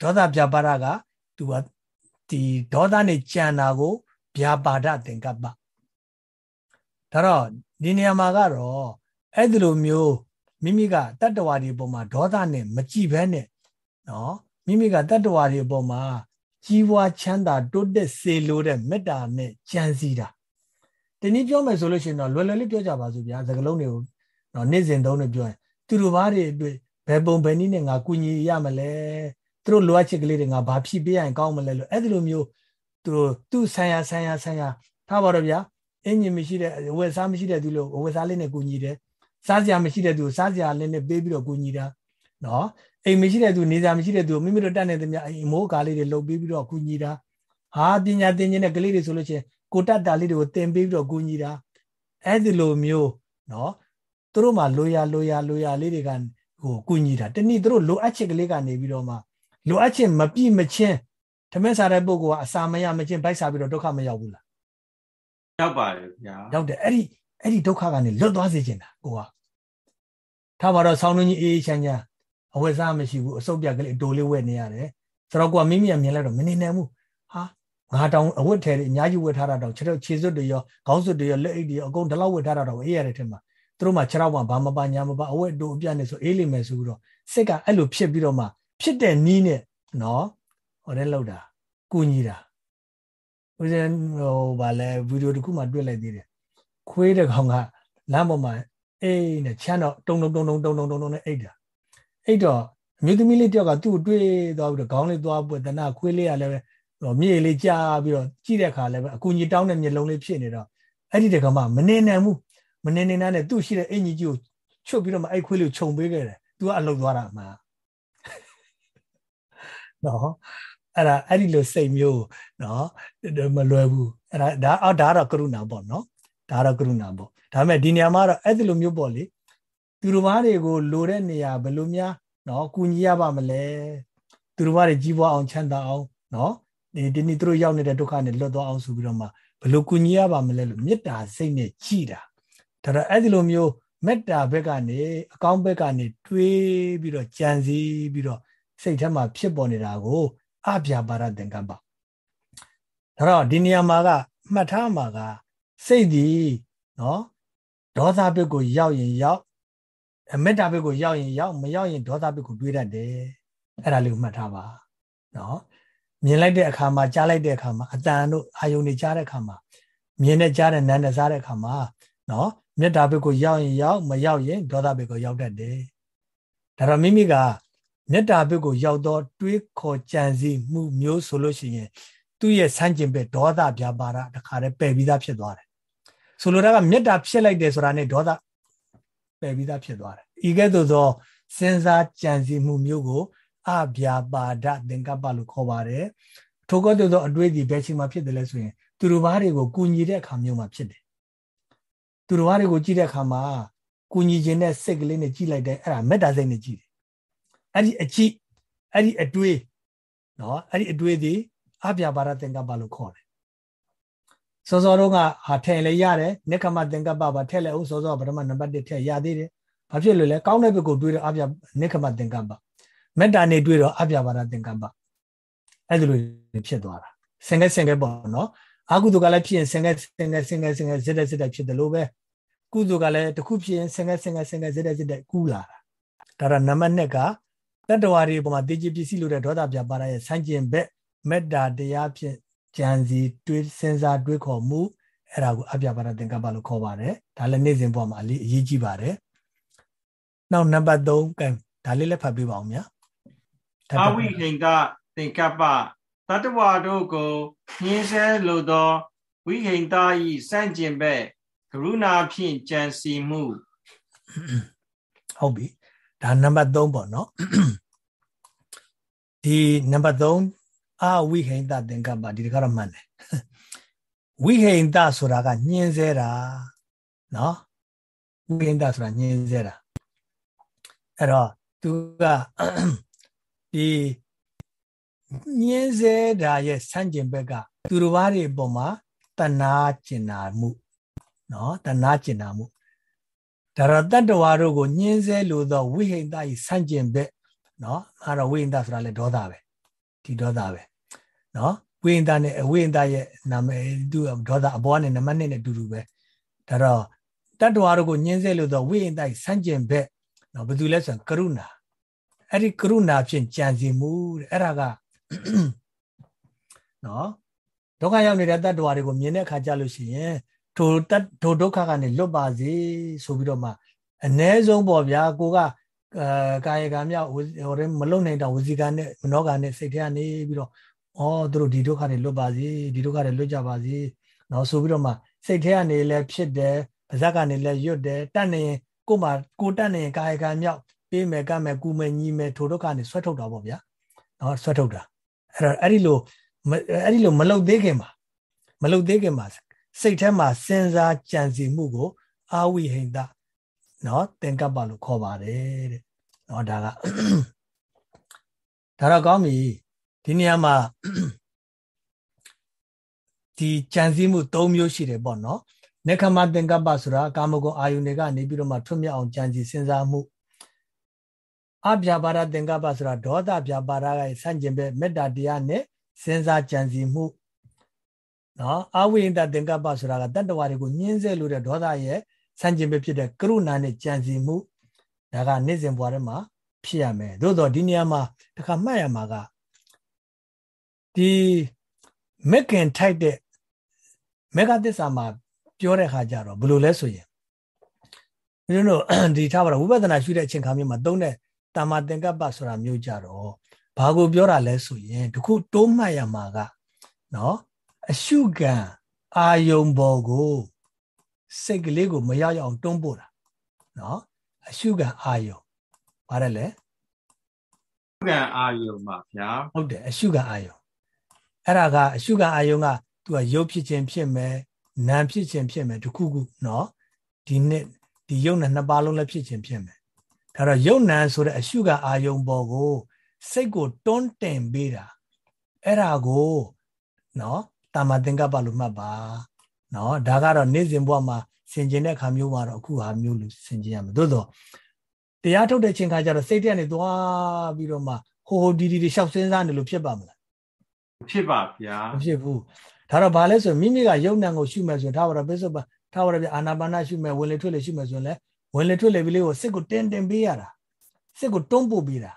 ဒေါသဗျာပါဒကသူကဒီဒေါသနဲ့ကြံတာကိုဗျာပါဒသင်္ကပ္ပဒါတော့ဒီနေရာမှာကတော့အဲ့ဒီလိုမျိုးမိမိကတတ္တဝါတွေအပေါ်မှာဒေါသနဲ့မကြည့်ဘဲနဲ့နော်မိမိကတတ္တဝါတွေအပေါ်မှာ ကြီးပွားချမ်းသာတိုးတက်စေလိုတဲ့မေတ္တာနဲ့ကြံစည်တာဒီနည်းပြောမယ်ဆိုလို့ရှိရင်တော့လွယ်လွယ်လေးပြောကြပါစို့ဗျာစကားလုံးတွေကိုနော်နေ့စဉ်သုံးနေပြောရင်သူတို့ဘာတွေအတွက်ဘယ်ပုံဘယ်နည်းနဲ့ငါကူညီရမလဲသူတို့လိုအပ်ချက်ကလေးတွေငါဘာဖြည့်ပေးရင်ကောင်းမလဲလို့အဲ့ဒီလိုမျိုးသူတို့သူ့ဆိုင်ရာဆိုင်ရာဆိုင်ရာထားပါတော့ဗျာအင်ဂျင်မရှိတဲ့ဝက်စားမရှိတဲ့သူလို့ဝက်စားလေးနဲ့ကူညီတယ်စားစရာမရှိတဲ့သူစားစရာလေးနဲ့ပေးပြီးတော့ကူညီတာနော် အိမ်မရှိတဲ့သူနေစရာမရှိတဲ့သူမိမိတို့တတ်နေတဲ့မြအိမ်မိုးကားလေးတွေလှုပ်ပေးပြီးတော့ကူညီတာဟာပညာသင်ခြင်းတဲ့ကလေးတွေဆိုလို့ချင်းကိုတတ်တာလေးတွေကိုသင်ပေးပြီးတော့ကူညီတာအဲ့ဒီလိုမျိုးနော်သူတို့မှလိုရာလိုရာလိုရာလေးတွေကဟိုကူညီတာတနည်းသူတို့လိုအပ်ချက်ကလေးကနေပြီးတော့မှလိုအပ်ချက်မပြည့်မချင်းထမင်းစားတဲ့ပုဂ္ဂိုလ်ကအစာမရမချင်းဗိုက်စားပြီးတော့ဒုက္ခမရောက်ဘူးလားရောက်ပါတယ်ဗျာရောက်တယ်အဲ့ဒီအဲ့ဒီဒုက္ခကနေလွတ်သွားစေချင်တာကိုကထားပါတော့ဆောင်းနှင်းကြီးအေးအေးချမ်းချမ်း အဝတ်စားမရှိဘူးအစုပ်ပြက်ကလေးအတိုးလေးဝတ်နေရတယ်ဆိုတော့ကိုကမိမိကမြင်လိုက်တော့မနေနိုင်ဘူးဟာငါတောင်အဝတ်ထည်တွေအများကြီးဝတ်ထားတာတောင်ခြေထောက်ခြေစွပ်တွေရောခေါင်းစွပ်တွေရောလက်အိတ်တွေရောအကုန်ဒီလောက်ဝတ်ထားတာတောင်အေးရတဲ့ထင်မှာသူတို့မှခြေထောက်မှဘာမပါညာမပါအဝတ်တိုးအပြတ်နေဆိုအေးလိမ့်မယ်ဆိုတော့စိတ်ကအဲ့လိုဖြစ်ပြီးတော့မှဖြစ်တဲ့နီးနဲ့နော်ဟိုတဲ့လောက်တာကုညီတာဦးဇင်းဟိုဗာလဲဗီဒီယိုတစ်ခုမှတွေ့လိုက်သေးတယ်ခွေးတကောင်ကလမ်းပေါ်မှာအိတ်နဲ့ချမ်းတော့တုံတုံတုံတုံတုံတုံတုံနဲ့အိတ်တာ အိတ်တော့အမျိုးသမီးလေးတယောက်ကသူ့ကိုတွေးသွားပြီးတော့ခေါင်းလေးသွားပွက်တနာခွေးလေးကလည်းပဲမြေလေးကြားပြီးတော့ကြည့်တဲ့ခါလည်းပဲအကူကြီးတောင်းတဲ့မျက်လုံးလေးဖြစ်နေတော့အဲ့ဒီတကောင်မှမနေနိုင်ဘူးမနေနိုင်တဲ့သူ့ရှိတဲ့အင်ကြီးကြီးကိုချွတ်ပြီးတော့မှအဲ့ခွေးလေးကိုခြုံပေးခဲ့တယ်သူကအလုတ်သွားတာမှနော်အဲ့ဒါအဲ့ဒီလိုစိတ်မျိုးနော်မလွယ်ဘူးအဲ့ဒါဒါအော်ဒါတော့ကရုဏာပေါ့နော်ဒါတော့ကရုဏာပေါ့ဒါပေမဲ့ဒီနေရာမှာတော့အဲ့ဒီလိုမျိုးပေါ့လေ သူတို့ဘာတွေကိုလိုတဲ့နေရာဘယ်လိုများနော်ကူညီရပါမလဲသူတို့ဘာတွေကြီးပွားအောင်ချမ်းသာအောင်နော်ဒီဒီနေ့သူတို့ရောက်နေတဲ့ဒုက္ခနဲ့လွတ်သွားအောင်ဆိုပြီးတော့မှဘယ်လိုကူညီရပါမလဲလို့မေတ္တာစိတ်နဲ့ကြည်တာဒါတော့အဲ့ဒီလိုမျိုးမေတ္တာဘက်ကနေအကောင်းဘက်ကနေတွေးပြီးတော့ကြံစည်ပြီးတော့စိတ်ထဲမှာဖြစ်ပေါ်နေတာကိုအပြာပါရသင်္ကပ္ပဒါတော့ဒီနေရာမှာကမှတ်ထားမှာကစိတ်ဒီနော်ဒေါသဘက်ကိုရောက်ရင်ရောက် အမေတ္တာဘက်ကိုရောက်ရင်ရောက်မရောက်ရင်ဒေါသဘက်ကိုတွေးတတ်တယ်အဲ့ဒါလေးကိုမှတ်ထားပါနော်မြင်လိုက်တဲ့အခါမှာကြားလိုက်တဲ့အခါမှာအတန်တို့အာယုန်တွေကြားတဲ့အခါမှာမြင်နဲ့ကြားတဲ့နာမ်နဲ့စားတဲ့အခါမှာနော်မေတ္တာဘက်ကိုရောက်ရင်ရောက်မရောက်ရင်ဒေါသဘက်ကိုရောက်တတ်တယ်ဒါတော့မိမိကမေတ္တာဘက်ကိုရောက်တော့တွေးခေါ်ကြံစည်မှုမျိုးဆိုလို့ရှိရင်သူ့ရဲ့ဆန့်ကျင်ဘက်ဒေါသဗျာပါဒတခါတည်းပယ်ပြီးသားဖြစ်သွားတယ်ဆိုလိုတာကမေတ္တာဖြစ်လိုက်တယ်ဆိုတာနဲ့ဒေါသ ပယ်ပြီးသားဖြစ်သွားတယ်ဤကဲ့သို့သောစဉ်းစားကြံစည်မှုမျိုးကိုအဗျာပါဒသင်္ကပ္ပလို့ခေါ်ပါတယ်ထိုကဲ့သို့သောအတွေ့အကြုံဘယ်ချိန်မှာဖြစ်တယ်လဲဆိုရင်သူတို့ဘာတွေကိုကူညီတဲ့အခါမျိုးမှာဖြစ်တယ်သူတို့ဘာတွေကိုကြည့်တဲ့အခါမှာကူညီခြင်းနဲ့စိတ်ကလေးနဲ့ကြည့်လိုက်တဲ့အဲ့ဒါမေတ္တာစိတ်နဲ့ကြည့်တယ်အဲ့ဒီအကြည့်အဲ့ဒီအတွေးနော်အဲ့ဒီအတွေးဒီအပြပါရသင်္ကပ္ပလို့ခေါ်တယ် စောစောတော့ကဟာထဲလဲရတယ်နိကမသင်္ကပ္ပပါထဲလဲဦးစောစောပထမနံပါတ်1ထဲရသေးတယ်ဘာဖြစ်လို့လဲကောင်းတဲ့ဘက်ကိုတွေးတော့အပြနိကမသင်္ကပ္ပမေတ္တာနေတွေးတော့အပြပါရသင်္ကပ္ပအဲ့ဒီလိုဖြစ်သွားတာစင်ကဲစင်ကဲပေါ့နော်အာကုသိုလ်ကလည်းဖြစ်ရင်စင်ကဲစင်ကဲစင်ကဲစင်ကဲစစ်တဲ့စစ်တဲ့ဖြစ်တယ်လို့ပဲကုသိုလ်ကလည်းတစ်ခုဖြစ်ရင်စင်ကဲစင်ကဲစင်ကဲစစ်တဲ့စစ်တဲ့ကူးလာတာဒါတော့နံပါတ်2ကတတ္တဝါတွေပေါ်မှာတေကြီးပစ္စည်းလို့တဲ့ဒေါသပြပါရရဲ့ဆန့်ကျင်ဘက်မေတ္တာတရားဖြင့် ကြံစီတွေးစဉ်းစားတွေးခေါ်မှုအဲ့ဒါကိုအပြပါရသင်္ကပ္ပလို့ခေါ်ပါတယ်ဒါလည်းနေ့စဉ်ပေါ်မှာအလေးအရေးကြီးပါတယ်နောက်နံပါတ်3ကဲဒါလေးလည်းဖတ်ပြပါအောင်ဗျာအဝိဟိန္ကသင်္ကပ္ပတတ္တဝါတို့ကိုညှင်းဆဲလိုသောဝိဟိန္တာဤစန့်ကျင်ဘက်ကရုဏာဖြင့်ကြံစီမှုဟုတ်ပြီဒါနံပါတ်3ပေါ့နော်ဒီနံပါတ်3 အာဝိဟိန္တသင်္ကပ္ပဒီတခါတော့မှန်တယ်ဝိဟိန္တဆိုတာကညှင်းဆဲတာနော်ဝိဟိန္တဆိုတာညှင်းဆဲတာအဲ့တော့သူကဒီညှင်းဆဲတာရဲ့ဆန့်ကျင်ဘက်ကသူတို့ဘာတွေအပေါ်မှာတဏှာကျင်နာမှုနော်တဏှာကျင်နာမှုဒါတော့တတ္တဝါတို့ကိုညှင်းဆဲလို့သောဝိဟိတဤဆန့်ကျင်ဘက်နော်အဲ့တော့ဝိဟိတဆိုတာလည်းဒေါသပဲ ဒီဒေါသပဲနော်ဝိဟိတနဲ့ဝိဟိတရဲ့နာမည်သူဒေါသအပေါ်ကနေနံပါတ်1နဲ့တူတူပဲဒါတော့တတ္တဝါတို့ကိုညှင်းဆဲလို့သောဝိဟိတဤဆန့်ကျင်ဘက်နော်ဘာလို့လဲဆိုရင်ကရုဏာအဲ့ဒီကရုဏာဖြင့်ကြံစီမှုတဲ့အဲ့ဒါကနော်ဒုက္ခရောက်နေတဲ့တတ္တဝါတွေကိုမြင်တဲ့အခါကြလို့ရှိရင်ထိုတထိုဒုက္ခကနေလွတ်ပါစေဆိုပြီးတော့မှအ ਨੇ ဆုံးပေါ့ဗျာကိုက အဲကာယကံမြောက်ဟိုတဲ့မလုံနိုင်တာဝစီကံနဲ့မနောကံနဲ့စိတ်ထဲကနေပြီးတော့ဩသူတို့ဒီဒုက္ခတွေလွတ်ပါစေဒီဒုက္ခတွေလွတ်ကြပါစေနော်ဆိုပြီးတော့မှစိတ်ထဲကနေလည်းဖြစ်တယ်ပါဇက်ကနေလည်းရွတ်တယ်တတ်နေရင်ကို့မှာကိုတတ်နေရင်ကာယကံမြောက်ပေးမယ်ကမ်းမယ်ကူမယ်ညီမယ်ထိုဒုက္ခကနေဆွဲထုတ်တာပေါ့ဗျာနော်ဆွဲထုတ်တာအဲ့တော့အဲ့ဒီလိုအဲ့ဒီလိုမလုံသေးခင်မှာမလုံသေးခင်မှာစိတ်ထဲမှာစဉ်းစားကြံစည်မှုကိုအာဝိဟိန္ဒနော်သင်္ကပ္ပလို့ခေါ်ပါတယ်တဲ့ နော်ဒါကဒါတော့ကောင်းပြီဒီနေရာမှာဒီကြံစည်မှု၃မျိုးရှိတယ်ပေါ့နော်နေခမသင်္ကပ္ပဆိုတာကာမဂုဏ်အာယုန်တွေကနေပြီးတော့မှထွတ်မြောက်အောင်ကြံစည်စဉ်းစားမှုအဗျာပါဒသင်္ကပ္ပဆိုတာဒေါသဗျာပါဒကဆန့်ကျင်ဘက်မေတ္တာတရားနဲ့စဉ်းစားကြံစည်မှုနော်အဝိဟိတသင်္ကပ္ပဆိုတာကတတ္တဝါတွေကိုညှင်းဆဲလို့တဲ့ဒေါသရဲ့ဆန့်ကျင်ဘက်ဖြစ်တဲ့ကရုဏာနဲ့ကြံစည်မှု ဒါကနေ့စဉ်ဘဝထဲမှာဖြစ်ရမယ်သို့တော့ဒီနေရာမှာတခါမှတ်ရမှာကဒီမက်ကင်ထိုက်တဲ့မေဃသစ္စာမှာပြောတဲ့ခါကျတော့ဘယ်လိုလဲဆိုရင်ဘယ်လိုဒီထားပါတော့ဝိပဿနာရှုတဲ့အချိန်ခါမျိုးမှာသုံးတဲ့တာမသင်္ကပ္ပဆိုတာမျိုးကြတော့ဘာကိုပြောတာလဲဆိုရင်တခုတိုးမှတ်ရမှာကနော်အရှုခံအာယုံဘောကိုစိတ်ကလေးကိုမရောက်အောင်တွန်းပို့တာနော် အရှုခံအာယုံပါတယ်လေကံအာယုံပါဗျာဟုတ်တယ်အရှုခံအာယုံအဲ့ဒါကအရှုခံအာယုံကသူကရုပ်ဖြစ်ခြင်းဖြစ်မယ်နာမ်ဖြစ်ခြင်းဖြစ်မယ်တခုခုနော်ဒီနှစ်ဒီယုံနဲ့နှစ်ပါးလုံးလည်းဖြစ်ခြင်းဖြစ်မယ်ဒါတော့ယုံနံဆိုတဲ့အရှုခံအာယုံပေါ်ကိုစိတ်ကိုတွန်းတင်ပေးတာအဲ့ဒါကိုနော်တာမသင်္ကပ္ပလို့မှတ်ပါနော်ဒါကတော့နေ့စဉ်ဘဝမှာ ဆင်ကျင်တဲ့အခါမျိုးမှာတော့အခုဟာမျိုးလို့ဆင်ကျင်ရမယ်သို့တော့တရားထုတ်တဲ့ချိန်ခါကျတော့စိတ်ထဲကနေသွားပြီးတော့မှဟိုဟိုဒီဒီတွေရှောက်စဉ်းစားနေလို့ဖြစ်ပါမလားဖြစ်ပါဗျာမဖြစ်ဘူးဒါတော့ဘာလဲဆိုမိမိကယုံနံကိုရှုမယ်ဆိုရင်ထားပါတော့ပိစုပ်ပါထားပါတော့ပြအာနာပါနရှုမယ်ဝင်လေထွက်လေရှုမယ်ဆိုရင်လည်းဝင်လေထွက်လေပြီးလေးကိုစစ်ကိုတင်းတင်းပေးရတာစစ်ကိုတွန်းပို့ပေးတာ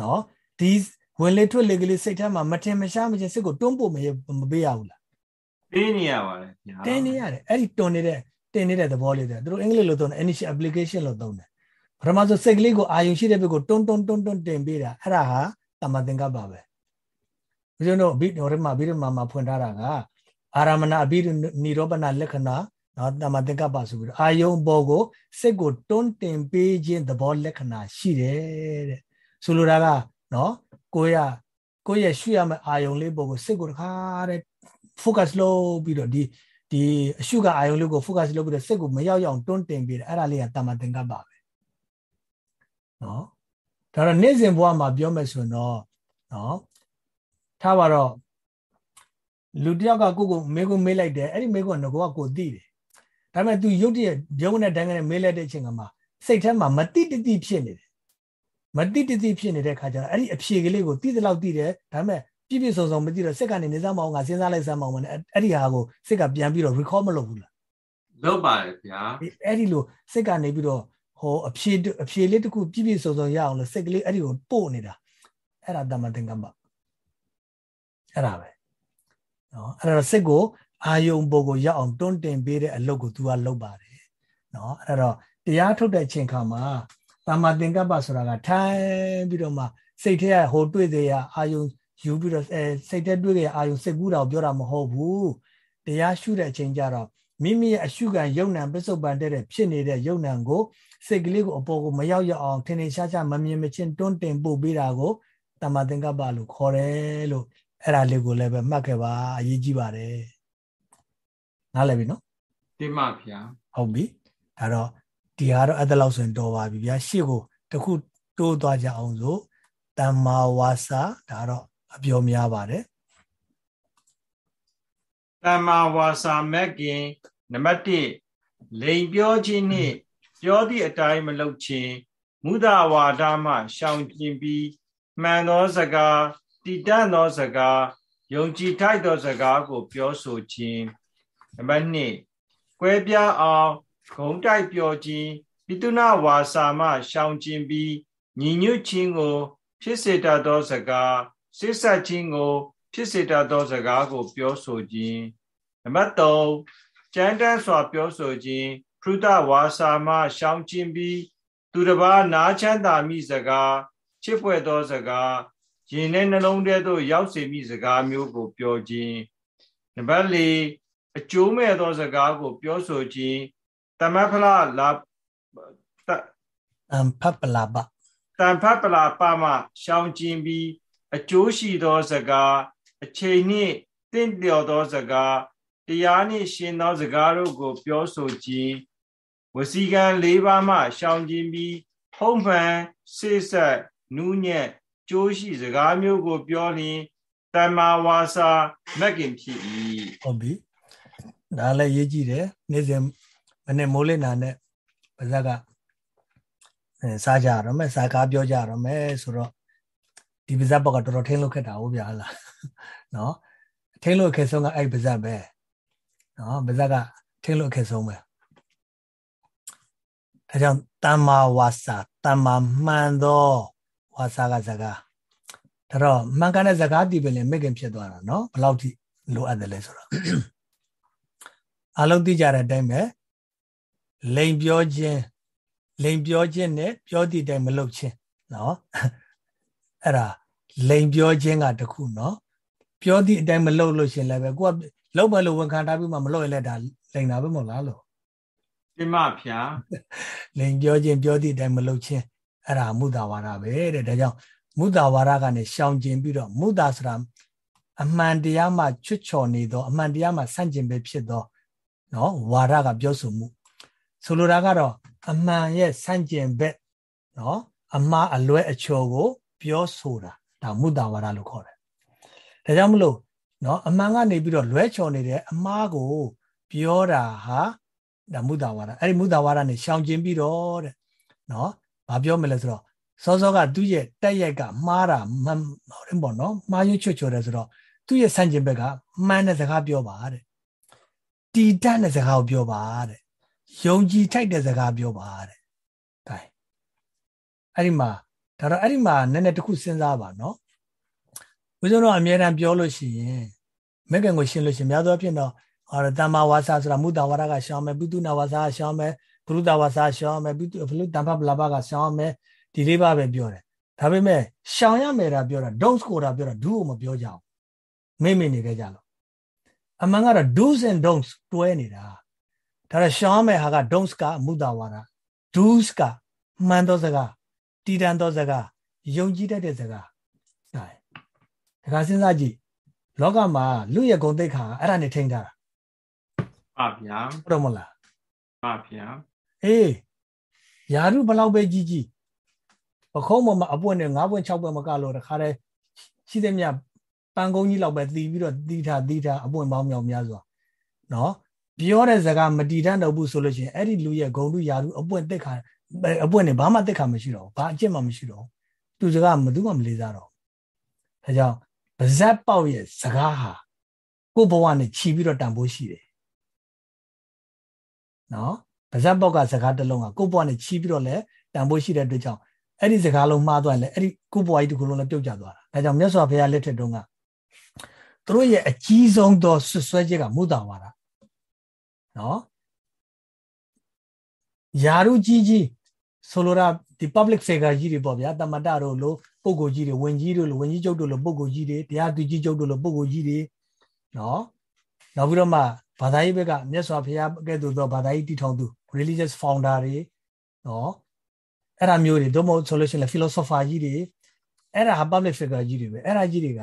နော်ဒီဝင်လေထွက်လေကလေးစိတ်ထဲမှာမထင်မရှားမချင်းစစ်ကိုတွန်းပို့မမပေးရဘူးလားတင်းနေရပါတယ်ဗျာတင်းနေရတယ်အဲ့ဒီတွန်းနေတဲ့ တင်နေတဲ့သဘောလေးတွေသူတို့အင်္ဂလိပ်လိုသုံးတယ် initial application လို့သုံးတယ်ပထမဆုံးစိတ်ကလေးကိုအာယုံရှိတဲ့ဘက်ကိုတွန်းတွန်းတွန်းတွန်းတင်ပေးတာအဲ့ဒါဟာတမသင်္ကပ္ပပဲဘုရားတို့ဘိဟိုရမဘိရမမှာဖွင့်ထားတာကအာရမဏအဘိနိရောပဏလက္ခဏာနော်တမသင်္ကပ္ပဆိုပြီးတော့အာယုံဘောကိုစိတ်ကိုတွန်းတင်ပေးခြင်းသဘောလက္ခဏာရှိတယ်တဲ့ဆိုလိုတာကနော်ကိုရကိုရရှုရမယ့်အာယုံလေးဘောကိုစိတ်ကိုတခါတဲ့ focus လုပ်ပြီးတော့ဒီ ဒီအရှုကအာယုံလေးကို focus လုပ်ပြီးတော့စိတ်ကိုမရောက်ရောက်တွန်းတင်ပေးတယ်အဲ့ဒါလေးကတမသင်္ကပ္ပပဲနော်ဒါတော့နေ့စဉ်ဘဝမှာပြောမယ်ဆိုရင်တော့နော်ထားပါတော့လူတယောက်ကကိုကိုမေကိုမေးလိုက်တယ်အဲ့ဒီမေကိုကငကောကကိုသိတယ်ဒါပေမဲ့ तू ရုပ်တရက်ရုံးနဲ့တန်းနဲ့မေးလိုက်တဲ့အချိန်ကမှစိတ်ထဲမှာမတိတတိဖြစ်နေတယ်မတိတတိဖြစ်နေတဲ့ခါကျတော့အဲ့ဒီအဖြေကလေးကိုသိသလောက်သိတယ်ဒါပေမဲ့ ပြည့်ပြည့်စုံစုံမသိတော့စိတ်ကနေနေစမ်းမအောင်ကစဉ်းစားလိုက်စမ်းမအောင်မနဲ့အဲ့ဒီဟာကိုစိတ်ကပြန်ပြီးတော့ recall မလုပ်ဘူးလားလုပ်ပါတယ်ဗျာအဲ့ဒီလိုစိတ်ကနေပြီးတော့ဟိုအဖြေအဖြေလေးတစ်ခုပြည့်ပြည့်စုံစုံရအောင်လို့စိတ်ကလေးအဲ့ဒီကိုပို့နေတာအဲ့ဒါတမသင်္ကမ္မအဲ့ဒါပဲနော်အဲ့တော့စိတ်ကိုအာယုံပုံကိုရောက်အောင်တွန်းတင်ပေးတဲ့အလုပ်ကို तू ကလုပ်ပါတယ်နော်အဲ့တော့တရားထုတ်တဲ့ချိန်ခါမှာတမသင်္ကပ္ပဆိုတာကထိုင်ပြီးတော့မှစိတ်ထဲကဟိုတွေ့သေးရအာယုံ ယူပြီးတော့အဲစိတ်ထဲတွေ့ကြအာယုစိတ်ကူးတာကိုပြောတာမဟုတ်ဘူးတရားရှုတဲ့အချိန်ကျတော့မိမိရဲ့အရှုခံယုံနံပစ္စုပန်တဲ့ဖြစ်နေတဲ့ယုံနံကိုစိတ်ကလေးကိုအပေါ်ကိုမရောက်ရအောင်ထင်ထင်ရှားရှားမမြင်မချင်းတွန်းတင်ပို့ပေးတာကိုတမသင်္ကပ္ပလို့ခေါ်တယ်လို့အဲ့ဒါလေးကိုလည်းပဲမှတ်ခဲ့ပါအရေးကြီးပါတယ်နားလည်ပြီနော်တင်ပါဗျာဟုတ်ပြီဒါတော့ဒီဟာတော့အဲ့ဒါလောက်ဆိုရင်တော်ပါပြီဗျာရှေ့ကိုတခုတိုးသွားကြအောင်ဆိုတမ္မာဝါစာဒါတော့ အပြောများပါတယ်တမ္မာဝါစာမက်ကင်နံပါတ်1လိန်ပြောခြင်းနှင့်ပြောသည့်အတိုင်းမလုပ်ခြင်းမုဒဝါဒမှရှောင်ကျင်ပြီးမှန်သောစကားတည်တတ်သောစကားယုံကြည်ထိုက်သောစကားကိုပြောဆိုခြင်းနံပါတ်2ကွဲပြားအောင်ဂုံတိုက်ပြောခြင်းပိတုနာဝါစာမှရှောင်ကျင်ပြီးညီညွတ်ခြင်းကို ဖြစ်စေတတ်သောစကား စစ်ဆက်ခြင်းကို ဖြစ်စေတတ်သောစကားကို ပြောဆိုခြင်းနံပါတ်3ကြမ်းတမ်းစွာ ပြောဆိုခြင်းဖရုဒဝါစာမှရှောင်ကျင်ပြီး သူတစ်ပါးနားချမ်းသာမိစကားချစ်ဖွယ်သောစကားရင်ထဲနှလုံးထဲသို့ရောက်စေမိစကားမျိုးကို ပြောခြင်းနံပါတ်4အကျိုးမဲ့သောစကားကို ပြောဆိုခြင်းတမဖလားလာတံဖပလာပတံဖပလာပမှရှောင်ကျင်ပြီး အကျိုးရှိသောစကားအချိန်နှင့်တင့်လျော်သောစကားတရားနှင့်ရှင်သောစကားတို့ကို ပြောဆိုခြင်းဝစီကံ၄ပါးမှရှောင်ကျင်ပြီးဖုံးဖန်ဆေးဆက်နူးညက်ကြိုးရှိစကားမျိုးကို ပြောလျင်တမ္မာဝါစာမက်ကင်ဖြစ်၏ဟုတ်ပြီဒါလည်းရေးကြည့်တယ်နေ့စဉ်မနေ့မိုးလင်းနာနဲ့ပါဇက်ကအဲစားကြရတော့မယ်စားကားပြောကြရတော့မယ်ဆိုတော့ ဒီပါဇက်ဘောက်ကတော်တော်ထင်းလို့ခက်တာဟုတ်ဗျာလားနော်ထင်းလို့ခက်ဆုံးကအဲ့ပါဇက်ပဲနော်ပါဇက်ကထင်းလို့ခက်ဆုံးပဲဒါကြောင့်တမ္မာဝါစာတမ္မာမှန်သောဝါစာကစကားဒါတော့မှန်ကန်တဲ့စကားတည်ပင်လည်းမိခင်ဖြစ်သွားတာနော်ဘယ်လောက်ထိလိုအပ်တယ်လဲဆိုတော့အလုံးသိကြတဲ့အတိုင်းပဲလိန်ပြောခြင်းလိန်ပြောခြင်းနဲ့ပြောသည့်အတိုင်းမလုပ်ခြင်းနော် အဲ့ဒါလိန်ပြောခြင်းကတခုနော်ပြောသည့်အတိုင်းမလုပ်လို့ရှင်လည်းပဲကိုကလုံးမလို့ဝန်ခံထားပြီးမှမလုပ်ရင်လည်းဒါလိန်တာပဲမဟုတ်လားလို့ပြမဖြာလိန်ပြောခြင်းပြောသည့်အတိုင်းမလုပ်ခြင်းအဲ့ဒါမုဒဝါဒပဲတဲ့ဒါကြောင့်မုဒဝါဒကနေရှောင်ကျင်ပြီးတော့မုဒဆိုတာအမှန်တရားမှချွတ်ချော်နေသောအမှန်တရားမှဆန့်ကျင်ပဲဖြစ်သောနော်ဝါဒကပြောဆိုမှုဆိုလိုတာကတော့အမှန်ရဲ့ဆန့်ကျင်ဘက်နော်အမှားအလွဲအချော်ကို ပြောဆိုတာဒါမုဒဝါဒလို့ခေါ်တယ်ဒါကြောင့်မလို့နော်အမှန်ကနေပြီးတော့လွဲချော်နေတဲ့အမှားကိုပြောတာဟာဒါမုဒဝါဒအဲ့ဒီမုဒဝါဒနဲ့ရှောင်ကျင်ပြီးတော့တဲ့နော်ဘာပြောမလဲဆိုတော့စောစောကသူ့ရဲ့တက်ရိုက်ကမှားတာမှန်တယ်ပေါ့နော်မှားရွှေ့ချွတ်ချော်တယ်ဆိုတော့သူ့ရဲ့ဆန့်ကျင်ဘက်ကမှန်တဲ့စကားပြောပါတဲ့တီတတ်တဲ့စကားကိုပြောပါတဲ့ယုံကြည်ထိုက်တဲ့စကားပြောပါတဲ့။ဒါအဲ့ဒီမှာ ဒါတော့အဲ့ဒီမှာနည်းနည်းတစ်ခုစဉ်းစားပါနော်။ဦးဇုံတော့အမြဲတမ်းပြောလို့ရှိရင်မက်ကံကိုရှင်းလို့ရှိရင်များသောအားဖြင့်တော့ဟောတမ္မာဝါစာဆိုတာမုဒ္ဒဝါဒကရှောင်းမယ်ပုတုနာဝါစာကရှောင်းမယ်ဘုရုဒဝါစာရှောင်းမယ်ပုတုဘလုတမ္ပပလာဘကရှောင်းမယ်ဒီလေးပါပဲပြောတယ်။ဒါပေမဲ့ရှောင်းရမယ်တာပြောတာ don't score တာပြောတာ do ကိုမပြောကြအောင်။မိမိနေကြကြလို့အမှန်ကတော့ do's and don'ts တွဲနေတာဒါတော့ရှောင်းမဲ့ဟာက don'ts ကမုဒ္ဒဝါဒ do's ကမှန်သောစကား တည်တံသောစကားယုံကြည်တတ်တဲ့စကားဒါဒါကစဉ်းစားကြည့်လောကမှာလူရဲ့ဂုဏ်သိက္ခာအဲ့ဒါနဲ့ထိန်းထားတာပါဗျာဟုတ်တော့မလားပါဗျာအေးယာရုဘလောက်ပဲကြီးကြီးပခုံးပေါ်မှာအပွင့်နဲ့9ပွင့်6ပွင့်မကလို့တခါတည်းရှိတဲ့မြပန်းကုန်းကြီးလောက်ပဲတီးပြီးတော့တီးထားတီးထားအပွင့်ပေါင်းမြောင်များစွာနော်ပြောတဲ့ဇာကမတည်တတ်တော့ဘူးဆိုလို့ရှိရင်အဲ့ဒီလူရဲ့ဂုံလူယာလူအပွင့်တက်ခါ အပွင့်နေဘာမှတက်ခါမရှိတော့ဘူးဘာအကျင့်မှမရှိတော့ဘူးသူစကားမသူမှမလေးစားတော့ဒါကြောင့်ဗဇက်ပေါက်ရဲ့စကားဟာကိုယ့်ဘဝနဲ့ခြီးပြီးတော့တန်ဖိုးရှိတယ်နော်ဗဇက်ပေါက်ကစကားတစ်လုံးကကိုယ့်ဘဝနဲ့ခြီးပြီးတော့လည်းတန်ဖိုးရှိတဲ့အတွက်ကြောင့်အဲ့ဒီစကားလုံးမှားသွားရင်လည်းအဲ့ဒီကိုယ့်ဘဝကြီးတစ်ခုလုံးလည်းပြုတ်ကျသွားတာဒါကြောင့်မြတ်စွာဘုရားလက်ထက်တုန်းကသူတို့ရဲ့အကြီးဆုံးသောဆွဆွဲချက်ကမုဒ္ဒဝါဒနော်ယာရုကြီးကြီး ဆိုလိုတာဒီ public figure ကြီးတွေပေါ့ဗျာတမတတို့လိုပုဂ္ဂိုလ်ကြီးတွေဝင်ကြီးတို့လိုဝင်ကြီးကျုပ်တို့လိုပုဂ္ဂိုလ်ကြီးတွေတရားသူကြီးကျုပ်တို့လိုပုဂ္ဂိုလ်ကြီးတွေနော်နောက်ပြီးတော့မှဘာသာရေးဘက်ကမြတ်စွာဘုရားကဲ့သို့သောဘာသာရေးတည်ထောင်သူ religious founder တွေနော်အဲ့ဒါမျိုးတွေသို့မဟုတ်ဆိုလို့ရှိရင် philosopher ကြီးတွေအဲ့ဒါ public figure ကြီးတွေပဲအဲ့ဒါကြီးတွေက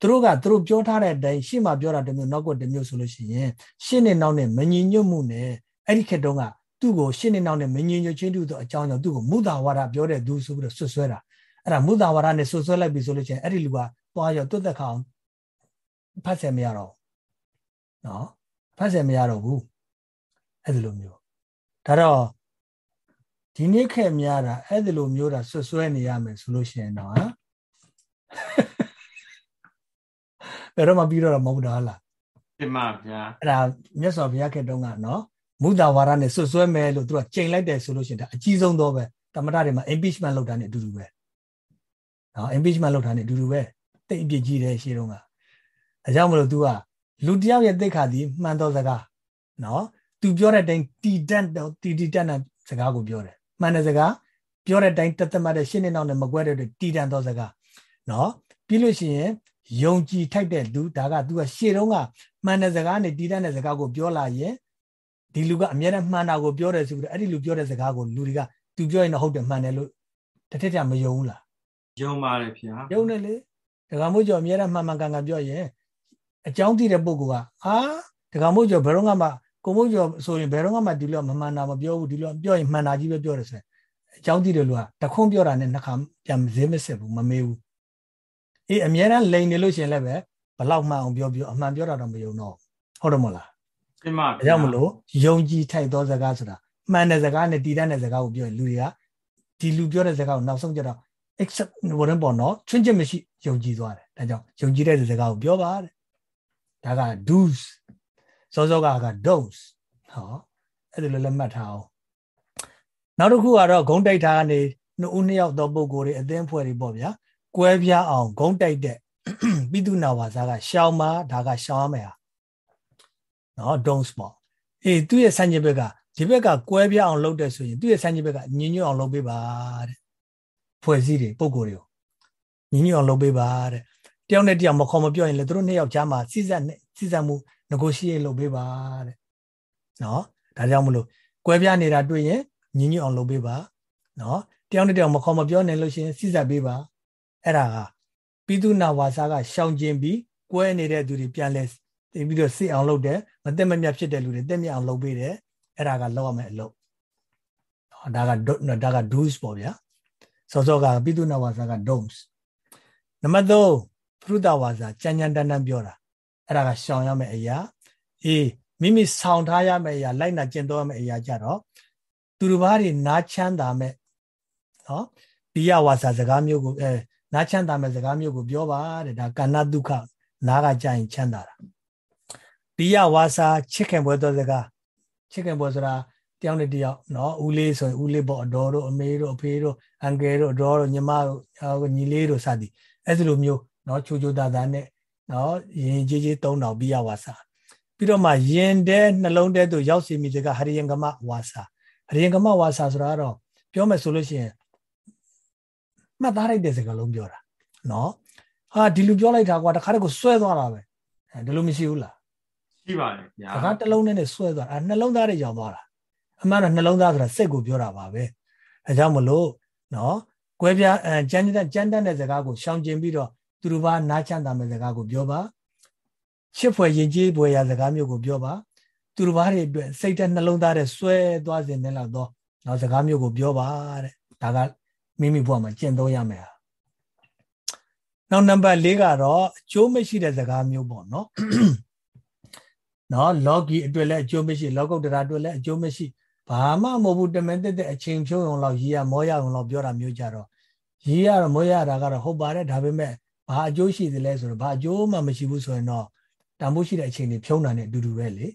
သူတို့ကသူတို့ပြောထားတဲ့အတိုင်းရှေ့မှာပြောတာတမျိုးနောက်ကတမျိုးဆိုလို့ရှိရင်ရှေ့နဲ့နောက်နဲ့မညီညွတ်မှုနဲ့အဲ့ဒီခေတ်တုန်းက သူ့ကိုရှေ့နဲ့နောက်နဲ့မညီညွတ်ခြင်းတူသောအကြောင်းကြောင့်သူ့ကိုမုသာဝါဒပြောတဲ့သူဆိုပြီးတော့ဆွဆွဲတာအဲ့ဒါမုသာဝါဒနဲ့ဆွဆွဲလိုက်ပြီဆိုလို့ရှိရင်အဲ့ဒီလူကသွားရောတွတ်သက်ခအောင်ဖတ်ဆယ်မရတော့နော်ဖတ်ဆယ်မရတော့ဘူးအဲ့ဒီလိုမျိုးဒါတော့ဒီနေ့ခက်များတာအဲ့ဒီလိုမျိုးတာဆွဆွဲနေရမယ်ဆိုလို့ရှိရင်တော့ဟမ်ဘယ်တော့မှပြီးတော့မဟုတ်တာလားတင်ပါဗျာအဲ့ဒါမြတ်စွာဘုရားခေတ္တုန်းကနော် မုဒ္ဒဝါဒနဲ့ဆွဆွဲမယ်လို့သူကချိန်လိုက်တယ်ဆိုလို့ရှိရင်ဒါအကြီးဆုံးတော့ပဲတမထတွေမှာ impeachment လုပ်တာ ਨੇ အတူတူပဲနော် impeachment လုပ်တာ ਨੇ အတူတူပဲတိတ်အပြစ်ကြီးတယ်ရှင်းတော့ကဒါကြောင့်မလို့ तू ကလူတယောက်ရဲ့သိခါဒီမှန်တော်စကားနော် तू ပြောတဲ့အတိုင်းတီတန့်တော့တီတီတန့်တဲ့စကားကိုပြောတယ်မှန်တဲ့စကားပြောတဲ့အတိုင်းတသက်မှတ်တဲ့ရှင်းနေနောက်နဲ့မကွဲတဲ့တီတန့်တော်စကားနော်ပြီးလို့ရှိရင်ယုံကြည်ထိုက်တဲ့လူဒါက तू ကရှေ့တုန်းကမှန်တဲ့စကားနဲ့တီတန့်တဲ့စကားကိုပြောလာရင် ဒီလူကအများနဲ့မှန်တာကိုပြောတယ်ဆိုပြီးတော့အဲ့ဒီလူပြောတဲ့စကားကိုလူတွေက तू ပြောရင်တော့ဟုတ်တယ်မှန်တယ်လို့တစ်ထက်ထမယုံဘူးလားယုံပါတယ်ဗျာယုံတယ်လေဒကာမို့ကျော်အများနဲ့မှန်မှန်ကန်ကန်ပြောရင်အကြောင်းသိတဲ့ပုဂ္ဂိုလ်ကဟာဒကာမို့ကျော်ဘယ်တော့မှကိုမို့ကျော်ဆိုရင်ဘယ်တော့မှဒီလိုမမှန်တာမပြောဘူးဒီလိုပြောရင်မှန်တာကြီးပဲပြောတယ်ဆိုရင်အကြောင်းသိတယ်လို့ကတခွန်းပြောတာနဲ့နှစ်ခါပြန်ဈေးမစစ်ဘူးမမေးဘူးအေးအများနဲ့လိန်နေလို့ရှိရင်လည်းပဲဘလောက်မှန်အောင်ပြောပြောအမှန်ပြောတာတော့မယုံတော့ဟုတ်တယ်မဟုတ်လားတင်ပါ ဒါကြောင့်မလို့ယုံကြည်ထိုက်သောစကားဆိုတာမှန်တဲ့စကားနဲ့တည်တတ်တဲ့စကားကိုပြောရင်လူတွေကဒီလူပြောတဲ့စကားကိုနောက်ဆုံးကျတော့ accept ဘောရင်ပေါ့နော်ချွင်းချက်မရှိယုံကြည်သွားတယ်ဒါကြောင့်ယုံကြည်တဲ့စကားကိုပြောပါတဲ့ဒါက do's စောစောကက don'ts ဟောအဲ့ဒါလည်းလက်မှတ်ထားအောင်နောက်တစ်ခုကတော့ဂုံးတိုက်တာကနေနှစ်ဦးနှစ်ယောက်သောပုံကိုယ်တွေအသင်းဖွဲ့တွေပေါ့ဗျာကွဲပြားအောင်ဂုံးတိုက်တဲ့ပိတုနာဝါစာကရှောင်းမှာဒါကရှောင်းရမယ်ဟာ နော် don'ts ပေါ့အေးသူ့ရဲ့စံကျင်ဘက်ကဒီဘက်ကကွဲပြားအောင်လုပ်တဲ့ဆိုရင်သူ့ရဲ့စံကျင်ဘက်ကညင်ညွတ်အောင်လုပ်ပေးပါတဲ့ဖွဲ့စည်းတွေပုံကိုယ်တွေကိုညင်ညွတ်အောင်လုပ်ပေးပါတဲ့တယောက်နဲ့တယောက်မခေါ်မပြောရင်လည်းသူတို့နှစ်ယောက်ကြားမှာစိစက်နဲ့စိစက်မှု negotiate လုပ်ပေးပါတဲ့နော်ဒါကြောင့်မလို့ကွဲပြားနေတာတွေ့ရင်ညင်ညွတ်အောင်လုပ်ပေးပါနော်တယောက်နဲ့တယောက်မခေါ်မပြောနိုင်လို့ရှိရင်စိစက်ပေးပါအဲ့ဒါကပိတုနာဝါစာကရှောင်ကျင်ပြီးကွဲနေတဲ့သူတွေပြန်လဲတင်ပြီးတော့စစ်အောင်လုပ်တယ် မတက်မမြတ်ဖြစ်တဲ့လူတွေတက်မြတ်အောင်လုပ်ပေးတယ်အဲ့ဒါကလောက်ရမယ်အလုပ်ဟောဒါကဒါက do's ပေါ့ဗျာစောစောကပိတုနာဝါစာက don'ts နံပါတ်3ပြုဒဝါစာကြံကြံတန်းတန်းပြောတာအဲ့ဒါကရှောင်ရမယ့်အရာအေးမိမိဆောင်ထားရမယ့်အရာလိုက်နာကျင့်သုံးရမယ့်အရာကြတော့သူတစ်ပါးတွေနားချမ်းသာမဲ့နော်ပိယဝါစာစကားမျိုးကိုအဲနားချမ်းသာမဲ့စကားမျိုးကိုပြောပါတဲ့ဒါကဏ္ဍဒုက္ခနားကကြရင်ချမ်းသာတာ ပိယဝါစာချစ်ခင်ပွဲသောစကားချစ်ခင်ပွဲဆိုတာတယောက်နဲ့တယောက်နော်ဦးလေးဆိုရင်ဦးလေးပေါ့အတော်တို့အမေတို့အဖေတို့အန်ကယ်တို့အတော်တို့ညီမတို့ညီလေးတို့စသည်အဲ့ဒီလိုမျိုးနော်ချိုချိုတာတာနဲ့နော်ရင်ကြီးကြီးသုံးတော်ပိယဝါစာပြီးတော့မှယင်တဲ့နှလုံးထဲသို့ရောက်စီမိတဲ့ကဟရိယံကမဝါစာဟရိယံကမဝါစာဆိုတာကတော့ပြောမယ်ဆိုလို့ရှိရင်မှတ်သားလိုက်တဲ့စကားလုံးပြောတာနော်ဟာဒီလူပြောလိုက်တာကွာတခါတည်းကိုစွဲသွားတာပဲအဲဒီလိုမရှိဘူးလား ရှိပါတယ်ဗျာစကားတစ်လုံးနဲ့စွဲသွားတာနှလုံးသားတွေကြောင်သွားတာအမှန်တော့နှလုံးသားဆိုတာစိတ်ကိုပြောတာပါပဲအဲကြောင့်မလို့နော်ကွဲပြားအဲကြမ်းတဲ့ကြမ်းတမ်းတဲ့စကားကိုရှောင်ကျင်ပြီးတော့သူတို့ဘာနားချမ်းသာမဲ့စကားကိုပြောပါရှစ်ဖွယ်ရင်ကြီးဖွယ်ရာစကားမျိုးကိုပြောပါသူတို့ဘာတွေအတွက်စိတ်တဲ့နှလုံးသားတဲ့စွဲသွားစဉ်နဲ့လောက်တော့နောက်စကားမျိုးကိုပြောပါတဲ့ဒါကမိမိဘဝမှာကျင့်သုံးရမယ်ဟာနောက်နံပါတ်၄ကတော့အကျိုးမရှိတဲ့စကားမျိုးပေါ့နော် နော်လောကီအတွက်လည်းအကျိုးမရှိလောကုတ္တရာအတွက်လည်းအကျိုးမရှိဘာမှမဟုတ်ဘူးတမန်တက်တဲ့အချိန်ဖြုံးအောင်လောက်ရည်ရမောရအောင်လောက်ပြောတာမျိုးကြတော့ရည်ရတော့မောရတာကတော့ဟုတ်ပါတယ်ဒါပေမဲ့ဘာအကျိုးရှိသလဲဆိုတော့ဘာအကျိုးမှမရှိဘူးဆိုရင်တော့တန်ဖိုးရှိတဲ့အချိန်တွေဖြုံးတာနဲ့အတူတူပဲလေ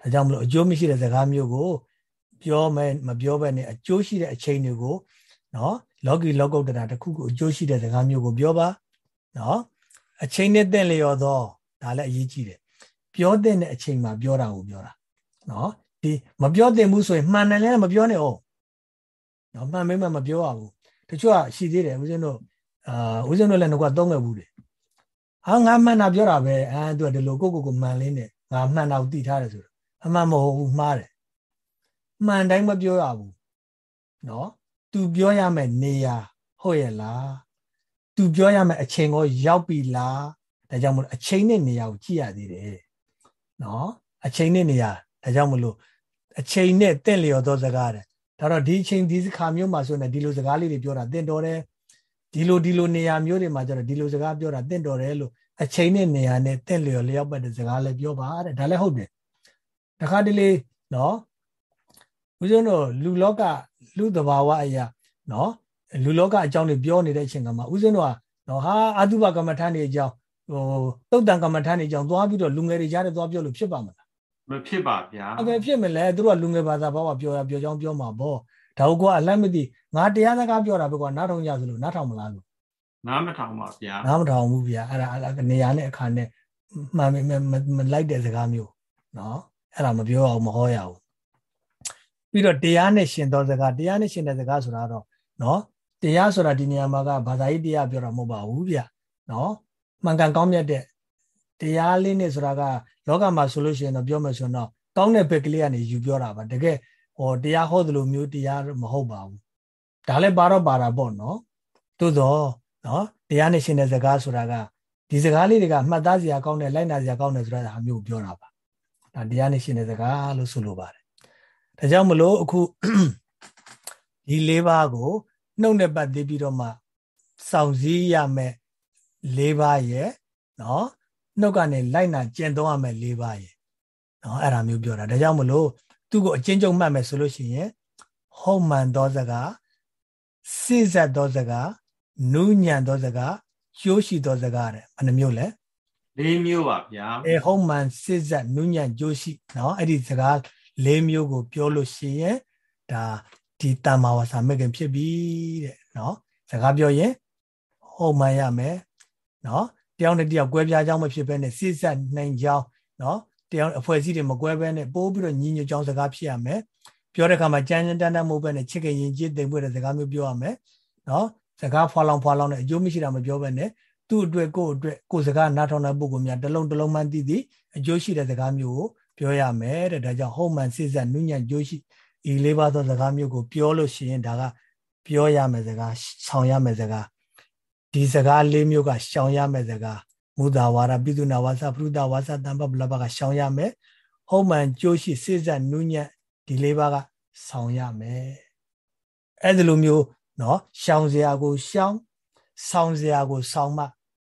ဒါကြောင့်မလို့အကျိုးမရှိတဲ့စကားမျိုးကိုပြောမယ်မပြောဘဲနဲ့အကျိုးရှိတဲ့အချိန်တွေကိုနော်လောကီလောကုတ္တရာတစ်ခုခုအကျိုးရှိတဲ့စကားမျိုးကိုပြောပါနော်အချိန်နဲ့တင့်လျော်သောဒါလည်းအရေးကြီးတယ် ပြောတဲ့အချိန်မှာပြောတာကိုပြောတာနော်ဒီမပြောသင့်ဘူးဆိုရင်မှန်တယ်လည်းမပြောနဲ့ဟုတ်နော်မှန်မင်းမပြောရဘူးတချို့ကရှိသေးတယ်ဦးဇင်းတို့အာဦးဇင်းတို့လည်းငါကသုံးခဲ့ဘူးတယ်ဟာငါမှန်တာပြောတာပဲအဲသူကဒီလိုကိုကိုကိုမှန်လေးနဲ့ငါမှန်တာကိုသိထားတယ်ဆိုတော့အမှန်မဟုတ်ဘူးမှားတယ်မှန်တိုင်းမပြောရဘူးနော် तू ပြောရမယ်နေရာဟုတ်ရဲ့လား तू ပြောရမယ်အချိန်ကိုရောက်ပြီလားဒါကြောင့်မလို့အချိန်နဲ့နေရာကိုကြည့်ရသေးတယ် နော်အချိန်နဲ့နေရာဒါကြောင့်မလို့အချိန်နဲ့တင့်လျော်သောစကားတဲ့ဒါတော့ဒီအချိန်ဒီခါမျိုးမှာဆိုရင်ဒီလိုစကားလေးတွေပြောတာတင့်တော်တယ်ဒီလိုဒီလိုနေရာမျိုးတွေမှာကျတော့ဒီလိုစကားပြောတာတင့်တော်တယ်လို့အချိန်နဲ့နေရာနဲ့တင့်လျော်လျောက်ပတ်တဲ့စကားလည်းပြောပါတဲ့ဒါလည်းဟုတ်တယ်တခါတလေနော်ဦးဇင်းတို့လူလောကလူသဘာဝအရာနော်လူလောကအကြောင်းတွေပြောနေတဲ့အချိန်ကမှဦးဇင်းတို့ကနော်ဟာအတုပကမ္မထန်တွေအကြောင်း ဟိုတုတ်တန်ကမ္မထန်တွေအကြောင်းသွားပြီးတော့လူငယ်တွေကြားထဲသွားပြောလို့ဖြစ်ပါမလားမဖြစ်ပါဗျာအကယ်ဖြစ်မလဲသူတို့ကလူငယ်ဘာသာဘာဝပြောရပြောကြောင်းပြောမှာပေါ့ဒါဟုတ်ကအလတ်မသိငါတရားစကားပြောတာပဲကွာနားထောင်ကြသလိုနားထောင်မလားလို့နားမထောင်ပါဗျာနားမထောင်ဘူးဗျာအဲ့ဒါနေရာနဲ့အခါနဲ့မှန်မလိုက်တဲ့စကားမျိုးနော်အဲ့ဒါမပြောအောင်မဟောရဘူးပြီးတော့တရားနဲ့ရှင်သောစကားတရားနဲ့ရှင်တဲ့စကားဆိုတာတော့နော်တရားဆိုတာဒီနေရာမှာကဘာသာရေးတရားပြောတာမဟုတ်ပါဘူးဗျနော် မှန်ကန်ကောင်းမြတ်တဲ့တရားလေးနဲ့ဆိုတာကလောကမှာဆိုလို့ရှိရင်တော့ပြောမယ်ဆိုတော့ကောင်းတဲ့ဘက်ကလေးကနေယူပြောတာပါတကယ်ဟောတရားဟောသလိုမျိုးတရားမဟုတ်ပါဘူးဒါလည်းပါတော့ပါတာပေါ့နော်သို့တော့နော်တရားနဲ့ရှင်တဲ့စကားဆိုတာကဒီစကားလေးတွေကမှတ်သားစရာကောင်းတယ်လိုက်နာစရာကောင်းတယ်ဆိုတာအမျိုးပြောတာပါဒါတရားနဲ့ရှင်တဲ့စကားလို့ဆိုလိုပါတယ်ဒါကြောင့်မလို့အခုဒီ၄ပါးကိုနှုတ်နဲ့ပတ်သိပြီးတော့မှစောင့်စည်းရမယ် ၄ပါးရဲ့နော်နှုတ်ကနေလိုက်နာကျင့်သုံးရမယ်၄ပါးရဲ့နော်အဲ့ဒါမျိုးပြောတာဒါကြောင့်မလို့သူ့ကိုအချင်းချုပ်မှတ်မယ်ဆိုလို့ရှိရင်ဟုတ်မှန်သောစကားစိစက်သောစကားနူးညံသောစကားကျိုးရှိသောစကားတဲ့ဘယ်နှမျိုးလဲ၄မျိုးပါဗျာအဲဟုတ်မှန်စိစက်နူးညံကျိုးရှိနော်အဲ့ဒီစကား၄မျိုးကို ပြောလို့ရှိရင်ဒါဒီတမ္မာဝါစာမဲ့ခင်ဖြစ်ပြီတဲ့နော်စကားပြောရင်ဟုတ်မှန်ရမယ် နော်တယောက်နဲ့တယောက်ကွဲပြားကြောင်းမဖြစ်ဘဲနဲ့စိစက်နိုင်ကြောင်းနော်တယောက်အဖွဲ့အစည်းတွေမကွဲဘဲနဲ့ပိုးပြီးတော့ညီညွတ်ကြောင်းစကားဖြစ်ရမယ်ပြောတဲ့အခါမှာကြမ်းကြမ်းတမ်းတမ်းမဟုတ်ဘဲနဲ့ချစ်ခင်ရင်ကြည်သိမ်ပွေတဲ့စကားမျိုးပြောရမယ်နော်စကားဖွာလောင်ဖွာလောင်နဲ့အကျိုးမရှိတာမပြောဘဲနဲ့သူ့အတွက်ကိုယ့်အတွက်ကိုယ်စကားနားထောင်တဲ့ပုဂ္ဂိုလ်များတစ်လုံးတစ်လုံးမှန်းသိသိအကျိုးရှိတဲ့စကားမျိုးကိုပြောရမယ်တဲ့ဒါကြောင့်ဟုတ်မှန်စိစက်နုညံ့ကျိုးရှိဤလေးပါးသောစကားမျိုးကိုပြောလို့ရှိရင်ဒါကပြောရမယ်စကားဆောင်ရမယ်စကား ဒီစကားလေးမျိုးကရှောင်ရမယ်စကားမူတာဝါဒပိသုနာဝါစာပရုဒဝါစာတမ္ပပလဘကရှောင်ရမယ်ဟုတ်မှန်ကြိုးရှိစိစက်နုညံ့ဒီလေးပါးကဆောင်ရမယ်အဲ့ဒီလိုမျိုးနော်ရှောင်စရာကိုရှောင်ဆောင်စရာကိုဆောင်မှ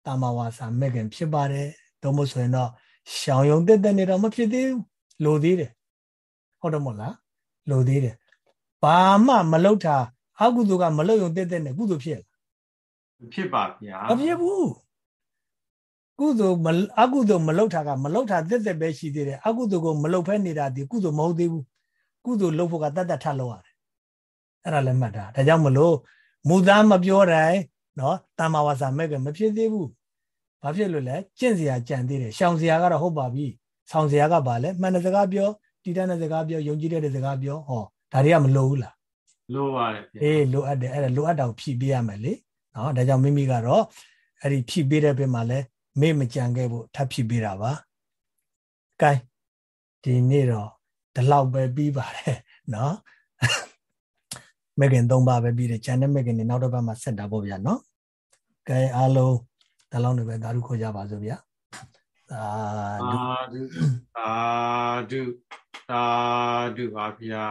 တမ္မာဝါစာမဲ့ခင်ဖြစ်ပါတယ်တော့မို့ဆိုရင်တော့ရှောင်ယုံတက်တက်နေတော့မဖြစ်သေးဘူးလိုသေးတယ်ဟုတ်တယ်မို့လားလိုသေးတယ်ဘာမှမလုပ်တာအကုသိုလ်ကမလုပ်ယုံတက်တက်နဲ့ကုသိုလ်ဖြစ်လား ဖြစ်ပါဗျာမဖြစ်ဘူးကုသိုလ်အကုသိုလ်မလုပ်တာကမလုပ်တာတက်တက်ပဲရှိသေးတယ်အကုသိုလ်ကိုမလုပ်ဖဲနေတာဒီကုသိုလ်မဟုတ်သေးဘူးကုသိုလ်လုပ်ဖို့ကတတ်တတ်ထလုပ်ရတယ်အဲ့ဒါလည်းမှတ်တာဒါကြောင့်မလို့မူသားမပြောတိုင်းနော်တမ္မာဝါစာမဲ့ကမဖြစ်သေးဘူးဘာဖြစ်လို့လဲကျင့်စရာကြံသေးတယ်ရှောင်စရာကတော့ဟုတ်ပါပြီဆောင်စရာကဘာလဲမှန်တဲ့စကားပြောတည်တတ်တဲ့စကားပြောယုံကြည်တဲ့စကားပြောဟောဒါတွေကမလိုဘူးလားလိုပါတယ်အေးလိုအပ်တယ်အဲ့ဒါလိုအပ်တာကိုဖြည့်ပေးရမယ်လေ နော်ဒါကြောင့်မိမိကတော့အဲ့ဒီဖြည့်ပေးတဲ့ဘက်မှာလဲမေ့မကြံခဲ့ဖို့ထပ်ဖြည့်ပေးတာပါကဲဒီနေ့တော့ဒီလောက်ပဲပြီးပါတယ်နော်မဂ်ကင်၃ပါးပဲပြီးတယ်ဂျန်နဲ့မဂ်ကင်တွေနောက်တစ်ပတ်မှာဆက်တာပေါ့ဗျာနော်ကဲအားလုံးဒါလောက်နေပဲဓာတုခေါ်ကြပါစို့ဗျာသာဓုသာဓုသာဓုပါဗျာ